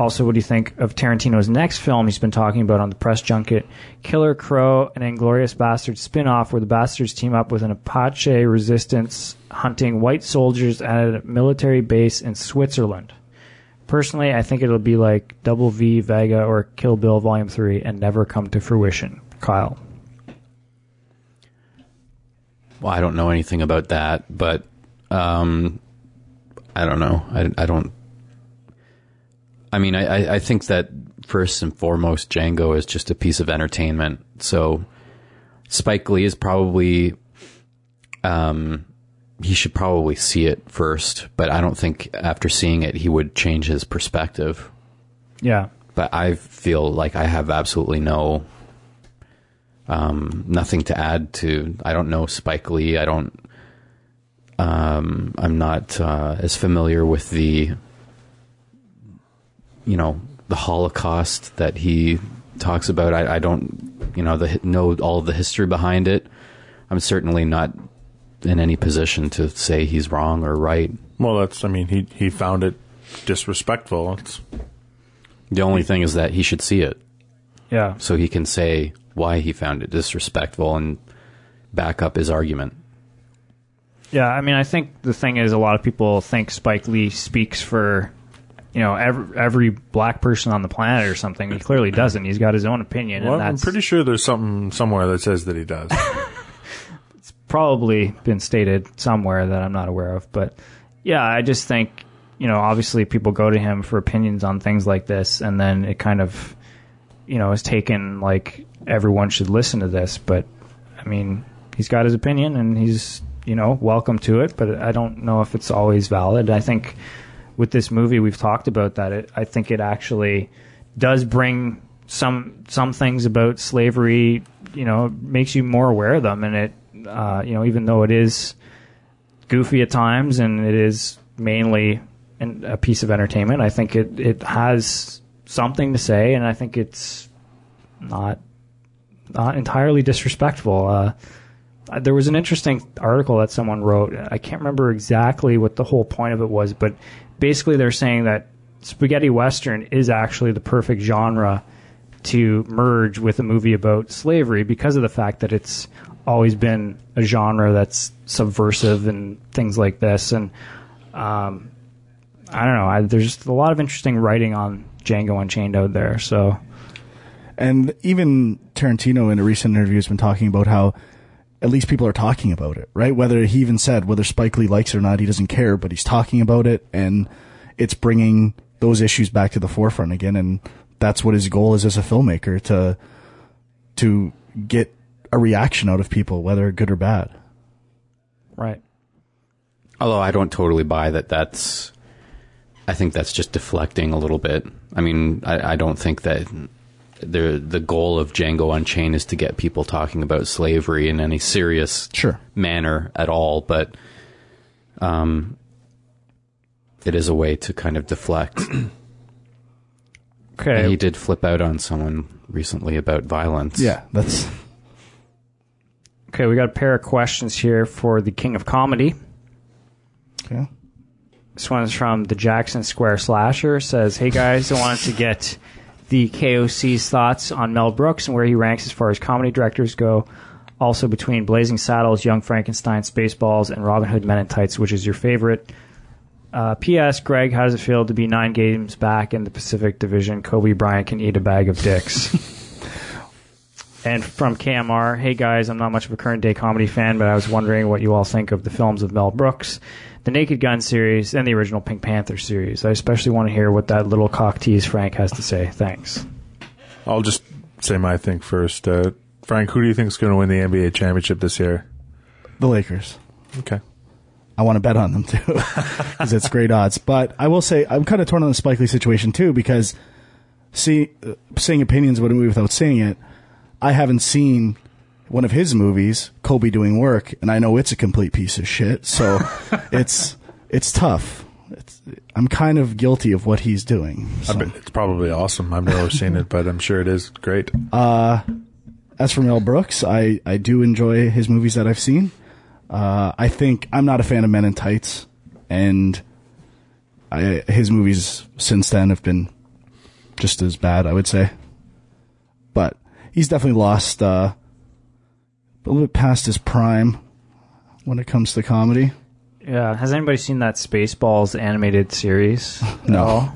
Also, what do you think of Tarantino's next film he's been talking about on the press junket, Killer Crow, an Inglourious Basterds spin-off where the bastards team up with an Apache resistance hunting white soldiers at a military base in Switzerland? Personally, I think it'll be like Double V Vega or Kill Bill Volume 3 and never come to fruition. Kyle. Well, I don't know anything about that, but um, I don't know. I, I don't. I mean, I, I- I think that first and foremost, Django is just a piece of entertainment. So Spike Lee is probably, um, he should probably see it first, but I don't think after seeing it, he would change his perspective. Yeah. But I feel like I have absolutely no, um, nothing to add to. I don't know Spike Lee. I don't. Um, I'm not uh, as familiar with the, you know, the Holocaust that he talks about. I, I don't, you know, the know all the history behind it. I'm certainly not in any position to say he's wrong or right. Well, that's. I mean, he he found it disrespectful. It's The only thing is that he should see it. Yeah. So he can say why he found it disrespectful and back up his argument. Yeah, I mean, I think the thing is, a lot of people think Spike Lee speaks for, you know, every, every black person on the planet or something. He clearly doesn't. He's got his own opinion, well, I'm pretty sure there's something somewhere that says that he does. It's probably been stated somewhere that I'm not aware of. But yeah, I just think, you know, obviously people go to him for opinions on things like this, and then it kind of, you know, is taken like everyone should listen to this. But I mean, he's got his opinion, and he's, you know, welcome to it. But I don't know if it's always valid. I think with this movie, we've talked about that. It, I think it actually does bring some some things about slavery. You know, makes you more aware of them, and it, uh, you know, even though it is goofy at times and it is mainly an, a piece of entertainment, I think it it has something to say, and I think it's not not entirely disrespectful. Uh, there was an interesting article that someone wrote. I can't remember exactly what the whole point of it was, but basically they're saying that spaghetti western is actually the perfect genre to merge with a movie about slavery because of the fact that it's always been a genre that's subversive and things like this. And um, I don't know. I, there's a lot of interesting writing on Django Unchained out there. So And even Tarantino in a recent interview has been talking about how at least people are talking about it, right? Whether he even said whether Spike Lee likes it or not, he doesn't care, but he's talking about it and it's bringing those issues back to the forefront again. And that's what his goal is as a filmmaker to, to get a reaction out of people, whether good or bad. right. Although I don't totally buy that that's. I think that's just deflecting a little bit. I mean, I, I don't think that the the goal of Django Unchained is to get people talking about slavery in any serious Sure. manner at all, but um, it is a way to kind of deflect. Okay. And he did flip out on someone recently about violence. Yeah, that's Okay, we got a pair of questions here for the King of Comedy. okay. This one's from the Jackson Square Slasher. Says, "Hey guys, I wanted to get the KOC's thoughts on Mel Brooks and where he ranks as far as comedy directors go. Also between Blazing Saddles, Young Frankenstein, Spaceballs, and Robin Hood Men in Tights, which is your favorite?" Uh, P.S. Greg, how does it feel to be nine games back in the Pacific Division? Kobe Bryant can eat a bag of dicks. And from KMR, hey guys, I'm not much of a current day comedy fan, but I was wondering what you all think of the films of Mel Brooks, the Naked Gun series, and the original Pink Panther series. I especially want to hear what that little cock tease Frank has to say. Thanks. I'll just say my thing first. Uh, Frank, who do you think is going to win the NBA championship this year? The Lakers. Okay. I want to bet on them too because it's great odds. But I will say I'm kind of torn on the Spike Lee situation too because see, uh, saying opinions about a movie without seeing it, I haven't seen one of his movies, Kobe doing work, and I know it's a complete piece of shit. So it's it's tough. It's, I'm kind of guilty of what he's doing. So. it's probably awesome. I've never seen it, but I'm sure it is great. Uh, as for Mel Brooks, I, I do enjoy his movies that I've seen. Uh, I think I'm not a fan of Men in Tights, and I, his movies since then have been just as bad, I would say. But he's definitely lost uh, a little bit past his prime when it comes to comedy. Yeah, has anybody seen that Spaceballs animated series? No.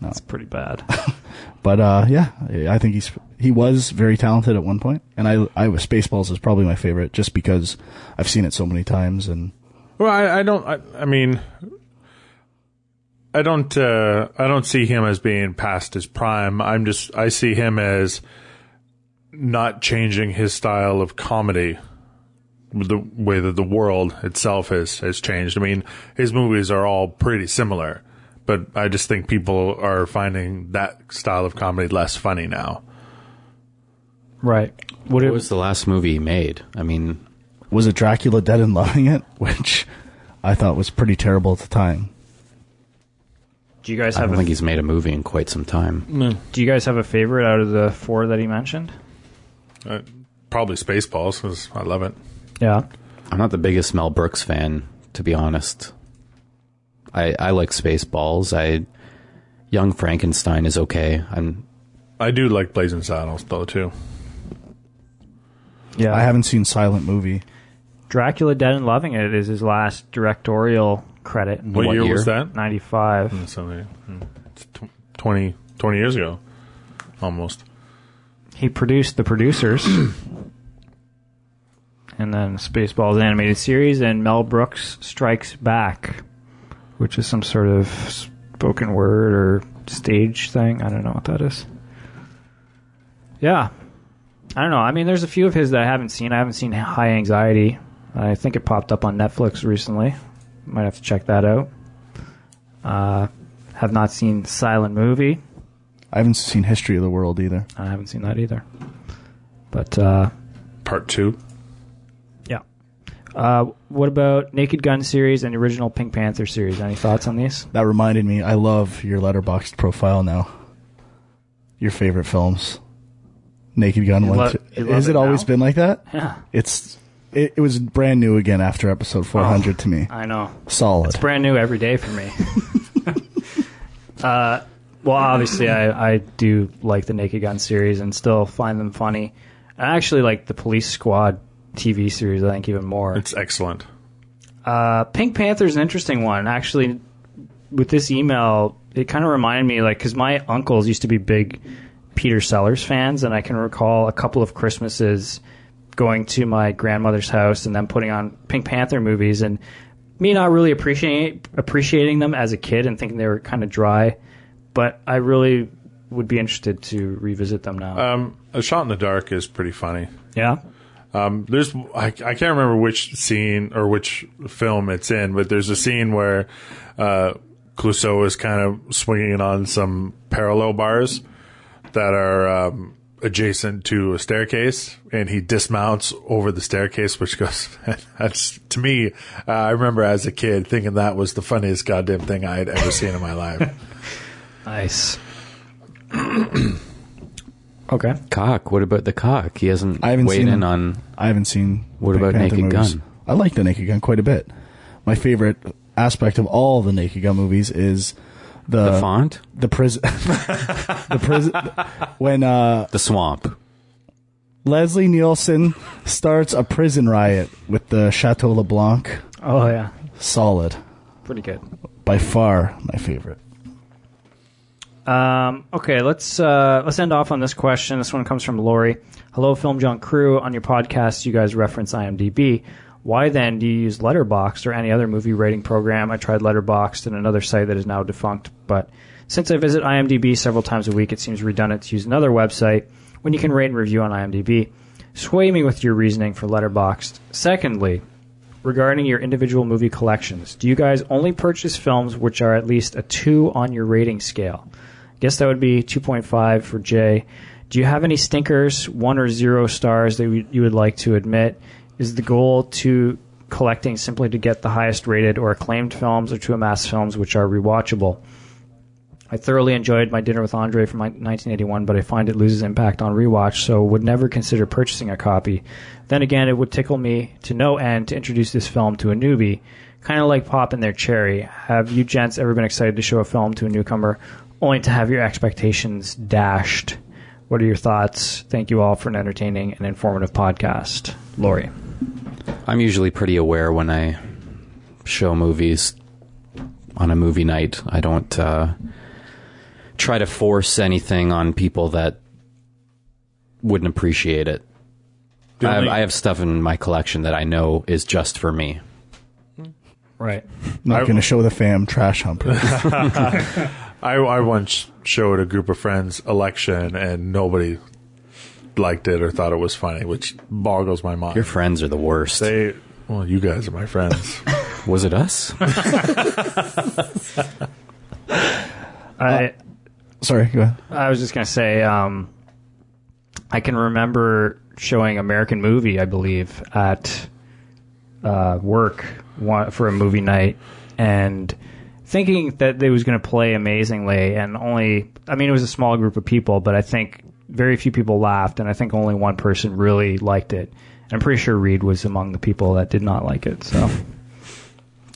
no, it's pretty bad. But uh, yeah, I think he's he was very talented at one point, and I I was Spaceballs is probably my favorite just because I've seen it so many times and Well, I, I don't. I, I mean, I don't. Uh, I don't see him as being past his prime. I'm just. I see him as not changing his style of comedy. The way that the world itself has has changed. I mean, his movies are all pretty similar, but I just think people are finding that style of comedy less funny now. Right. What, was the last movie he made? I mean, was it Dracula Dead and Loving It, which I thought was pretty terrible at the time. Do you guys have? I have don't a, think he's made a movie in quite some time. Do you guys have a favorite out of the four that he mentioned? Uh, probably Spaceballs because I love it. Yeah. I'm not the biggest Mel Brooks fan, to be honest. I I like Spaceballs. I Young Frankenstein is okay. I'm I do like Blazing Saddles though too. Yeah. I haven't seen Silent Movie. Dracula Dead and Loving It is his last directorial credit. What, year, was that? 95. Mm, So mm, tw- 20, 20 years ago, almost. He produced The Producers. and then Spaceballs animated series and Mel Brooks Strikes Back, which is some sort of spoken word or stage thing. I don't know what that is. Yeah. I don't know. I mean, there's a few of his that I haven't seen. I haven't seen High Anxiety. I think it popped up on Netflix recently. Might have to check that out. Uh, have not seen Silent Movie. I haven't seen History of the World either. I haven't seen that either. But uh, Part two. yeah. Uh, what about Naked Gun series and the original Pink Panther series? Any thoughts on these? That reminded me, I love your Letterboxd profile now. Your favorite films. Naked Gun You one. love- two- you love Has it it always now? been like that? Yeah. It's it, it was brand new again after episode 400 to me. I know. Solid. It's brand new every day for me. uh, Well, obviously, I, I do like the Naked Gun series and still find them funny. I actually like the Police Squad TV series, I think, even more. It's excellent. Uh, Pink Panther's an interesting one. Actually, with this email, it kind of reminded me, like, because my uncles used to be big Peter Sellers fans, and I can recall a couple of Christmases going to my grandmother's house and then putting on Pink Panther movies, and me not really appreciating appreciating them as a kid and thinking they were kind of dry. But I really would be interested to revisit them now. Um, a shot in the dark is pretty funny. yeah. Um, there's I, I can't remember which scene or which film it's in, but there's a scene where uh, Clouseau is kind of swinging on some parallel bars that are um, adjacent to a staircase, and he dismounts over the staircase, which goes. that's to me. Uh, I remember as a kid thinking that was the funniest goddamn thing I had ever seen in my life. Nice. okay. Cock. What about the cock? He hasn't I haven't weighed seen in him. on. I haven't seen. What Pink about Panther Naked movies. Gun? I like the Naked Gun quite a bit. My favorite aspect of all the Naked Gun movies is the, The font? the prison, the prison when uh, The swamp. Leslie Nielsen starts a prison riot with the Chateau LeBlanc. Oh yeah, Solid, pretty good. by far my favorite. Um, okay, let's uh, let's end off on this question. This one comes from Lori. Hello, Film Junk crew. On your podcast, you guys reference IMDb. Why then do you use Letterboxd or any other movie rating program? I tried Letterboxd and another site that is now defunct, but since I visit IMDb several times a week, it seems redundant to use another website when you can rate and review on IMDb. Sway me with your reasoning for Letterboxd. Secondly, regarding your individual movie collections, do you guys only purchase films which are at least a 2 on your rating scale? Guess that would be 2.5 for Jay. Do you have any stinkers, one or zero stars that you you would like to admit? Is the goal to collecting simply to get the highest rated or acclaimed films or to amass films which are rewatchable? I thoroughly enjoyed my dinner with Andre from 1981, but I find it loses impact on rewatch, so would never consider purchasing a copy. Then again, it would tickle me to no end to introduce this film to a newbie, kind of like popping their cherry. Have you gents ever been excited to show a film to a newcomer, only to have your expectations dashed? What are your thoughts? Thank you all for an entertaining and informative podcast. Lori. I'm usually pretty aware when I show movies on a movie night. I don't uh, try to force anything on people that wouldn't appreciate it. I have, I have stuff in my collection that I know is just for me. Right. Not going to show the fam trash humper. I, I once showed a group of friends election and nobody liked it or thought it was funny, which boggles my mind. Your friends are the worst. They, well, you guys are my friends. Was it us? I Sorry, go ahead. I was just gonna say, um, I can remember showing American Movie, I believe, at uh, work one, for a movie night, and thinking that they was going to play amazingly, and only, I mean, it was a small group of people, but I think very few people laughed, and I think only one person really liked it. And I'm pretty sure Reed was among the people that did not like it. So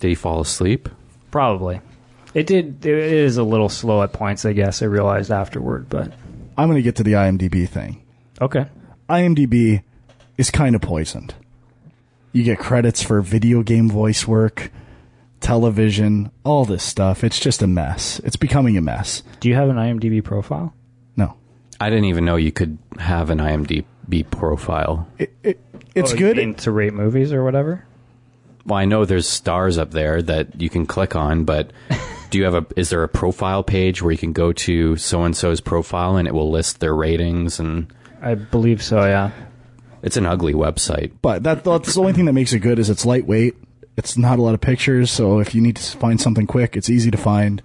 Did he fall asleep? probably. It did. It is a little slow at points, I guess. I realized afterward, but I'm going to get to the IMDb thing. okay. IMDb is kind of poisoned. You get credits for video game voice work, television, all this stuff. It's just a mess. It's becoming a mess. Do you have an IMDb profile? No. I didn't even know you could have an IMDb profile. It, it, it's Oh, you good. mean to rate movies or whatever. Well, I know there's stars up there that you can click on, but do you have a? Is there a profile page where you can go to so and so's profile and it will list their ratings? And I believe so. Yeah. it's an ugly website. But that, that's the only thing that makes it good is it's lightweight. It's not a lot of pictures, so if you need to find something quick, it's easy to find,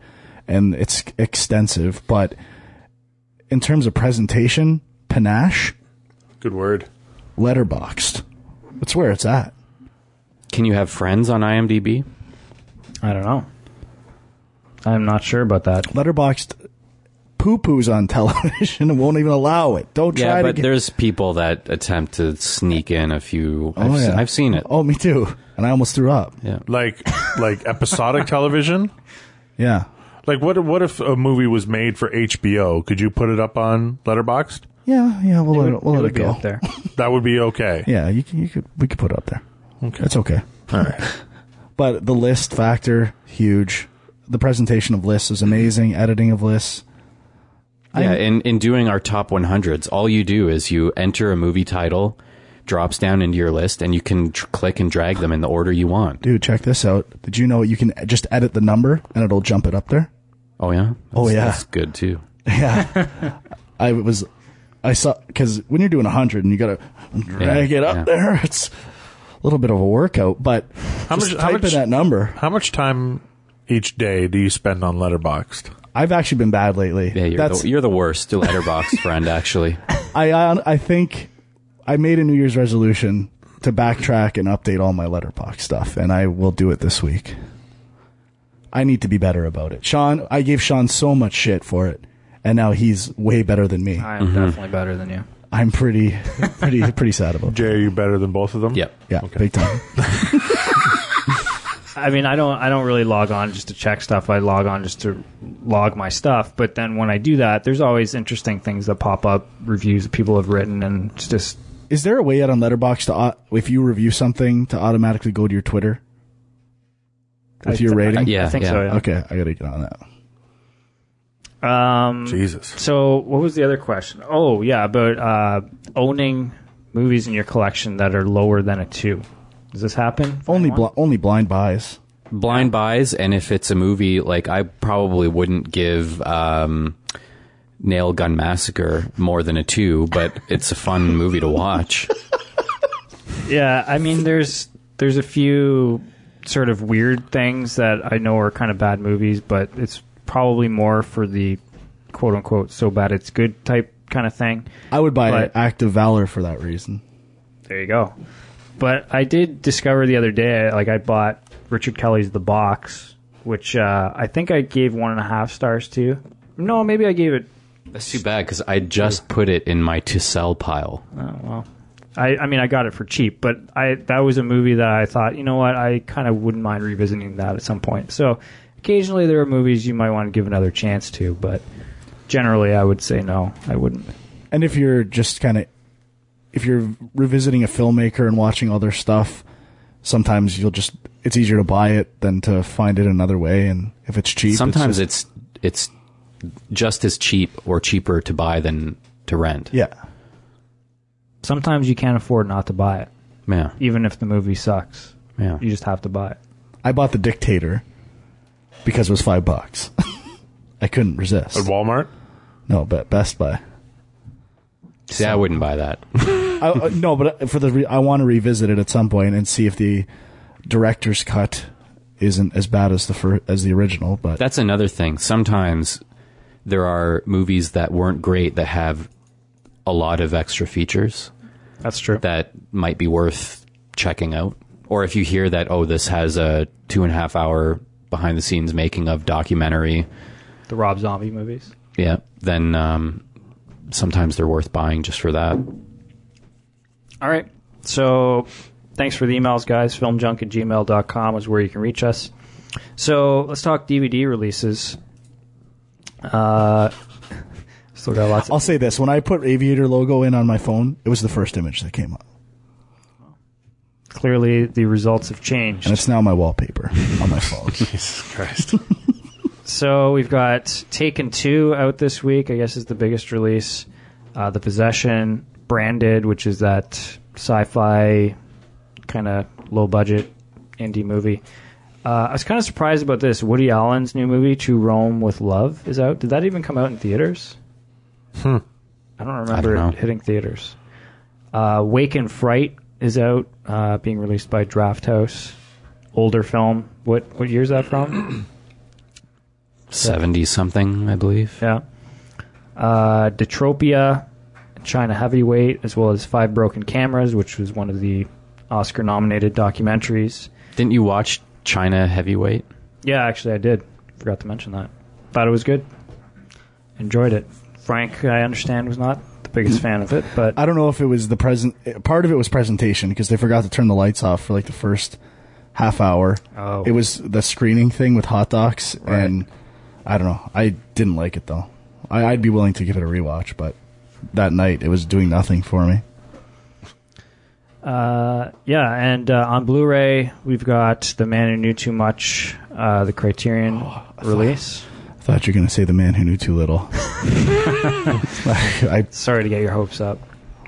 and it's extensive. But in terms of presentation, panache, Good word. Letterboxd. That's where it's at. Can you have friends on IMDb? I don't know. I'm not sure about that. Letterboxd poo poos on television and won't even allow it. Don't try Yeah, to but get. there's people that attempt to sneak in a few. Oh, I've, se- yeah. I've seen it. Oh, me too. And I almost threw up. Yeah. Like, like episodic television. Yeah. Like, what what if a movie was made for HBO? Could you put it up on Letterboxd? Yeah, yeah, we'll let it, we'll let would it be go. up there. That would be okay. Yeah, you can, you could we could put it up there. Okay. It's okay. All right. But the list factor huge. The presentation of lists is amazing. Editing of lists. Yeah, I'm- in, in doing our top 100s, all you do is you enter a movie title, drops down into your list, and you can tr- click and drag them in the order you want. Dude, check this out. Did you know you can just edit the number and it'll jump it up there? Oh, yeah? Oh, That's- yeah. That's good, too. Yeah. I was, I saw, because when you're doing 100 and you gotta drag it up yeah. there, it's a little bit of a workout, but How just much- how type much- in that number. How much time each day do you spend on Letterboxd? I've actually been bad lately. Yeah, you're, That's, the, you're the worst letterbox friend, actually. I, I, I think I made a New Year's resolution to backtrack and update all my letterbox stuff, and I will do it this week. I need to be better about it. Sean, I gave Sean so much shit for it, and now he's way better than me. I am mm-hmm. definitely better than you. I'm pretty, pretty, pretty sad about Jay, are you better than both of them? Yep. Yeah, big time. I mean, I don't I don't really log on just to check stuff. I log on just to log my stuff. But then when I do that, there's always interesting things that pop up, reviews that people have written, and it's just Is there a way out on Letterboxd to, au- if you review something, to automatically go to your Twitter with I your th- rating? I- Yeah, I think yeah. so. Yeah. Okay, I gotta get on that. Um, Jesus. So, what was the other question? Oh, yeah, about uh, owning movies in your collection that are lower than a two. Does this happen? Only, bl- only blind buys. Blind buys, and if it's a movie, like, I probably wouldn't give um, Nail Gun Massacre more than a two, but it's a fun movie to watch. Yeah, I mean, there's there's a few sort of weird things that I know are kind of bad movies, but it's probably more for the quote unquote so bad it's good type kind of thing. I would buy But- Act of Valor for that reason. There you go. But I did discover the other day, like I bought Richard Kelly's The Box, which uh, I think I gave one and a half stars to. No, maybe I gave it. That's too bad, because I just put it in my to sell pile. Oh well. I, I mean, I got it for cheap, but I that was a movie that I thought, you know what, I kind of wouldn't mind revisiting that at some point. So occasionally there are movies you might want to give another chance to, but generally I would say no, I wouldn't. And if you're just kind of, if you're revisiting a filmmaker and watching other stuff, sometimes you'll just, it's easier to buy it than to find it another way. And if it's cheap, Sometimes it's, it's it's just as cheap or cheaper to buy than to rent. yeah. Sometimes you can't afford not to buy it, Yeah. even if the movie sucks. Yeah. You just have to buy it. I bought The Dictator because it was five bucks. I couldn't resist. At Walmart? No, but Best Buy. See, I wouldn't buy that. I, uh, no, but for the re- I want to revisit it at some point and see if the director's cut isn't as bad as the fir- as the original. But That's another thing. Sometimes there are movies that weren't great that have a lot of extra features That's true. that might be worth checking out. Or if you hear that, oh, this has a two and a half hour behind the scenes making of documentary, The Rob Zombie movies. yeah, then um, sometimes they're worth buying just for that. All right. So thanks for the emails, guys. Filmjunk at gmail.com is where you can reach us. So let's talk DVD releases. Uh, still got lots of. I'll say this: when I put Aviator logo in on my phone, it was the first image that came up, Clearly, the results have changed. and it's now my wallpaper on my phone. Jesus Christ. So we've got Taken 2 out this week, I guess is the biggest release. Uh, the Possession, Branded, which is that sci fi kind of low budget indie movie. Uh, I was kind of surprised about this. Woody Allen's new movie, To Rome with Love, is out. Did that even come out in theaters? Hmm. I don't remember know. it hitting theaters. Uh, Wake in Fright is out, uh, being released by Draft House. Older film. What what year is that from? 70 something, I believe. Yeah. Uh, Detropia, China Heavyweight, as well as Five Broken Cameras, which was one of the Oscar nominated documentaries. Didn't you watch China Heavyweight? Yeah, actually, I did. Forgot to mention that. Thought it was good. Enjoyed it. Frank, I understand, was not the biggest fan of it, but I don't know if it was the present. Part of it was presentation because they forgot to turn the lights off for like the first half hour. Oh. It was the screening thing with hot docs, Right. and I don't know. I didn't like it though. I, I'd be willing to give it a rewatch, but that night it was doing nothing for me. Uh, yeah, and uh, on Blu-ray we've got The Man Who Knew Too Much, uh, the Criterion release. I thought you were going to say the man who knew too little. I, Sorry to get your hopes up.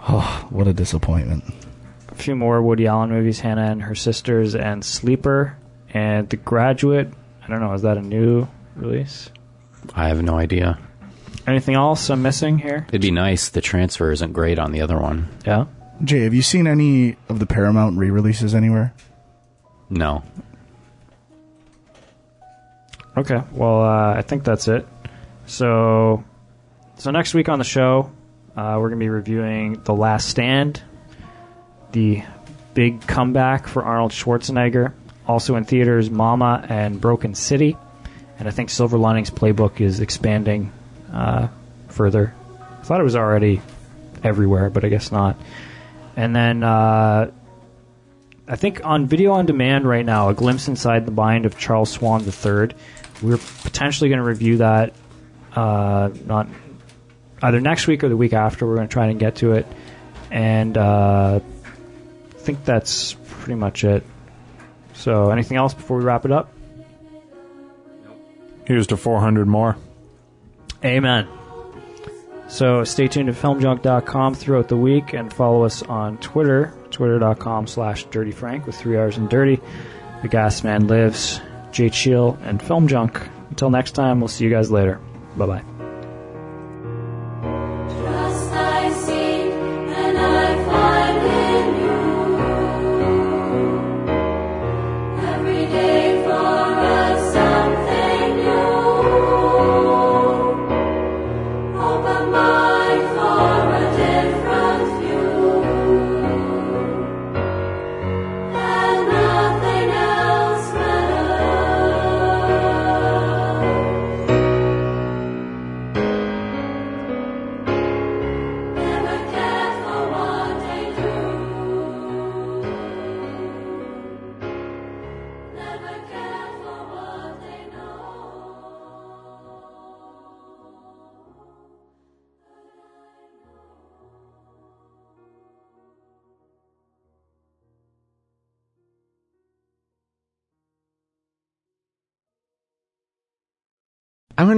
oh, what a disappointment. A few more Woody Allen movies: Hannah and Her Sisters, and Sleeper, and The Graduate. I don't know. Is that a new release? I have no idea. Anything else I'm missing here? It'd be nice. The transfer isn't great on the other one. Yeah. Jay, have you seen any of the Paramount re-releases anywhere? No. Okay. Well, uh, I think that's it. So, so next week on the show, uh, we're going to be reviewing The Last Stand, the big comeback for Arnold Schwarzenegger. Also in theaters, Mama and Broken City, and I think Silver Linings Playbook is expanding uh, further. I thought it was already everywhere, but I guess not. And then uh, I think on video on demand right now, a glimpse inside the mind of Charles Swan III. We're potentially going to review that uh, not either next week or the week after. We're going to try and get to it, and uh, I think that's pretty much it. So, anything else before we wrap it up? Here's to 400 more. Amen. So stay tuned to filmjunk.com throughout the week and follow us on Twitter, twitter.com slash dirtyfrank with three R's and dirty. The Gas Man Lives, Jay Cheel, and Film Junk. Until next time, we'll see you guys later. Bye bye.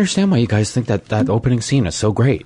Understand why you guys think that that opening scene is so great.